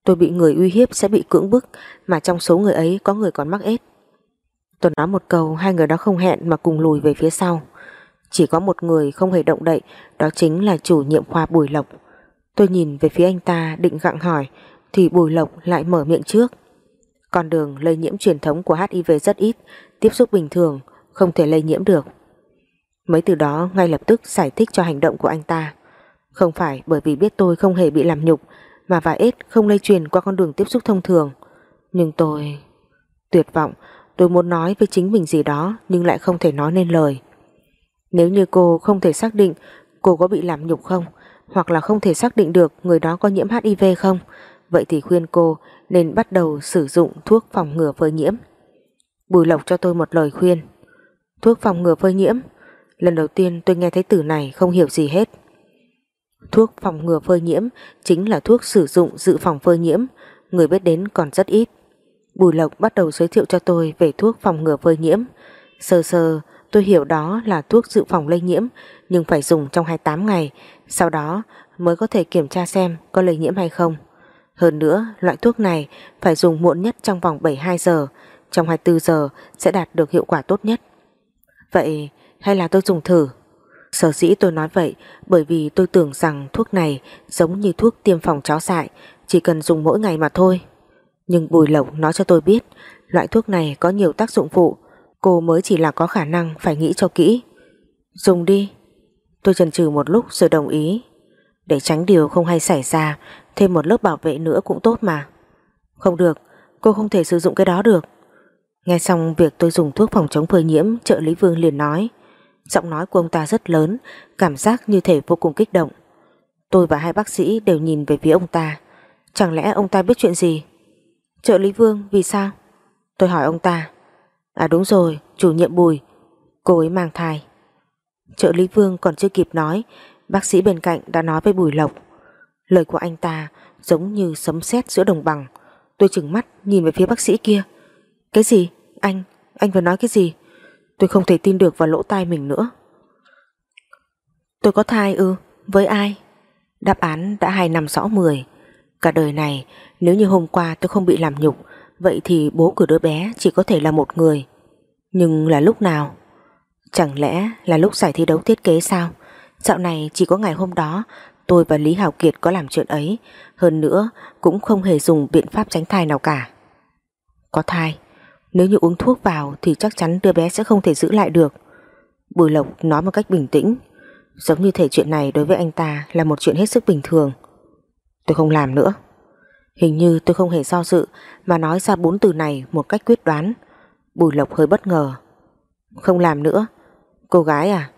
Tôi bị người uy hiếp sẽ bị cưỡng bức mà trong số người ấy có người còn mắc ết. Tôi nói một câu hai người đó không hẹn mà cùng lùi về phía sau. Chỉ có một người không hề động đậy đó chính là chủ nhiệm khoa Bùi Lộc. Tôi nhìn về phía anh ta định gặng hỏi thì Bùi Lộc lại mở miệng trước. Con đường lây nhiễm truyền thống của HIV rất ít, tiếp xúc bình thường, không thể lây nhiễm được. Mấy từ đó ngay lập tức giải thích cho hành động của anh ta. Không phải bởi vì biết tôi không hề bị làm nhục mà và ết không lây truyền qua con đường tiếp xúc thông thường. Nhưng tôi... Tuyệt vọng, tôi muốn nói với chính mình gì đó nhưng lại không thể nói nên lời. Nếu như cô không thể xác định cô có bị làm nhục không hoặc là không thể xác định được người đó có nhiễm HIV không vậy thì khuyên cô nên bắt đầu sử dụng thuốc phòng ngừa phơi nhiễm. Bùi Lộc cho tôi một lời khuyên. Thuốc phòng ngừa phơi nhiễm Lần đầu tiên tôi nghe thấy từ này không hiểu gì hết. Thuốc phòng ngừa phơi nhiễm chính là thuốc sử dụng dự phòng phơi nhiễm, người biết đến còn rất ít. Bùi Lộc bắt đầu giới thiệu cho tôi về thuốc phòng ngừa phơi nhiễm. Sơ sơ tôi hiểu đó là thuốc dự phòng lây nhiễm nhưng phải dùng trong 28 ngày, sau đó mới có thể kiểm tra xem có lây nhiễm hay không. Hơn nữa, loại thuốc này phải dùng muộn nhất trong vòng 72 giờ, trong 24 giờ sẽ đạt được hiệu quả tốt nhất. Vậy hay là tôi dùng thử? Sở dĩ tôi nói vậy bởi vì tôi tưởng rằng thuốc này giống như thuốc tiêm phòng chó dại, chỉ cần dùng mỗi ngày mà thôi. Nhưng Bùi Lộc nói cho tôi biết loại thuốc này có nhiều tác dụng phụ, cô mới chỉ là có khả năng phải nghĩ cho kỹ. Dùng đi. Tôi chần chừ một lúc rồi đồng ý. Để tránh điều không hay xảy ra, thêm một lớp bảo vệ nữa cũng tốt mà. Không được, cô không thể sử dụng cái đó được. Nghe xong việc tôi dùng thuốc phòng chống phơi nhiễm, trợ lý Vương liền nói. Giọng nói của ông ta rất lớn, cảm giác như thể vô cùng kích động. Tôi và hai bác sĩ đều nhìn về phía ông ta. Chẳng lẽ ông ta biết chuyện gì? Trợ lý Vương vì sao? Tôi hỏi ông ta. À đúng rồi, chủ nhiệm Bùi. Cô ấy mang thai. Trợ lý Vương còn chưa kịp nói, bác sĩ bên cạnh đã nói với Bùi Lộc. Lời của anh ta giống như sấm sét giữa đồng bằng. Tôi chừng mắt nhìn về phía bác sĩ kia. Cái gì? Anh, anh vừa nói cái gì? Tôi không thể tin được vào lỗ tai mình nữa. Tôi có thai ư? Với ai? Đáp án đã 2 năm rõ mười. Cả đời này, nếu như hôm qua tôi không bị làm nhục, vậy thì bố của đứa bé chỉ có thể là một người. Nhưng là lúc nào? Chẳng lẽ là lúc giải thi đấu thiết kế sao? Dạo này chỉ có ngày hôm đó tôi và Lý hảo Kiệt có làm chuyện ấy, hơn nữa cũng không hề dùng biện pháp tránh thai nào cả. Có thai, nếu như uống thuốc vào thì chắc chắn đứa bé sẽ không thể giữ lại được. Bùi Lộc nói một cách bình tĩnh, giống như thể chuyện này đối với anh ta là một chuyện hết sức bình thường. Tôi không làm nữa. Hình như tôi không hề do dự mà nói ra bốn từ này một cách quyết đoán. Bùi Lộc hơi bất ngờ. Không làm nữa. Cô gái à?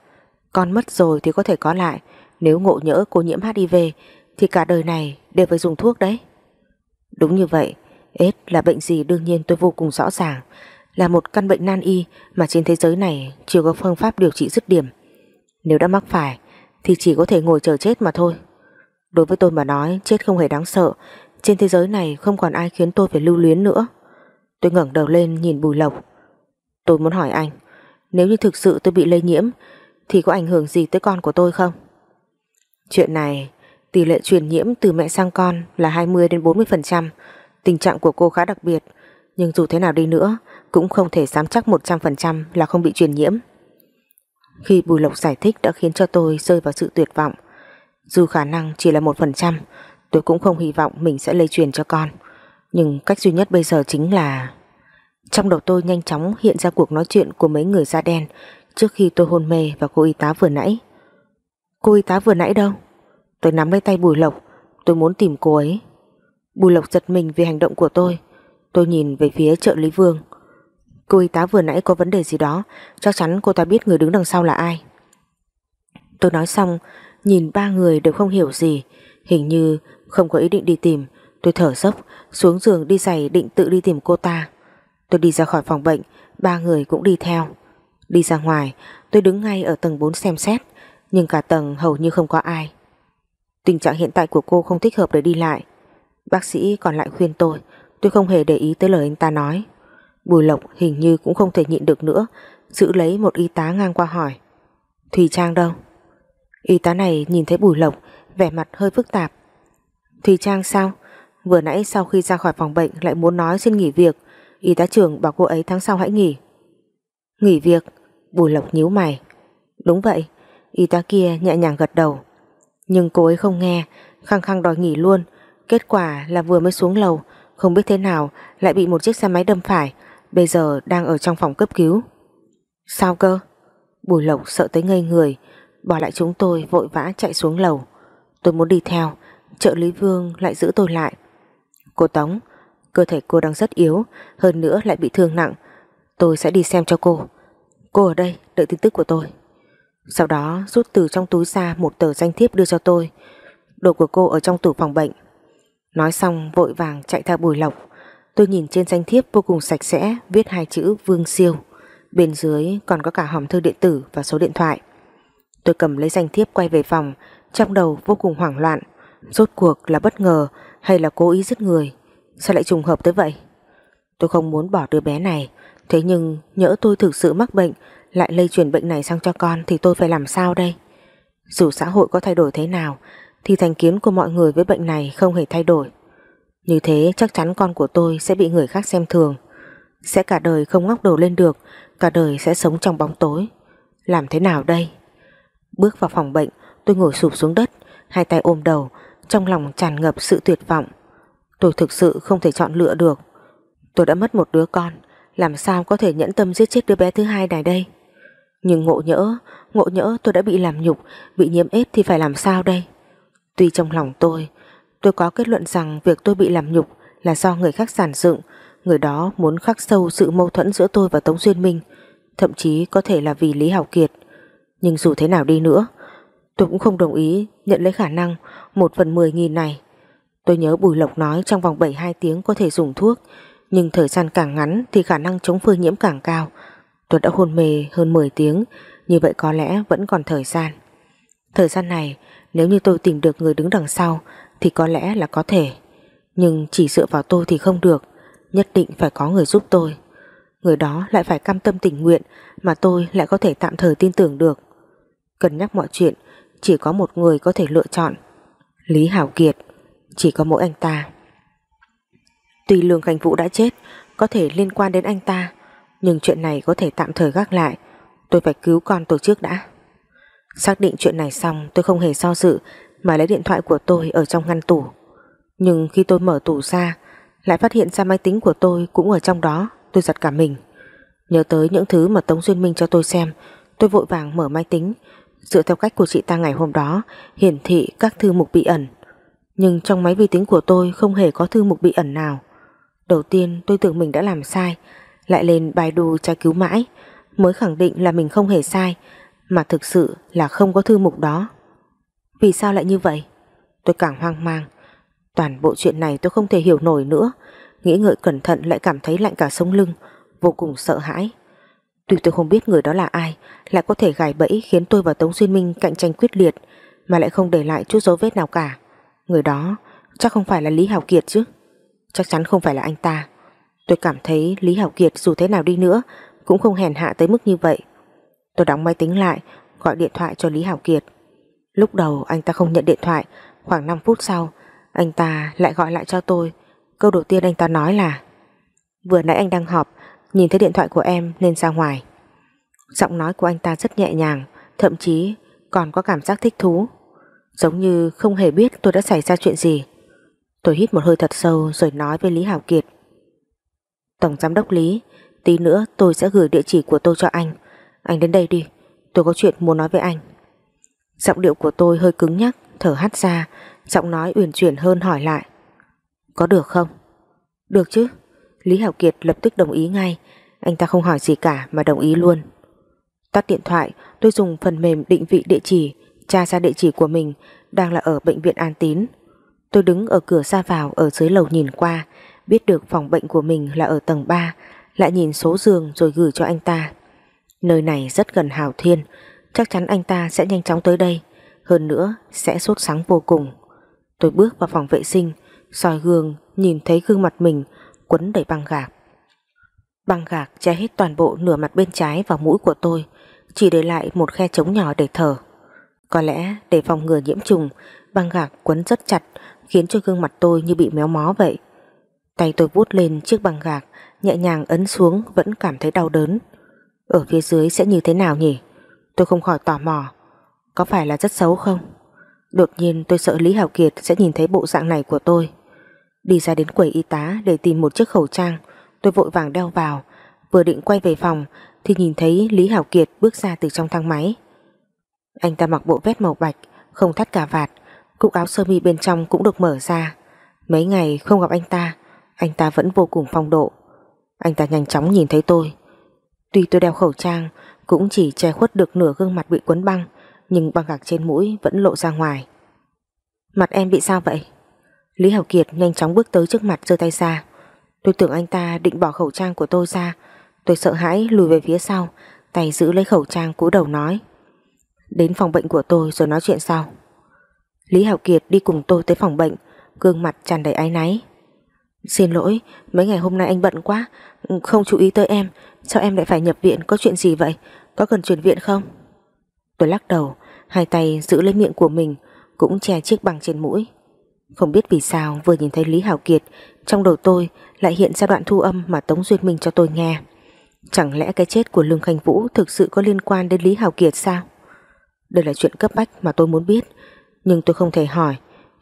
Con mất rồi thì có thể có lại. Nếu ngộ nhỡ cô nhiễm HIV thì cả đời này đều phải dùng thuốc đấy. Đúng như vậy. AIDS là bệnh gì đương nhiên tôi vô cùng rõ ràng. Là một căn bệnh nan y mà trên thế giới này chưa có phương pháp điều trị dứt điểm. Nếu đã mắc phải, thì chỉ có thể ngồi chờ chết mà thôi. Đối với tôi mà nói, chết không hề đáng sợ Trên thế giới này không còn ai khiến tôi phải lưu luyến nữa Tôi ngẩng đầu lên nhìn Bùi Lộc Tôi muốn hỏi anh, Nếu như thực sự tôi bị lây nhiễm, Thì có ảnh hưởng gì tới con của tôi không Chuyện này, Tỷ lệ truyền nhiễm từ mẹ sang con là 20 đến 40% Tình trạng của cô khá đặc biệt, Nhưng dù thế nào đi nữa, Cũng không thể dám chắc 100% là không bị truyền nhiễm. Khi Bùi Lộc giải thích đã khiến cho tôi rơi vào sự tuyệt vọng, dù khả năng chỉ là một phần trăm, Tôi cũng không hy vọng mình sẽ lây truyền cho con. Nhưng cách duy nhất bây giờ chính là, Trong đầu tôi nhanh chóng hiện ra cuộc nói chuyện của mấy người da đen Trước khi tôi hôn mê và cô y tá vừa nãy. Cô y tá vừa nãy đâu? Tôi nắm lấy tay Bùi Lộc, Tôi muốn tìm cô ấy. Bùi Lộc giật mình vì hành động của tôi. Tôi nhìn về phía trợ lý Vương. Cô y tá vừa nãy có vấn đề gì đó, Chắc chắn cô ta biết người đứng đằng sau là ai. Tôi nói xong, Nhìn ba người đều không hiểu gì. Hình như không có ý định đi tìm, Tôi thở dốc, Xuống giường đi giày định tự đi tìm cô ta. Tôi đi ra khỏi phòng bệnh, Ba người cũng đi theo. Đi ra ngoài, tôi đứng ngay ở tầng 4 xem xét, Nhưng cả tầng hầu như không có ai. Tình trạng hiện tại của cô không thích hợp để đi lại Bác sĩ còn lại khuyên tôi Tôi không hề để ý tới lời anh ta nói Bùi Lộc hình như cũng không thể nhịn được nữa Giữ lấy một y tá ngang qua hỏi Thùy Trang đâu Y tá này nhìn thấy Bùi Lộc vẻ mặt hơi phức tạp. Thùy Trang sao? Vừa nãy sau khi ra khỏi phòng bệnh lại muốn nói xin nghỉ việc. Y tá trưởng bảo cô ấy tháng sau hãy nghỉ. Nghỉ việc? Bùi Lộc nhíu mày. Đúng vậy. Y tá kia nhẹ nhàng gật đầu. Nhưng cô ấy không nghe, khăng khăng đòi nghỉ luôn. Kết quả là vừa mới xuống lầu, không biết thế nào lại bị một chiếc xe máy đâm phải, bây giờ đang ở trong phòng cấp cứu. Sao cơ? Bùi Lộc sợ tới ngây người, Bỏ lại chúng tôi vội vã chạy xuống lầu. Tôi muốn đi theo Trợ lý Vương lại giữ tôi lại. Cô Tống Cơ thể cô đang rất yếu Hơn nữa lại bị thương nặng. Tôi sẽ đi xem cho cô. Cô ở đây đợi tin tức của tôi. Sau đó rút từ trong túi ra một tờ danh thiếp đưa cho tôi. Đồ của cô ở trong tủ phòng bệnh. Nói xong, vội vàng chạy theo bùi lộc. Tôi nhìn trên danh thiếp vô cùng sạch sẽ, Viết hai chữ Vương Siêu. Bên dưới còn có cả hòm thư điện tử và số điện thoại. Tôi cầm lấy danh thiếp quay về phòng, Trong đầu vô cùng hoảng loạn. Rốt cuộc là bất ngờ hay là cố ý giết người? Sao lại trùng hợp tới vậy? Tôi không muốn bỏ đứa bé này. Thế nhưng nhỡ tôi thực sự mắc bệnh, Lại lây truyền bệnh này sang cho con Thì tôi phải làm sao đây? Dù xã hội có thay đổi thế nào thì thành kiến của mọi người với bệnh này không hề thay đổi. Như thế chắc chắn con của tôi Sẽ bị người khác xem thường. Sẽ cả đời không ngóc đầu lên được, Cả đời sẽ sống trong bóng tối. Làm thế nào đây? Bước vào phòng bệnh, tôi ngồi sụp xuống đất, Hai tay ôm đầu, Trong lòng tràn ngập sự tuyệt vọng. Tôi thực sự không thể chọn lựa được. Tôi đã mất một đứa con, Làm sao có thể nhẫn tâm giết chết đứa bé thứ hai này đây? Nhưng ngộ nhỡ Ngộ nhỡ tôi đã bị làm nhục, Bị nhiễm ếch thì phải làm sao đây? Tuy trong lòng tôi Tôi có kết luận rằng việc tôi bị làm nhục Là do người khác giản dựng Người đó muốn khắc sâu sự mâu thuẫn giữa tôi và Tống Duyên Minh Thậm chí có thể là vì Lý Hảo Kiệt nhưng dù thế nào đi nữa Tôi cũng không đồng ý nhận lấy khả năng một phần mười nghìn này. Tôi nhớ Bùi Lộc nói trong vòng 72 tiếng có thể dùng thuốc, nhưng thời gian càng ngắn thì khả năng chống phơi nhiễm càng cao. Tôi đã hôn mê hơn 10 tiếng, như vậy có lẽ vẫn còn thời gian. Thời gian này, nếu như tôi tìm được người đứng đằng sau thì có lẽ là có thể. Nhưng chỉ dựa vào tôi thì không được, nhất định phải có người giúp tôi. Người đó lại phải cam tâm tình nguyện mà tôi lại có thể tạm thời tin tưởng được. Cân nhắc mọi chuyện, chỉ có một người có thể lựa chọn. Lý Hảo Kiệt, chỉ có mỗi anh ta. Tuy Lương Khánh Vũ đã chết, có thể liên quan đến anh ta, nhưng chuyện này có thể tạm thời gác lại. Tôi phải cứu con tôi trước đã. Xác định chuyện này xong, tôi không hề so dự mà lấy điện thoại của tôi ở trong ngăn tủ. Nhưng khi tôi mở tủ ra, lại phát hiện ra máy tính của tôi cũng ở trong đó, tôi giật cả mình. Nhớ tới những thứ mà Tống Duyên Minh cho tôi xem, tôi vội vàng mở máy tính dựa theo cách của chị ta ngày hôm đó, hiển thị các thư mục bị ẩn. Nhưng trong máy vi tính của tôi không hề có thư mục bị ẩn nào. Đầu tiên, tôi tưởng mình đã làm sai, lại lên bài đù tra cứu mãi, mới khẳng định là mình không hề sai mà thực sự là không có thư mục đó. Vì sao lại như vậy? Tôi càng hoang mang. Toàn bộ chuyện này tôi không thể hiểu nổi nữa. Nghĩ ngợi cẩn thận lại cảm thấy lạnh cả sống lưng, vô cùng sợ hãi. Tuy tôi không biết người đó là ai, lại có thể gài bẫy khiến tôi và Tống Xuyên Minh cạnh tranh quyết liệt, mà lại không để lại chút dấu vết nào cả. Người đó chắc không phải là Lý Hào Kiệt chứ. Chắc chắn không phải là anh ta. Tôi cảm thấy Lý Hào Kiệt dù thế nào đi nữa cũng không hèn hạ tới mức như vậy. Tôi đóng máy tính lại, gọi điện thoại cho Lý Hảo Kiệt. Lúc đầu anh ta không nhận điện thoại, khoảng 5 phút sau, anh ta lại gọi lại cho tôi. Câu đầu tiên anh ta nói là Vừa nãy anh đang họp, nhìn thấy điện thoại của em nên ra ngoài. Giọng nói của anh ta rất nhẹ nhàng, thậm chí còn có cảm giác thích thú. Giống như không hề biết tôi đã xảy ra chuyện gì. Tôi hít một hơi thật sâu rồi nói với Lý Hảo Kiệt. Tổng giám đốc Lý, tí nữa tôi sẽ gửi địa chỉ của tôi cho anh. Anh đến đây đi, tôi có chuyện muốn nói với anh. Giọng điệu của tôi hơi cứng nhắc, thở hắt ra, giọng nói uyển chuyển hơn hỏi lại. Có được không? Được chứ. Lý Hảo Kiệt lập tức đồng ý ngay, anh ta không hỏi gì cả mà đồng ý luôn. Tắt điện thoại, tôi dùng phần mềm định vị địa chỉ, tra ra địa chỉ của mình đang là ở bệnh viện An Tín. Tôi đứng ở cửa ra vào ở dưới lầu nhìn qua, biết được phòng bệnh của mình là ở tầng 3, lại nhìn số giường rồi gửi cho anh ta. Nơi này rất gần Hào Thiên, chắc chắn anh ta sẽ nhanh chóng tới đây, hơn nữa sẽ sốt sáng vô cùng. Tôi bước vào phòng vệ sinh, soi gương nhìn thấy gương mặt mình quấn đầy băng gạc. Băng gạc che hết toàn bộ nửa mặt bên trái và mũi của tôi, chỉ để lại một khe trống nhỏ để thở. Có lẽ để phòng ngừa nhiễm trùng, băng gạc quấn rất chặt khiến cho gương mặt tôi như bị méo mó vậy. Tay tôi vuốt lên chiếc băng gạc, nhẹ nhàng ấn xuống vẫn cảm thấy đau đớn. Ở phía dưới sẽ như thế nào nhỉ? Tôi không khỏi tò mò. Có phải là rất xấu không? Đột nhiên tôi sợ Lý Hảo Kiệt sẽ nhìn thấy bộ dạng này của tôi. Đi ra đến quầy y tá để tìm một chiếc khẩu trang, tôi vội vàng đeo vào. Vừa định quay về phòng thì nhìn thấy Lý Hảo Kiệt bước ra từ trong thang máy. Anh ta mặc bộ vest màu bạch, không thắt cà vạt, cúc áo sơ mi bên trong cũng được mở ra. Mấy ngày không gặp anh ta, anh ta vẫn vô cùng phong độ. Anh ta nhanh chóng nhìn thấy tôi. Tuy tôi đeo khẩu trang, cũng chỉ che khuất được nửa gương mặt bị quấn băng, nhưng băng gạc trên mũi vẫn lộ ra ngoài. Mặt em bị sao vậy? Lý Hảo Kiệt nhanh chóng bước tới trước mặt giơ tay ra. Tôi tưởng anh ta định bỏ khẩu trang của tôi ra. Tôi sợ hãi lùi về phía sau, tay giữ lấy khẩu trang cúi đầu nói. Đến phòng bệnh của tôi rồi nói chuyện sau. Lý Hảo Kiệt đi cùng tôi tới phòng bệnh, gương mặt tràn đầy áy náy. Xin lỗi, mấy ngày hôm nay anh bận quá, không chú ý tới em, sao em lại phải nhập viện, có chuyện gì vậy, có cần chuyển viện không? Tôi lắc đầu, hai tay giữ lấy miệng của mình, cũng che chiếc bằng trên mũi. Không biết vì sao vừa nhìn thấy Lý Hảo Kiệt, trong đầu tôi lại hiện ra đoạn thu âm mà Tống Duyệt Minh cho tôi nghe. Chẳng lẽ cái chết của Lương Khanh Vũ thực sự có liên quan đến Lý Hảo Kiệt sao? Đây là chuyện cấp bách mà tôi muốn biết, nhưng tôi không thể hỏi,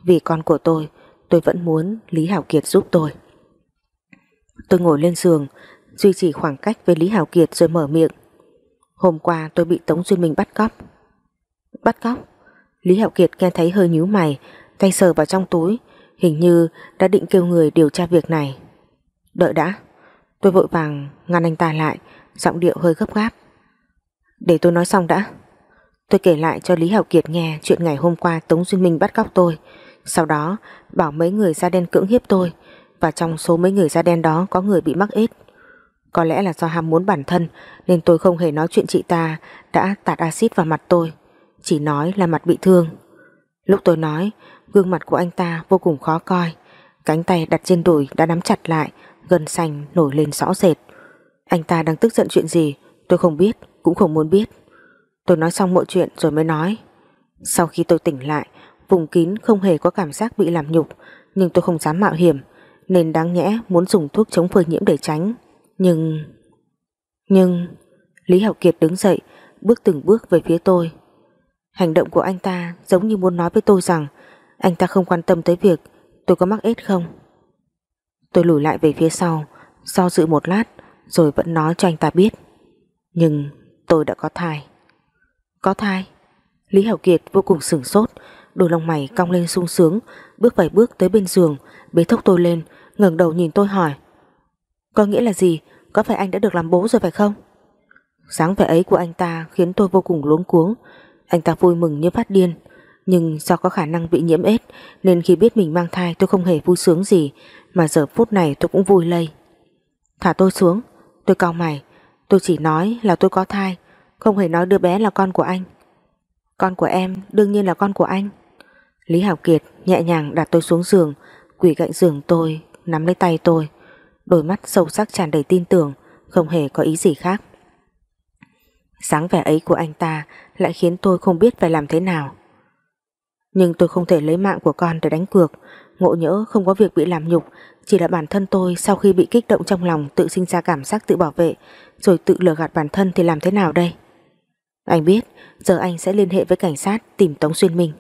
vì con của tôi tôi vẫn muốn Lý Hảo Kiệt giúp tôi. Tôi ngồi lên giường, duy trì khoảng cách với Lý Hảo Kiệt rồi mở miệng. Hôm qua tôi bị Tống Duyên Minh bắt cóc. Bắt cóc? Lý Hảo Kiệt nghe thấy hơi nhíu mày, tay sờ vào trong túi, hình như đã định kêu người điều tra việc này. Đợi đã. Tôi vội vàng ngăn anh ta lại, giọng điệu hơi gấp gáp. Để tôi nói xong đã. Tôi kể lại cho Lý Hảo Kiệt nghe chuyện ngày hôm qua Tống Duyên Minh bắt cóc tôi. Sau đó bảo mấy người da đen cưỡng hiếp tôi và trong số mấy người da đen đó có người bị mắc ếch Có lẽ là do ham muốn bản thân nên tôi không hề nói chuyện chị ta đã tạt axit vào mặt tôi. Chỉ nói là mặt bị thương. Lúc tôi nói, gương mặt của anh ta vô cùng khó coi. Cánh tay đặt trên đùi đã nắm chặt lại, gần xanh nổi lên rõ rệt. Anh ta đang tức giận chuyện gì, tôi không biết, cũng không muốn biết. Tôi nói xong mọi chuyện rồi mới nói. Sau khi tôi tỉnh lại, vùng kín không hề có cảm giác bị làm nhục, nhưng tôi không dám mạo hiểm, nên đáng nhẽ muốn dùng thuốc chống phơi nhiễm để tránh. Nhưng... Nhưng... Lý Hạo Kiệt đứng dậy, bước từng bước về phía tôi. Hành động của anh ta giống như muốn nói với tôi rằng anh ta không quan tâm tới việc tôi có mắc ếch không. Tôi lùi lại về phía sau, do dự một lát rồi vẫn nói cho anh ta biết. Nhưng tôi đã có thai. Có thai? Lý Hảo Kiệt vô cùng sửng sốt, đôi lông mày cong lên sung sướng, bước vài bước tới bên giường, bế thốc tôi lên, ngẩng đầu nhìn tôi hỏi. Có nghĩa là gì? Có phải anh đã được làm bố rồi phải không? Sáng vẻ ấy của anh ta khiến tôi vô cùng luống cuống. Anh ta vui mừng như phát điên. Nhưng do có khả năng bị nhiễm ết nên khi biết mình mang thai tôi không hề vui sướng gì mà giờ phút này tôi cũng vui lây. Thả tôi xuống. Tôi cau mày. Tôi chỉ nói là tôi có thai không hề nói đứa bé là con của anh. Con của em đương nhiên là con của anh. Lý Hảo Kiệt nhẹ nhàng đặt tôi xuống giường, quỳ cạnh giường tôi, nắm lấy tay tôi đôi mắt sâu sắc tràn đầy tin tưởng, không hề có ý gì khác. Sáng vẻ ấy của anh ta lại khiến tôi không biết phải làm thế nào. Nhưng tôi không thể lấy mạng của con để đánh cược Ngộ nhỡ không có việc bị làm nhục, Chỉ là bản thân tôi sau khi bị kích động trong lòng Tự sinh ra cảm giác tự bảo vệ, Rồi tự lừa gạt bản thân thì làm thế nào đây Anh biết, Giờ anh sẽ liên hệ với cảnh sát Tìm Tống Xuyên Minh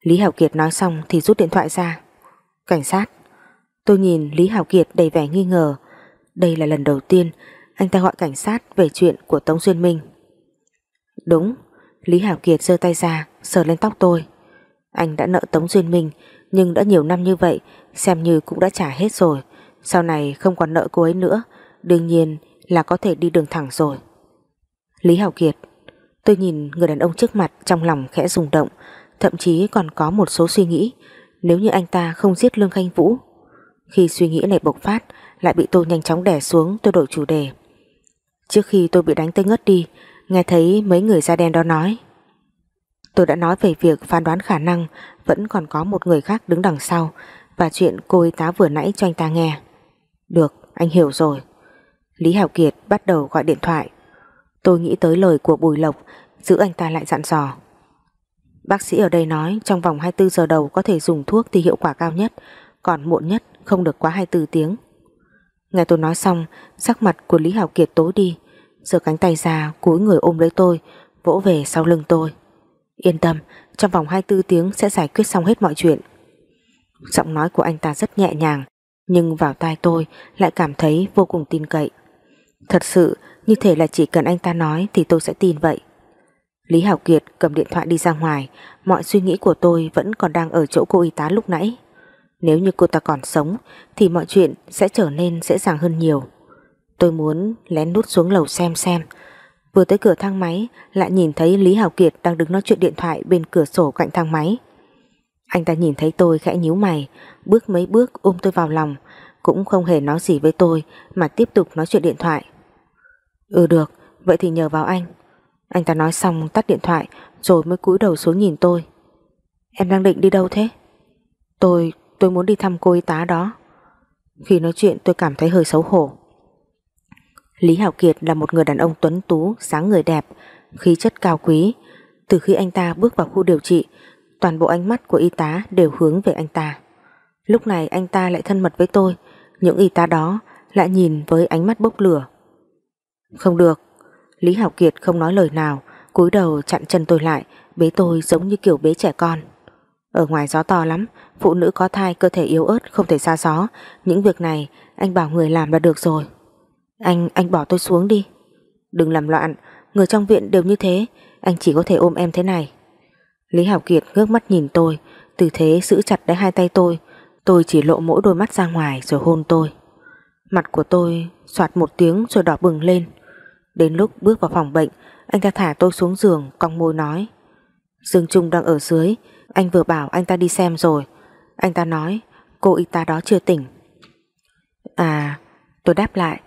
Lý Hảo Kiệt nói xong thì rút điện thoại ra. Cảnh sát, Tôi nhìn Lý Hảo Kiệt đầy vẻ nghi ngờ. Đây là lần đầu tiên Anh ta gọi cảnh sát về chuyện của Tống Xuyên Minh. Đúng, Lý Hảo Kiệt giơ tay ra, Sờ lên tóc tôi. Anh đã nợ Tống Duyên Minh, nhưng đã nhiều năm như vậy, xem như cũng đã trả hết rồi. Sau này không còn nợ cô ấy nữa, đương nhiên là có thể đi đường thẳng rồi. Lý Hảo Kiệt, Tôi nhìn người đàn ông trước mặt trong lòng khẽ rung động thậm chí còn có một số suy nghĩ nếu như anh ta không giết Lương Khanh Vũ. Khi suy nghĩ này bộc phát lại bị tôi nhanh chóng đè xuống tôi đổi chủ đề. Trước khi tôi bị đánh tới ngất đi nghe thấy mấy người da đen đó nói Tôi đã nói về việc phán đoán khả năng vẫn còn có một người khác đứng đằng sau và chuyện cô y tá vừa nãy cho anh ta nghe. Được, anh hiểu rồi. Lý Hảo Kiệt bắt đầu gọi điện thoại. Tôi nghĩ tới lời của Bùi Lộc, giữ anh ta lại dặn dò. Bác sĩ ở đây nói trong vòng 24 giờ đầu có thể dùng thuốc thì hiệu quả cao nhất, còn muộn nhất không được quá 24 tiếng. Nghe tôi nói xong, sắc mặt của Lý Hảo Kiệt tối đi, giơ cánh tay ra cúi người ôm lấy tôi, vỗ về sau lưng tôi. Yên tâm, trong vòng 24 tiếng sẽ giải quyết xong hết mọi chuyện. Giọng nói của anh ta rất nhẹ nhàng, nhưng vào tai tôi lại cảm thấy vô cùng tin cậy. Thật sự, như thể là chỉ cần anh ta nói thì tôi sẽ tin vậy. Lý Hảo Kiệt cầm điện thoại đi ra ngoài, mọi suy nghĩ của tôi vẫn còn đang ở chỗ cô y tá lúc nãy. Nếu như cô ta còn sống thì mọi chuyện sẽ trở nên dễ dàng hơn nhiều. Tôi muốn lén nút xuống lầu xem xem Vừa tới cửa thang máy lại nhìn thấy Lý Hảo Kiệt đang đứng nói chuyện điện thoại bên cửa sổ cạnh thang máy. Anh ta nhìn thấy tôi khẽ nhíu mày, bước mấy bước ôm tôi vào lòng, cũng không hề nói gì với tôi mà tiếp tục nói chuyện điện thoại. Ừ được, vậy thì nhờ vào anh. Anh ta nói xong tắt điện thoại rồi mới cúi đầu xuống nhìn tôi. Em đang định đi đâu thế? Tôi, tôi muốn đi thăm cô y tá đó. Khi nói chuyện tôi cảm thấy hơi xấu hổ. Lý Hảo Kiệt là một người đàn ông tuấn tú, sáng người đẹp, khí chất cao quý. Từ khi anh ta bước vào khu điều trị, toàn bộ ánh mắt của y tá đều hướng về anh ta. Lúc này anh ta lại thân mật với tôi, những y tá đó lại nhìn với ánh mắt bốc lửa. Không được, Lý Hảo Kiệt không nói lời nào, cúi đầu chặn chân tôi lại, bế tôi giống như kiểu bế trẻ con. Ở ngoài gió to lắm, phụ nữ có thai cơ thể yếu ớt không thể xa gió, những việc này anh bảo người làm là được rồi. Anh, anh bỏ tôi xuống đi. Đừng làm loạn, người trong viện đều như thế, anh chỉ có thể ôm em thế này. Lý Hảo Kiệt ngước mắt nhìn tôi, tư thế giữ chặt lấy hai tay tôi, tôi chỉ lộ mỗi đôi mắt ra ngoài rồi hôn tôi. Mặt của tôi soạt một tiếng rồi đỏ bừng lên. Đến lúc bước vào phòng bệnh, Anh ta thả tôi xuống giường Cong môi nói. Dương Trung đang ở dưới Anh vừa bảo anh ta đi xem rồi. Anh ta nói cô y tá đó chưa tỉnh. À tôi đáp lại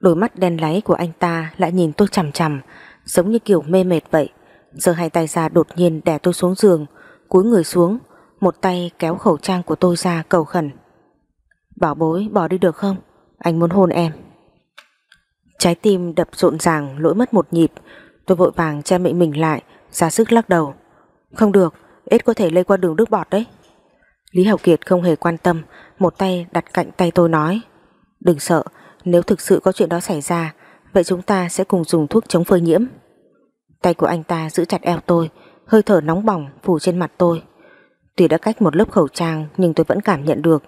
Đôi mắt đen láy của anh ta lại nhìn tôi chằm chằm Giống như kiểu mê mệt vậy. Giờ hai tay ra đột nhiên đè tôi xuống giường Cúi người xuống Một tay kéo khẩu trang của tôi ra cầu khẩn. Bảo bối bỏ đi được không? Anh muốn hôn em. Trái tim đập rộn ràng, lỗi mất một nhịp. Tôi vội vàng che miệng mình lại, ra sức lắc đầu. Không được ếch có thể lây qua đường nước bọt đấy. Lý Hảo Kiệt không hề quan tâm, Một tay đặt cạnh tay tôi nói. Đừng sợ, Nếu thực sự có chuyện đó xảy ra, Vậy chúng ta sẽ cùng dùng thuốc chống phơi nhiễm. Tay của anh ta giữ chặt eo tôi, Hơi thở nóng bỏng phủ trên mặt tôi. Tuy đã cách một lớp khẩu trang, Nhưng tôi vẫn cảm nhận được.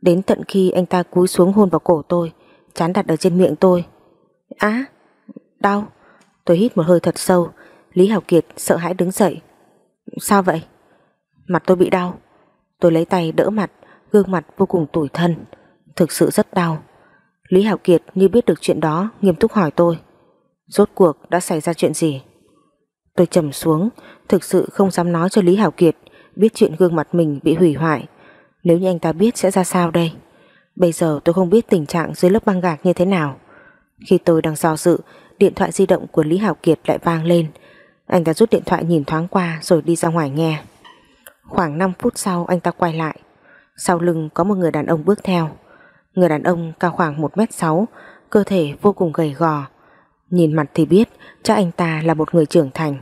Đến tận khi anh ta cúi xuống hôn vào cổ tôi, Chán đặt ở trên miệng tôi Á, Đau. Tôi hít một hơi thật sâu. Lý Hảo Kiệt sợ hãi đứng dậy. Sao vậy? Mặt tôi bị đau. Tôi lấy tay đỡ mặt, Gương mặt vô cùng tủi thân. Thực sự rất đau. Lý Hảo Kiệt như biết được chuyện đó, Nghiêm túc hỏi tôi. Rốt cuộc đã xảy ra chuyện gì? Tôi trầm xuống, Thực sự không dám nói cho Lý Hảo Kiệt Biết chuyện gương mặt mình bị hủy hoại. Nếu như anh ta biết sẽ ra sao đây? Bây giờ tôi không biết tình trạng dưới lớp băng gạc như thế nào. Khi tôi đang do dự, Điện thoại di động của Lý Hảo Kiệt lại vang lên. Anh ta rút điện thoại nhìn thoáng qua Rồi đi ra ngoài nghe. Khoảng 5 phút sau, anh ta quay lại. Sau lưng có một người đàn ông bước theo. Người đàn ông cao khoảng 1m6 Cơ thể vô cùng gầy gò. Nhìn mặt thì biết chắc anh ta là một người trưởng thành.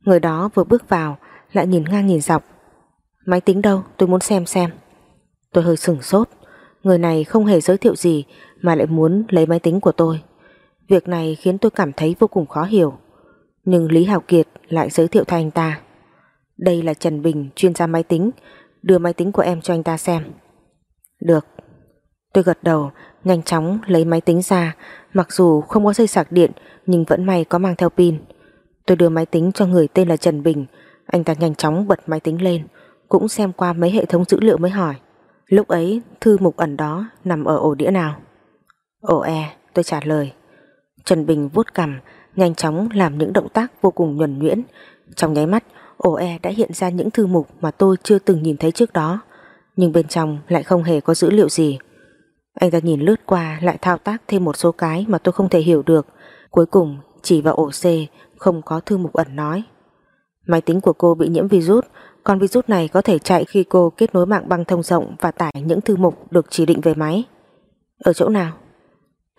Người đó vừa bước vào, Lại nhìn ngang nhìn dọc. Máy tính đâu? Tôi muốn xem xem. Tôi hơi sửng sốt. Người này không hề giới thiệu gì mà lại muốn lấy máy tính của tôi. Việc này khiến tôi cảm thấy vô cùng khó hiểu. Nhưng Lý Hào Kiệt lại giới thiệu thay anh ta. Đây là Trần Bình, chuyên gia máy tính. Đưa máy tính của em cho anh ta xem. Được. Tôi gật đầu, Nhanh chóng lấy máy tính ra. Mặc dù không có dây sạc điện, Nhưng vẫn may có mang theo pin. Tôi đưa máy tính cho người tên là Trần Bình. Anh ta nhanh chóng bật máy tính lên, Cũng xem qua mấy hệ thống dữ liệu mới hỏi. Lúc ấy, thư mục ẩn đó Nằm ở ổ đĩa nào? Ồ E tôi trả lời Trần Bình vuốt cằm Nhanh chóng làm những động tác vô cùng nhuần nhuyễn Trong nháy mắt ổ E đã hiện ra những thư mục Mà tôi chưa từng nhìn thấy trước đó Nhưng bên trong lại không hề có dữ liệu gì anh ta nhìn lướt qua lại thao tác thêm một số cái mà tôi không thể hiểu được. Cuối cùng chỉ vào ổ C không có thư mục ẩn nói. Máy tính của cô bị nhiễm virus, còn virus này có thể chạy khi cô kết nối mạng băng thông rộng và tải những thư mục được chỉ định về máy. Ở chỗ nào?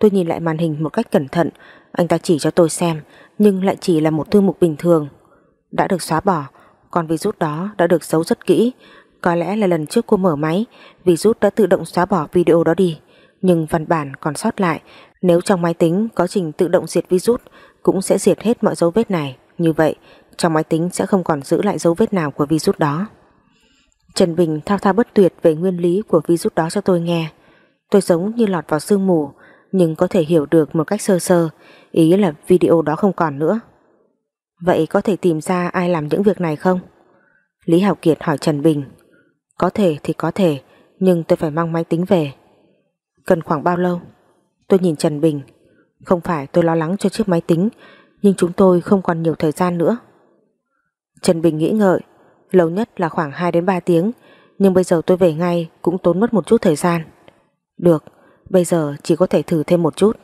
Tôi nhìn lại màn hình một cách cẩn thận, anh ta chỉ cho tôi xem, nhưng lại chỉ là một thư mục bình thường. Đã được xóa bỏ, còn virus đó đã được giấu rất kỹ, có lẽ là lần trước cô mở máy, virus đã tự động xóa bỏ video đó đi. Nhưng văn bản còn sót lại nếu trong máy tính có trình tự động diệt virus cũng sẽ diệt hết mọi dấu vết này. Như vậy trong máy tính sẽ không còn giữ lại dấu vết nào của virus đó. Trần Bình thao thao bất tuyệt về nguyên lý của virus đó cho tôi nghe. Tôi giống như lọt vào sương mù nhưng có thể hiểu được một cách sơ sơ ý là video đó không còn nữa. Vậy có thể tìm ra ai làm những việc này không? Lý Hảo Kiệt hỏi Trần Bình. Có thể thì có thể nhưng tôi phải mang máy tính về. Cần khoảng bao lâu? Tôi nhìn Trần Bình. Không phải tôi lo lắng cho chiếc máy tính Nhưng chúng tôi không còn nhiều thời gian nữa. Trần Bình nghĩ ngợi. Lâu nhất là khoảng 2 đến 3 tiếng Nhưng bây giờ tôi về ngay Cũng tốn mất một chút thời gian. Được, bây giờ chỉ có thể thử thêm một chút.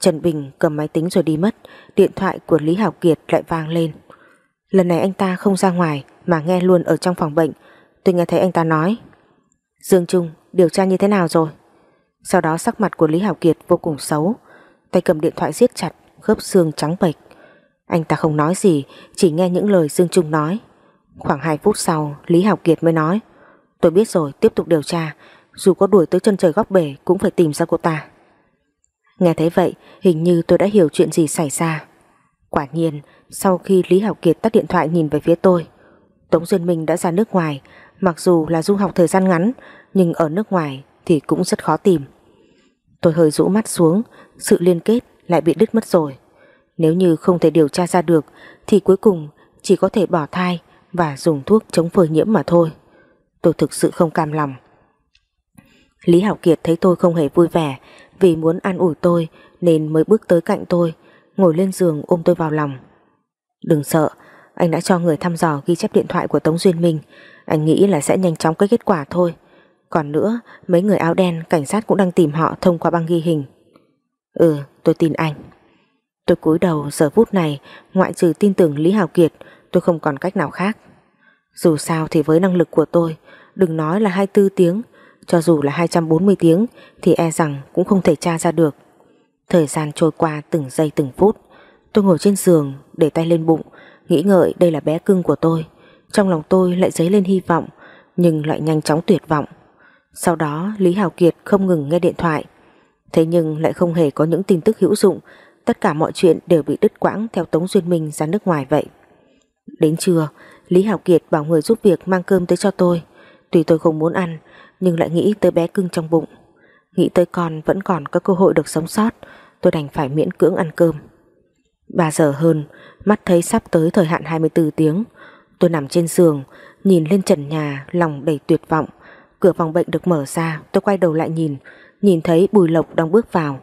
Trần Bình cầm máy tính rồi đi mất, Điện thoại của Lý Hảo Kiệt lại vang lên. Lần này anh ta không ra ngoài Mà nghe luôn ở trong phòng bệnh. Tôi nghe thấy anh ta nói, Dương Trung, điều tra như thế nào rồi? Sau đó sắc mặt của Lý Hảo Kiệt vô cùng xấu, Tay cầm điện thoại siết chặt, Khớp xương trắng bệch. Anh ta không nói gì, Chỉ nghe những lời Dương Trung nói. Khoảng 2 phút sau, Lý Hảo Kiệt mới nói, Tôi biết rồi, tiếp tục điều tra. Dù có đuổi tới chân trời góc bể, Cũng phải tìm ra cô ta. Nghe thấy vậy, hình như tôi đã hiểu chuyện gì xảy ra. Quả nhiên, Sau khi Lý Hảo Kiệt tắt điện thoại nhìn về phía tôi, Tống Duyên Minh đã ra nước ngoài. Mặc dù là du học thời gian ngắn, Nhưng ở nước ngoài thì cũng rất khó tìm. Tôi hơi rũ mắt xuống, Sự liên kết lại bị đứt mất rồi. Nếu như không thể điều tra ra được, Thì cuối cùng chỉ có thể bỏ thai Và dùng thuốc chống phơi nhiễm mà thôi. Tôi thực sự không cam lòng. Lý Hảo Kiệt thấy tôi không hề vui vẻ Vì muốn an ủi tôi Nên mới bước tới cạnh tôi Ngồi lên giường ôm tôi vào lòng Đừng sợ, anh đã cho người thăm dò ghi chép điện thoại của Tống Duyên Minh. Anh nghĩ là sẽ nhanh chóng có kết quả thôi. Còn nữa, mấy người áo đen cảnh sát cũng đang tìm họ thông qua băng ghi hình. Ừ, tôi tin anh. Tôi cúi đầu giờ phút này, ngoại trừ tin tưởng Lý Hào Kiệt, tôi không còn cách nào khác. Dù sao thì với năng lực của tôi, đừng nói là 24 tiếng, cho dù là 240 tiếng thì e rằng cũng không thể tra ra được. Thời gian trôi qua từng giây từng phút, tôi ngồi trên giường để tay lên bụng, nghĩ ngợi đây là bé cưng của tôi. Trong lòng tôi lại dấy lên hy vọng, nhưng lại nhanh chóng tuyệt vọng. Sau đó Lý Hào Kiệt không ngừng nghe điện thoại, thế nhưng lại không hề có những tin tức hữu dụng, tất cả mọi chuyện đều bị đứt quãng theo Tống Duyên Minh ra nước ngoài vậy. Đến trưa, Lý Hảo Kiệt bảo người giúp việc mang cơm tới cho tôi. Tuy tôi không muốn ăn, nhưng lại nghĩ tới bé cưng trong bụng. Nghĩ tới con vẫn còn có cơ hội được sống sót, tôi đành phải miễn cưỡng ăn cơm. 3 giờ hơn, mắt thấy sắp tới thời hạn 24 tiếng. Tôi nằm trên giường, nhìn lên trần nhà, lòng đầy tuyệt vọng. Cửa phòng bệnh được mở ra, tôi quay đầu lại nhìn, nhìn thấy Bùi Lộc đang bước vào.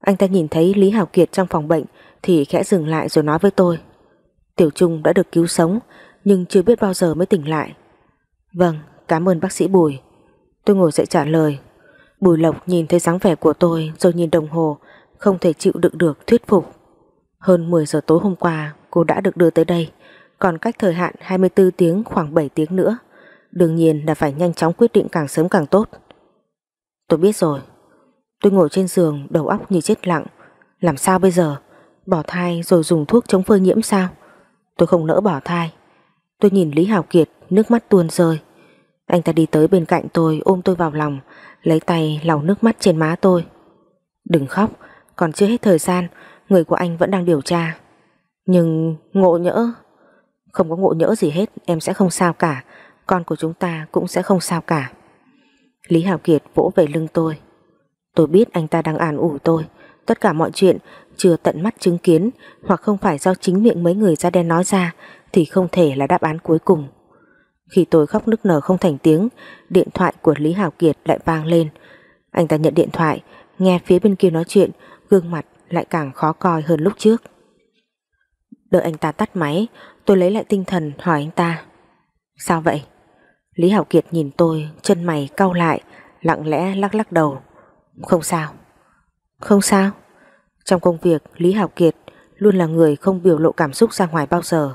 Anh ta nhìn thấy Lý Hảo Kiệt trong phòng bệnh thì khẽ dừng lại rồi nói với tôi. Tiểu Trung đã được cứu sống, nhưng chưa biết bao giờ mới tỉnh lại. Vâng, cảm ơn bác sĩ Bùi. Tôi ngồi dậy trả lời. Bùi Lộc nhìn thấy dáng vẻ của tôi rồi nhìn đồng hồ, không thể chịu đựng được thuyết phục. Hơn 10 giờ tối hôm qua cô đã được đưa tới đây, còn cách thời hạn 24 tiếng khoảng 7 tiếng nữa. Đương nhiên là phải nhanh chóng quyết định càng sớm càng tốt. Tôi biết rồi. Tôi ngồi trên giường đầu óc như chết lặng. Làm sao bây giờ? Bỏ thai rồi dùng thuốc chống phơi nhiễm sao? Tôi không nỡ bỏ thai. Tôi nhìn Lý Hào Kiệt, nước mắt tuôn rơi. Anh ta đi tới bên cạnh tôi ôm tôi vào lòng, lấy tay lau nước mắt trên má tôi. Đừng khóc, còn chưa hết thời gian, người của anh vẫn đang điều tra. Nhưng ngộ nhỡ... Không có ngộ nhỡ gì hết, em sẽ không sao cả, con của chúng ta cũng sẽ không sao cả. Lý Hảo Kiệt vỗ về lưng tôi. Tôi biết anh ta đang an ủi tôi, tất cả mọi chuyện chưa tận mắt chứng kiến hoặc không phải do chính miệng mấy người da đen nói ra thì không thể là đáp án cuối cùng. Khi tôi khóc nức nở không thành tiếng, điện thoại của Lý Hào Kiệt lại vang lên. Anh ta nhận điện thoại, nghe phía bên kia nói chuyện, gương mặt lại càng khó coi hơn lúc trước. Đợi anh ta tắt máy, tôi lấy lại tinh thần hỏi anh ta. Sao vậy? Lý Hảo Kiệt nhìn tôi, chân mày cau lại, lặng lẽ lắc lắc đầu. Không sao. Không sao. Trong công việc, Lý Hảo Kiệt luôn là người không biểu lộ cảm xúc ra ngoài bao giờ.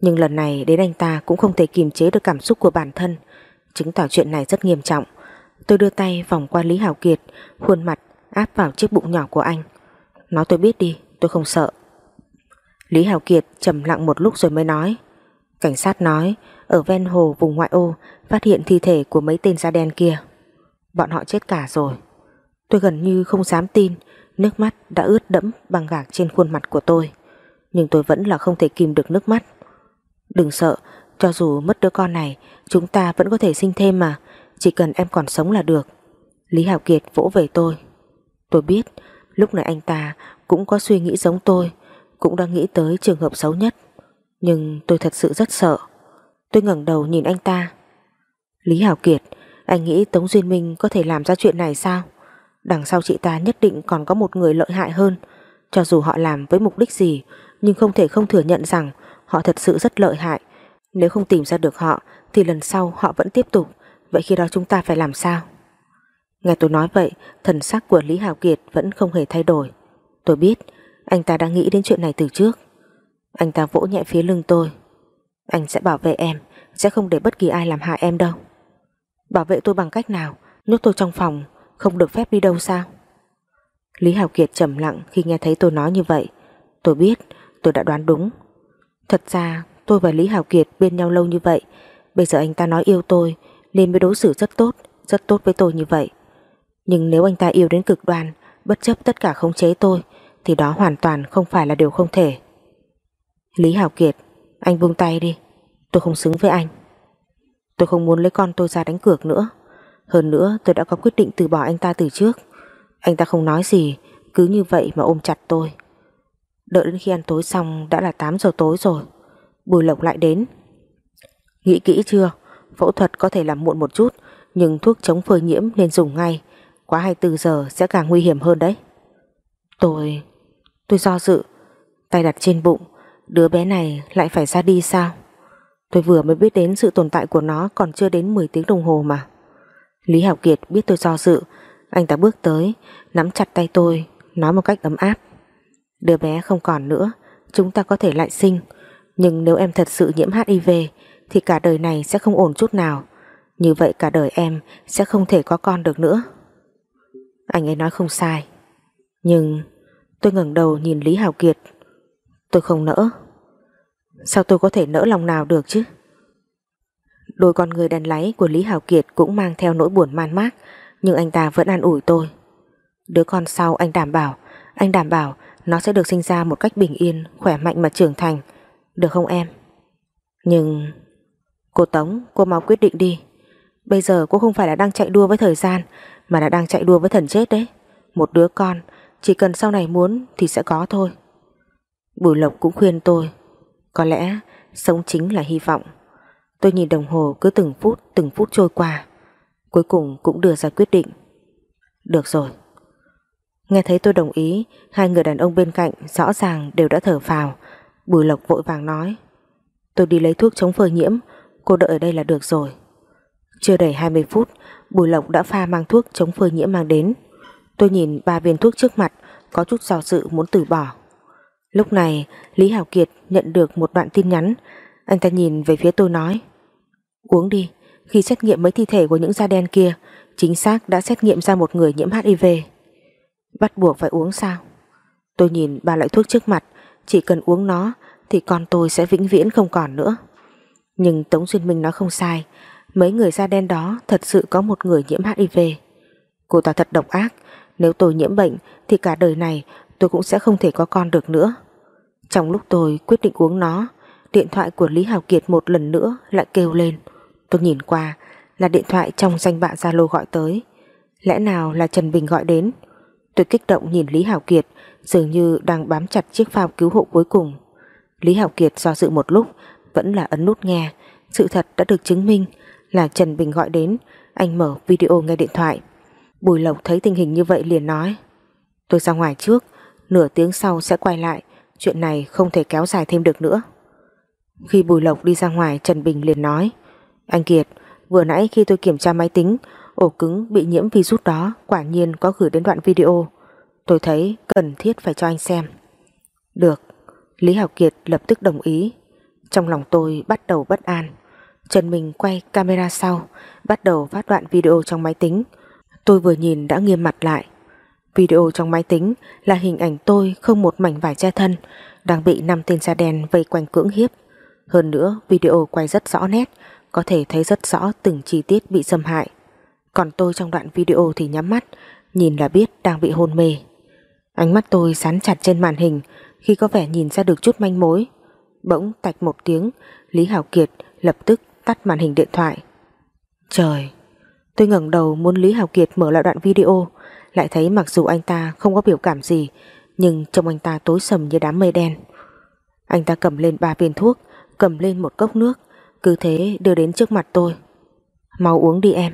Nhưng lần này đến anh ta cũng không thể kiềm chế được cảm xúc của bản thân, chứng tỏ chuyện này rất nghiêm trọng. Tôi đưa tay vòng qua Lý Hảo Kiệt, khuôn mặt áp vào chiếc bụng nhỏ của anh. Nói tôi biết đi, tôi không sợ. Lý Hảo Kiệt trầm lặng một lúc rồi mới nói. Cảnh sát nói, ở ven hồ vùng ngoại ô phát hiện thi thể của mấy tên da đen kia. Bọn họ chết cả rồi. Tôi gần như không dám tin, nước mắt đã ướt đẫm băng gạc trên khuôn mặt của tôi. Nhưng tôi vẫn là không thể kìm được nước mắt. Đừng sợ, cho dù mất đứa con này, chúng ta vẫn có thể sinh thêm mà, chỉ cần em còn sống là được. Lý Hảo Kiệt vỗ về tôi. Tôi biết, lúc này anh ta cũng có suy nghĩ giống tôi, cũng đang nghĩ tới trường hợp xấu nhất. Nhưng tôi thật sự rất sợ. Tôi ngẩng đầu nhìn anh ta. Lý Hảo Kiệt, anh nghĩ Tống Duyên Minh có thể làm ra chuyện này sao? Đằng sau chị ta nhất định còn có một người lợi hại hơn. Cho dù họ làm với mục đích gì, nhưng không thể không thừa nhận rằng họ thật sự rất lợi hại. Nếu không tìm ra được họ, thì lần sau họ vẫn tiếp tục. Vậy khi đó chúng ta phải làm sao? Nghe tôi nói vậy, thần sắc của Lý Hào Kiệt vẫn không hề thay đổi. Tôi biết, anh ta đã nghĩ đến chuyện này từ trước. Anh ta vỗ nhẹ phía lưng tôi. Anh sẽ bảo vệ em, sẽ không để bất kỳ ai làm hại em đâu. Bảo vệ tôi bằng cách nào? Nhốt tôi trong phòng, không được phép đi đâu sao? Lý Hào Kiệt trầm lặng khi nghe thấy tôi nói như vậy. Tôi biết, tôi đã đoán đúng. Thật ra, tôi và Lý Hảo Kiệt bên nhau lâu như vậy. Bây giờ anh ta nói yêu tôi, nên mới đối xử rất tốt, rất tốt với tôi như vậy. Nhưng nếu anh ta yêu đến cực đoan, bất chấp tất cả khống chế tôi, thì đó hoàn toàn không phải là điều không thể. Lý Hảo Kiệt, anh buông tay đi, tôi không xứng với anh. Tôi không muốn lấy con tôi ra đánh cược nữa. Hơn nữa tôi đã có quyết định từ bỏ anh ta từ trước. Anh ta không nói gì, cứ như vậy mà ôm chặt tôi. Đợi đến khi ăn tối xong đã là 8 giờ tối rồi. Bùi Lộc lại đến. Nghĩ kỹ chưa? Phẫu thuật có thể làm muộn một chút, nhưng thuốc chống phơi nhiễm nên dùng ngay. Quá 24 giờ sẽ càng nguy hiểm hơn đấy. Tôi... tôi do dự, tay đặt trên bụng, Đứa bé này lại phải ra đi sao? Tôi vừa mới biết đến sự tồn tại của nó còn chưa đến 10 tiếng đồng hồ mà. Lý Hảo Kiệt biết tôi do dự, anh ta bước tới, nắm chặt tay tôi, nói một cách ấm áp. Đứa bé không còn nữa, chúng ta có thể lại sinh, nhưng nếu em thật sự nhiễm HIV thì cả đời này sẽ không ổn chút nào. Như vậy cả đời em sẽ không thể có con được nữa. Anh ấy nói không sai. Nhưng tôi ngẩng đầu nhìn Lý Hảo Kiệt. Tôi không nỡ. Sao tôi có thể nỡ lòng nào được chứ? Đôi con người đàn láy của Lý Hảo Kiệt cũng mang theo nỗi buồn man mác, nhưng anh ta vẫn an ủi tôi. Đứa con sau anh đảm bảo, anh đảm bảo nó sẽ được sinh ra một cách bình yên, khỏe mạnh mà trưởng thành. Được không em? Nhưng... Cô Tống, cô mau quyết định đi. Bây giờ cô không phải là đang chạy đua với thời gian, mà là đang chạy đua với thần chết đấy. Một đứa con, chỉ cần sau này muốn thì sẽ có thôi. Bùi Lộc cũng khuyên tôi, có lẽ sống chính là hy vọng. Tôi nhìn đồng hồ cứ từng phút từng phút trôi qua. Cuối cùng cũng đưa ra quyết định. Được rồi. Nghe thấy tôi đồng ý, hai người đàn ông bên cạnh rõ ràng đều đã thở phào. Bùi Lộc vội vàng nói. Tôi đi lấy thuốc chống phơi nhiễm, cô đợi ở đây là được rồi. Chưa đầy 20 phút, Bùi Lộc đã pha mang thuốc chống phơi nhiễm mang đến. Tôi nhìn ba viên thuốc trước mặt, có chút do dự muốn từ bỏ. Lúc này, Lý Hảo Kiệt nhận được một đoạn tin nhắn. Anh ta nhìn về phía tôi nói Uống đi, khi xét nghiệm mấy thi thể của những da đen kia, chính xác đã xét nghiệm ra một người nhiễm HIV. Bắt buộc phải uống sao? Tôi nhìn ba loại thuốc trước mặt, chỉ cần uống nó thì con tôi sẽ vĩnh viễn không còn nữa. Nhưng Tống Duyên Minh nói không sai, mấy người da đen đó thật sự có một người nhiễm HIV. Cô ta thật độc ác, nếu tôi nhiễm bệnh thì cả đời này tôi cũng sẽ không thể có con được nữa. Trong lúc tôi quyết định uống nó, điện thoại của Lý Hào Kiệt một lần nữa lại kêu lên. Tôi nhìn qua là điện thoại trong danh bạ Zalo gọi tới. Lẽ nào là Trần Bình gọi đến? Tôi kích động nhìn Lý Hảo Kiệt, dường như đang bám chặt chiếc phao cứu hộ cuối cùng. Lý Hảo Kiệt do dự một lúc, vẫn là ấn nút nghe. Sự thật đã được chứng minh là Trần Bình gọi đến. Anh mở video nghe điện thoại. Bùi Lộc thấy tình hình như vậy liền nói, Tôi ra ngoài trước, Nửa tiếng sau sẽ quay lại, Chuyện này không thể kéo dài thêm được nữa Khi Bùi Lộc đi ra ngoài, Trần Bình liền nói, Anh Kiệt, Vừa nãy khi tôi kiểm tra máy tính Ổ cứng bị nhiễm virus đó Quả nhiên có gửi đến đoạn video. Tôi thấy cần thiết phải cho anh xem. Được, Lý Hảo Kiệt lập tức đồng ý. Trong lòng tôi bắt đầu bất an. Trần Minh quay camera sau, Bắt đầu phát đoạn video trong máy tính. Tôi vừa nhìn đã nghiêm mặt lại. Video trong máy tính là hình ảnh tôi không một mảnh vải che thân, đang bị năm tên da đen vây quanh cưỡng hiếp. Hơn nữa, video quay rất rõ nét, có thể thấy rất rõ từng chi tiết bị xâm hại. Còn tôi trong đoạn video thì nhắm mắt, nhìn là biết đang bị hôn mê. Ánh mắt tôi sán chặt trên màn hình khi có vẻ nhìn ra được chút manh mối. Bỗng tạch một tiếng, Lý Hảo Kiệt lập tức tắt màn hình điện thoại. Trời! Tôi ngẩng đầu muốn Lý Hảo Kiệt mở lại đoạn video, lại thấy mặc dù anh ta không có biểu cảm gì, nhưng trông anh ta tối sầm như đám mây đen. Anh ta cầm lên ba viên thuốc, cầm lên một cốc nước, cứ thế đưa đến trước mặt tôi. Mau uống đi em.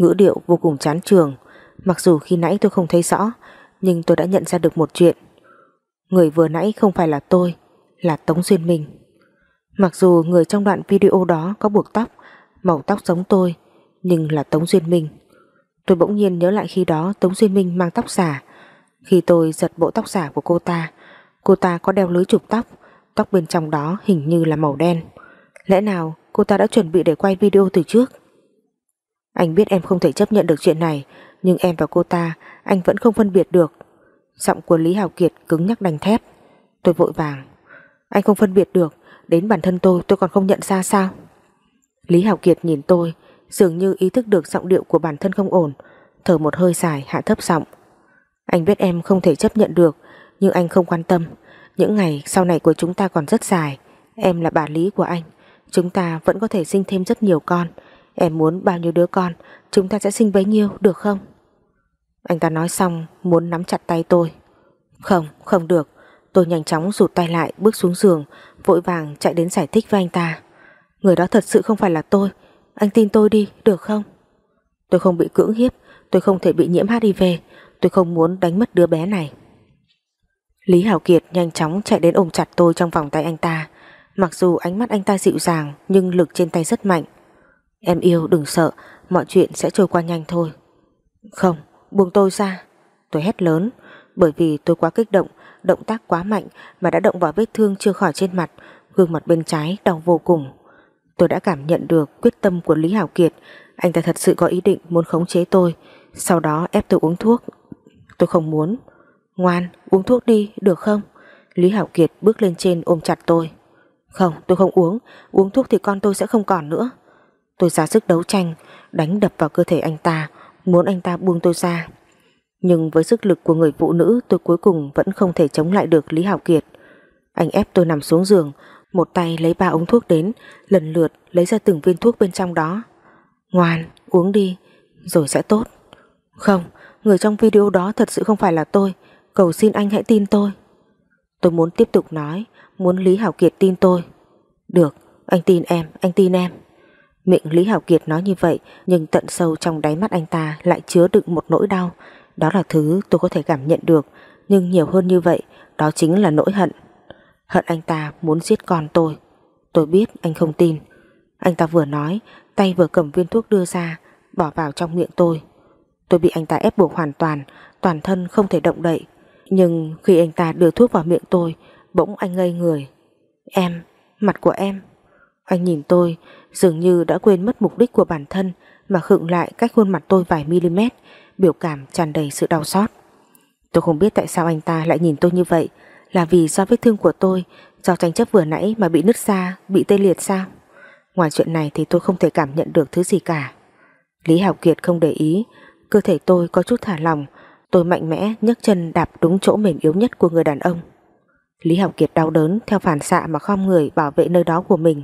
Ngữ điệu vô cùng chán trường mặc dù khi nãy tôi không thấy rõ nhưng tôi đã nhận ra được một chuyện. Người vừa nãy không phải là tôi là Tống Duyên Minh. Mặc dù người trong đoạn video đó có buộc tóc màu tóc giống tôi nhưng là Tống Duyên Minh. Tôi bỗng nhiên nhớ lại khi đó Tống Duyên Minh mang tóc giả. Khi tôi giật bộ tóc giả của cô ta, cô ta có đeo lưới chụp tóc, tóc bên trong đó hình như là màu đen. Lẽ nào cô ta đã chuẩn bị để quay video từ trước? Anh biết em không thể chấp nhận được chuyện này, nhưng em và cô ta anh vẫn không phân biệt được. Giọng của Lý Hào Kiệt cứng nhắc đành thép. Tôi vội vàng. Anh không phân biệt được, đến bản thân tôi tôi còn không nhận ra sao? Lý Hào Kiệt nhìn tôi, dường như ý thức được giọng điệu của bản thân không ổn, thở một hơi dài hạ thấp giọng. Anh biết em không thể chấp nhận được, nhưng anh không quan tâm. Những ngày sau này của chúng ta còn rất dài, em là bà lý của anh, chúng ta vẫn có thể sinh thêm rất nhiều con. Em muốn bao nhiêu đứa con, chúng ta sẽ sinh bấy nhiêu, được không? Anh ta nói xong, muốn nắm chặt tay tôi. Không, không được. Tôi nhanh chóng rụt tay lại, bước xuống giường, vội vàng chạy đến giải thích với anh ta. Người đó thật sự không phải là tôi, anh tin tôi đi, được không? Tôi không bị cưỡng hiếp, tôi không thể bị nhiễm HIV, tôi không muốn đánh mất đứa bé này. Lý Hảo Kiệt nhanh chóng chạy đến ôm chặt tôi trong vòng tay anh ta. Mặc dù ánh mắt anh ta dịu dàng nhưng lực trên tay rất mạnh. Em yêu đừng sợ, mọi chuyện sẽ trôi qua nhanh thôi. Không, buông tôi ra. Tôi hét lớn, bởi vì tôi quá kích động, động tác quá mạnh mà đã động vào vết thương chưa khỏi trên mặt, gương mặt bên trái đau vô cùng. Tôi đã cảm nhận được quyết tâm của Lý Hảo Kiệt, anh ta thật sự có ý định muốn khống chế tôi, sau đó ép tôi uống thuốc. Tôi không muốn. Ngoan, uống thuốc đi, được không? Lý Hảo Kiệt bước lên trên ôm chặt tôi. Không, tôi không uống, uống thuốc thì con tôi sẽ không còn nữa. Tôi ra sức đấu tranh, đánh đập vào cơ thể anh ta, muốn anh ta buông tôi ra. Nhưng với sức lực của người phụ nữ tôi cuối cùng vẫn không thể chống lại được Lý Hảo Kiệt. Anh ép tôi nằm xuống giường, một tay lấy ba ống thuốc đến, lần lượt lấy ra từng viên thuốc bên trong đó. Ngoan, uống đi, rồi sẽ tốt. Không, người trong video đó thật sự không phải là tôi, cầu xin anh hãy tin tôi. Tôi muốn tiếp tục nói, muốn Lý Hảo Kiệt tin tôi. Được, anh tin em, anh tin em. Miệng Lý Hảo Kiệt nói như vậy nhưng tận sâu trong đáy mắt anh ta lại chứa đựng một nỗi đau. Đó là thứ tôi có thể cảm nhận được nhưng nhiều hơn như vậy đó chính là nỗi hận. Hận anh ta muốn giết con tôi. Tôi biết anh không tin. Anh ta vừa nói tay vừa cầm viên thuốc đưa ra bỏ vào trong miệng tôi. Tôi bị anh ta ép buộc hoàn toàn toàn thân không thể động đậy. Nhưng khi anh ta đưa thuốc vào miệng tôi bỗng anh ngây người. Em, mặt của em. Anh nhìn tôi dường như đã quên mất mục đích của bản thân mà khựng lại cách khuôn mặt tôi vài mm, biểu cảm tràn đầy sự đau xót. Tôi không biết tại sao anh ta lại nhìn tôi như vậy, là vì do vết thương của tôi, do tranh chấp vừa nãy mà bị nứt ra, bị tê liệt sao? Ngoài chuyện này thì tôi không thể cảm nhận được thứ gì cả. Lý Hảo Kiệt không để ý, cơ thể tôi có chút thả lỏng, tôi mạnh mẽ nhấc chân đạp đúng chỗ mềm yếu nhất của người đàn ông. Lý Hảo Kiệt đau đớn theo phản xạ mà khom người bảo vệ nơi đó của mình.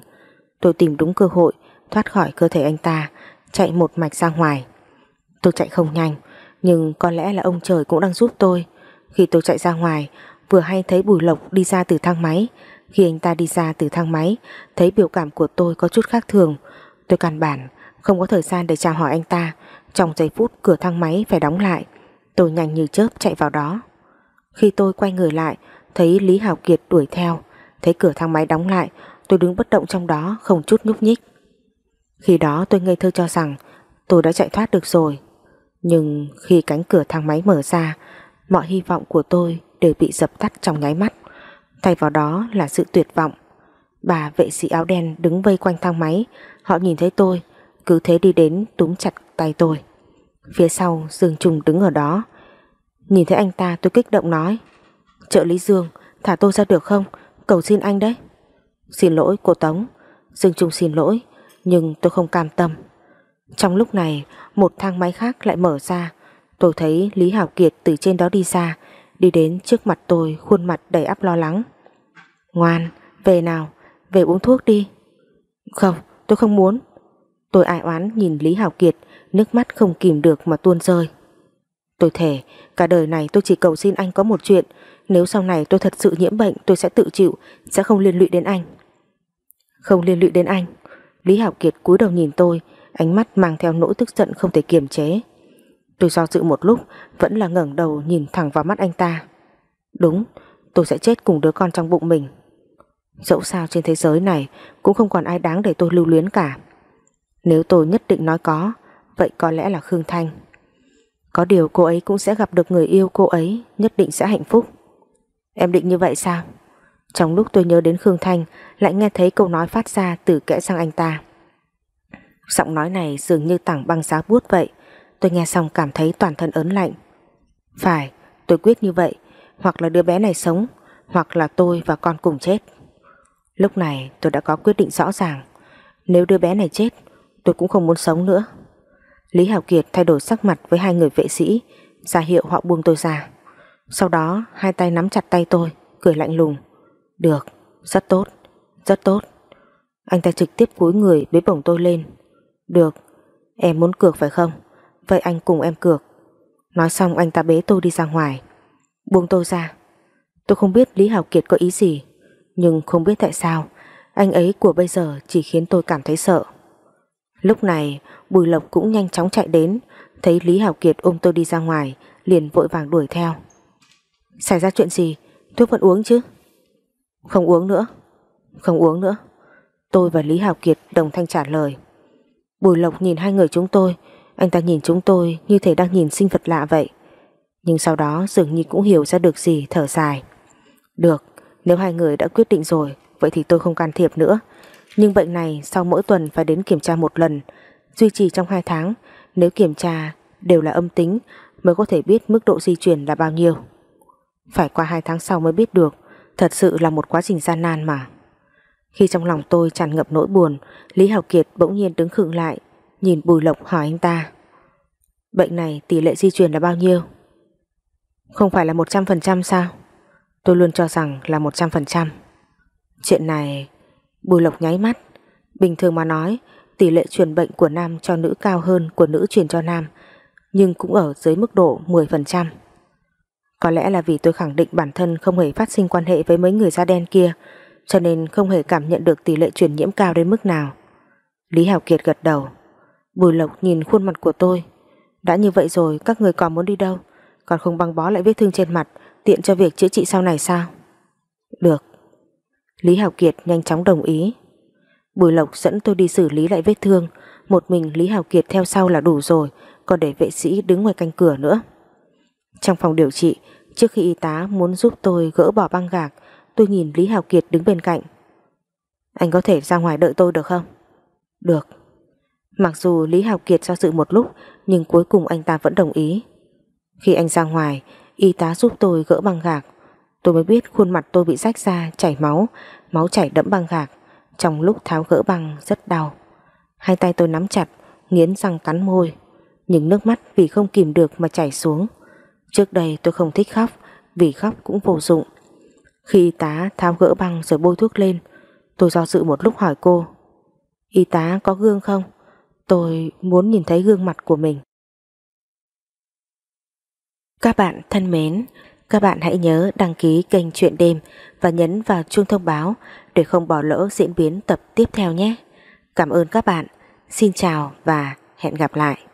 Tôi tìm đúng cơ hội thoát khỏi cơ thể anh ta, chạy một mạch ra ngoài. Tôi chạy không nhanh, nhưng có lẽ là ông trời cũng đang giúp tôi. Khi tôi chạy ra ngoài, vừa hay thấy Bùi Lộc đi ra từ thang máy. Khi anh ta đi ra từ thang máy, thấy biểu cảm của tôi có chút khác thường. Tôi căn bản không có thời gian để chào hỏi anh ta. Trong giây phút cửa thang máy phải đóng lại, tôi nhanh như chớp chạy vào đó. Khi tôi quay người lại, thấy Lý Hào Kiệt đuổi theo, thấy cửa thang máy đóng lại, tôi đứng bất động trong đó không chút nhúc nhích. Khi đó tôi ngây thơ cho rằng tôi đã chạy thoát được rồi. Nhưng khi cánh cửa thang máy mở ra, mọi hy vọng của tôi đều bị dập tắt trong nháy mắt. Thay vào đó là sự tuyệt vọng. Bà vệ sĩ áo đen đứng vây quanh thang máy, họ nhìn thấy tôi, cứ thế đi đến túm chặt tay tôi. Phía sau Dương Trung đứng ở đó. Nhìn thấy anh ta tôi kích động nói Trợ lý Dương, thả tôi ra được không? Cầu xin anh đấy. Xin lỗi cô Tống. Dương Trung xin lỗi, nhưng tôi không cam tâm. Trong lúc này, một thang máy khác lại mở ra. Tôi thấy Lý Hảo Kiệt từ trên đó đi ra, đi đến trước mặt tôi khuôn mặt đầy áp lo lắng. Ngoan, về nào, về uống thuốc đi. Không, tôi không muốn. Tôi ai oán nhìn Lý Hảo Kiệt, nước mắt không kìm được mà tuôn rơi. Tôi thề, cả đời này tôi chỉ cầu xin anh có một chuyện, nếu sau này tôi thật sự nhiễm bệnh tôi sẽ tự chịu, sẽ không liên lụy đến anh. Không liên lụy đến anh. Lý Hảo Kiệt cúi đầu nhìn tôi, ánh mắt mang theo nỗi tức giận không thể kiềm chế. Tôi do dự một lúc, vẫn là ngẩng đầu nhìn thẳng vào mắt anh ta. Đúng, tôi sẽ chết cùng đứa con trong bụng mình. Dẫu sao trên thế giới này cũng không còn ai đáng để tôi lưu luyến cả. Nếu tôi nhất định nói có, vậy có lẽ là Khương Thanh. Có điều cô ấy cũng sẽ gặp được người yêu cô ấy, nhất định sẽ hạnh phúc. Em định như vậy sao? Trong lúc tôi nhớ đến Khương Thanh, lại nghe thấy câu nói phát ra từ kẽ sang anh ta. Giọng nói này dường như tảng băng giá buốt vậy. Tôi nghe xong cảm thấy toàn thân ớn lạnh. Phải, tôi quyết như vậy. Hoặc là đứa bé này sống, hoặc là tôi và con cùng chết. Lúc này tôi đã có quyết định rõ ràng. Nếu đứa bé này chết, tôi cũng không muốn sống nữa. Lý Hảo Kiệt thay đổi sắc mặt với hai người vệ sĩ, ra hiệu họ buông tôi ra. Sau đó hai tay nắm chặt tay tôi, cười lạnh lùng. Được, rất tốt, rất tốt. Anh ta trực tiếp cúi người bế bổng tôi lên. Được, em muốn cược phải không? Vậy anh cùng em cược. Nói xong anh ta bế tôi đi ra ngoài. Buông tôi ra. Tôi không biết Lý Hảo Kiệt có ý gì, nhưng không biết tại sao anh ấy của bây giờ chỉ khiến tôi cảm thấy sợ. Lúc này Bùi Lộc cũng nhanh chóng chạy đến, thấy Lý Hảo Kiệt ôm tôi đi ra ngoài, liền vội vàng đuổi theo. Xảy ra chuyện gì? Thuốc vẫn uống chứ? Không uống nữa. Không uống nữa. Tôi và Lý Hảo Kiệt đồng thanh trả lời. Bùi Lộc nhìn hai người chúng tôi, anh ta nhìn chúng tôi như thể đang nhìn sinh vật lạ vậy. Nhưng sau đó dường như cũng hiểu ra được gì thở dài. Được, nếu hai người đã quyết định rồi, vậy thì tôi không can thiệp nữa. Nhưng bệnh này sau mỗi tuần phải đến kiểm tra một lần, duy trì trong hai tháng. Nếu kiểm tra đều là âm tính mới có thể biết mức độ di chuyển là bao nhiêu. Phải qua hai tháng sau mới biết được, thật sự là một quá trình gian nan mà. Khi trong lòng tôi tràn ngập nỗi buồn, Lý Hào Kiệt bỗng nhiên đứng khựng lại, nhìn Bùi Lộc hỏi anh ta. Bệnh này tỷ lệ di truyền là bao nhiêu? Không phải là 100% sao? Tôi luôn cho rằng là 100%. Chuyện này... Bùi Lộc nháy mắt. Bình thường mà nói, tỷ lệ truyền bệnh của nam cho nữ cao hơn của nữ truyền cho nam, nhưng cũng ở dưới mức độ 10%. Có lẽ là vì tôi khẳng định bản thân không hề phát sinh quan hệ với mấy người da đen kia, cho nên không hề cảm nhận được tỷ lệ truyền nhiễm cao đến mức nào. Lý Hảo Kiệt gật đầu. Bùi Lộc nhìn khuôn mặt của tôi. Đã như vậy rồi các người còn muốn đi đâu? Còn không băng bó lại vết thương trên mặt tiện cho việc chữa trị sau này sao? Được. Lý Hảo Kiệt nhanh chóng đồng ý. Bùi Lộc dẫn tôi đi xử lý lại vết thương. Một mình Lý Hào Kiệt theo sau là đủ rồi, còn để vệ sĩ đứng ngoài canh cửa nữa. Trong phòng điều trị, trước khi y tá muốn giúp tôi gỡ bỏ băng gạc, tôi nhìn Lý Hào Kiệt đứng bên cạnh. Anh có thể ra ngoài đợi tôi được không? Được. Mặc dù Lý Hào Kiệt do dự một lúc, nhưng cuối cùng anh ta vẫn đồng ý. Khi anh ra ngoài, y tá giúp tôi gỡ băng gạc. Tôi mới biết khuôn mặt tôi bị rách ra, chảy máu, máu chảy đẫm băng gạc. Trong lúc tháo gỡ băng rất đau. Hai tay tôi nắm chặt, nghiến răng cắn môi. những nước mắt vì không kìm được mà chảy xuống. Trước đây tôi không thích khóc, vì khóc cũng vô dụng. Khi y tá tháo gỡ băng rồi bôi thuốc lên, tôi do dự một lúc hỏi cô. Y tá có gương không? Tôi muốn nhìn thấy gương mặt của mình. Các bạn thân mến, các bạn hãy nhớ đăng ký kênh Chuyện Đêm và nhấn vào chuông thông báo để không bỏ lỡ diễn biến tập tiếp theo nhé. Cảm ơn các bạn. Xin chào và hẹn gặp lại.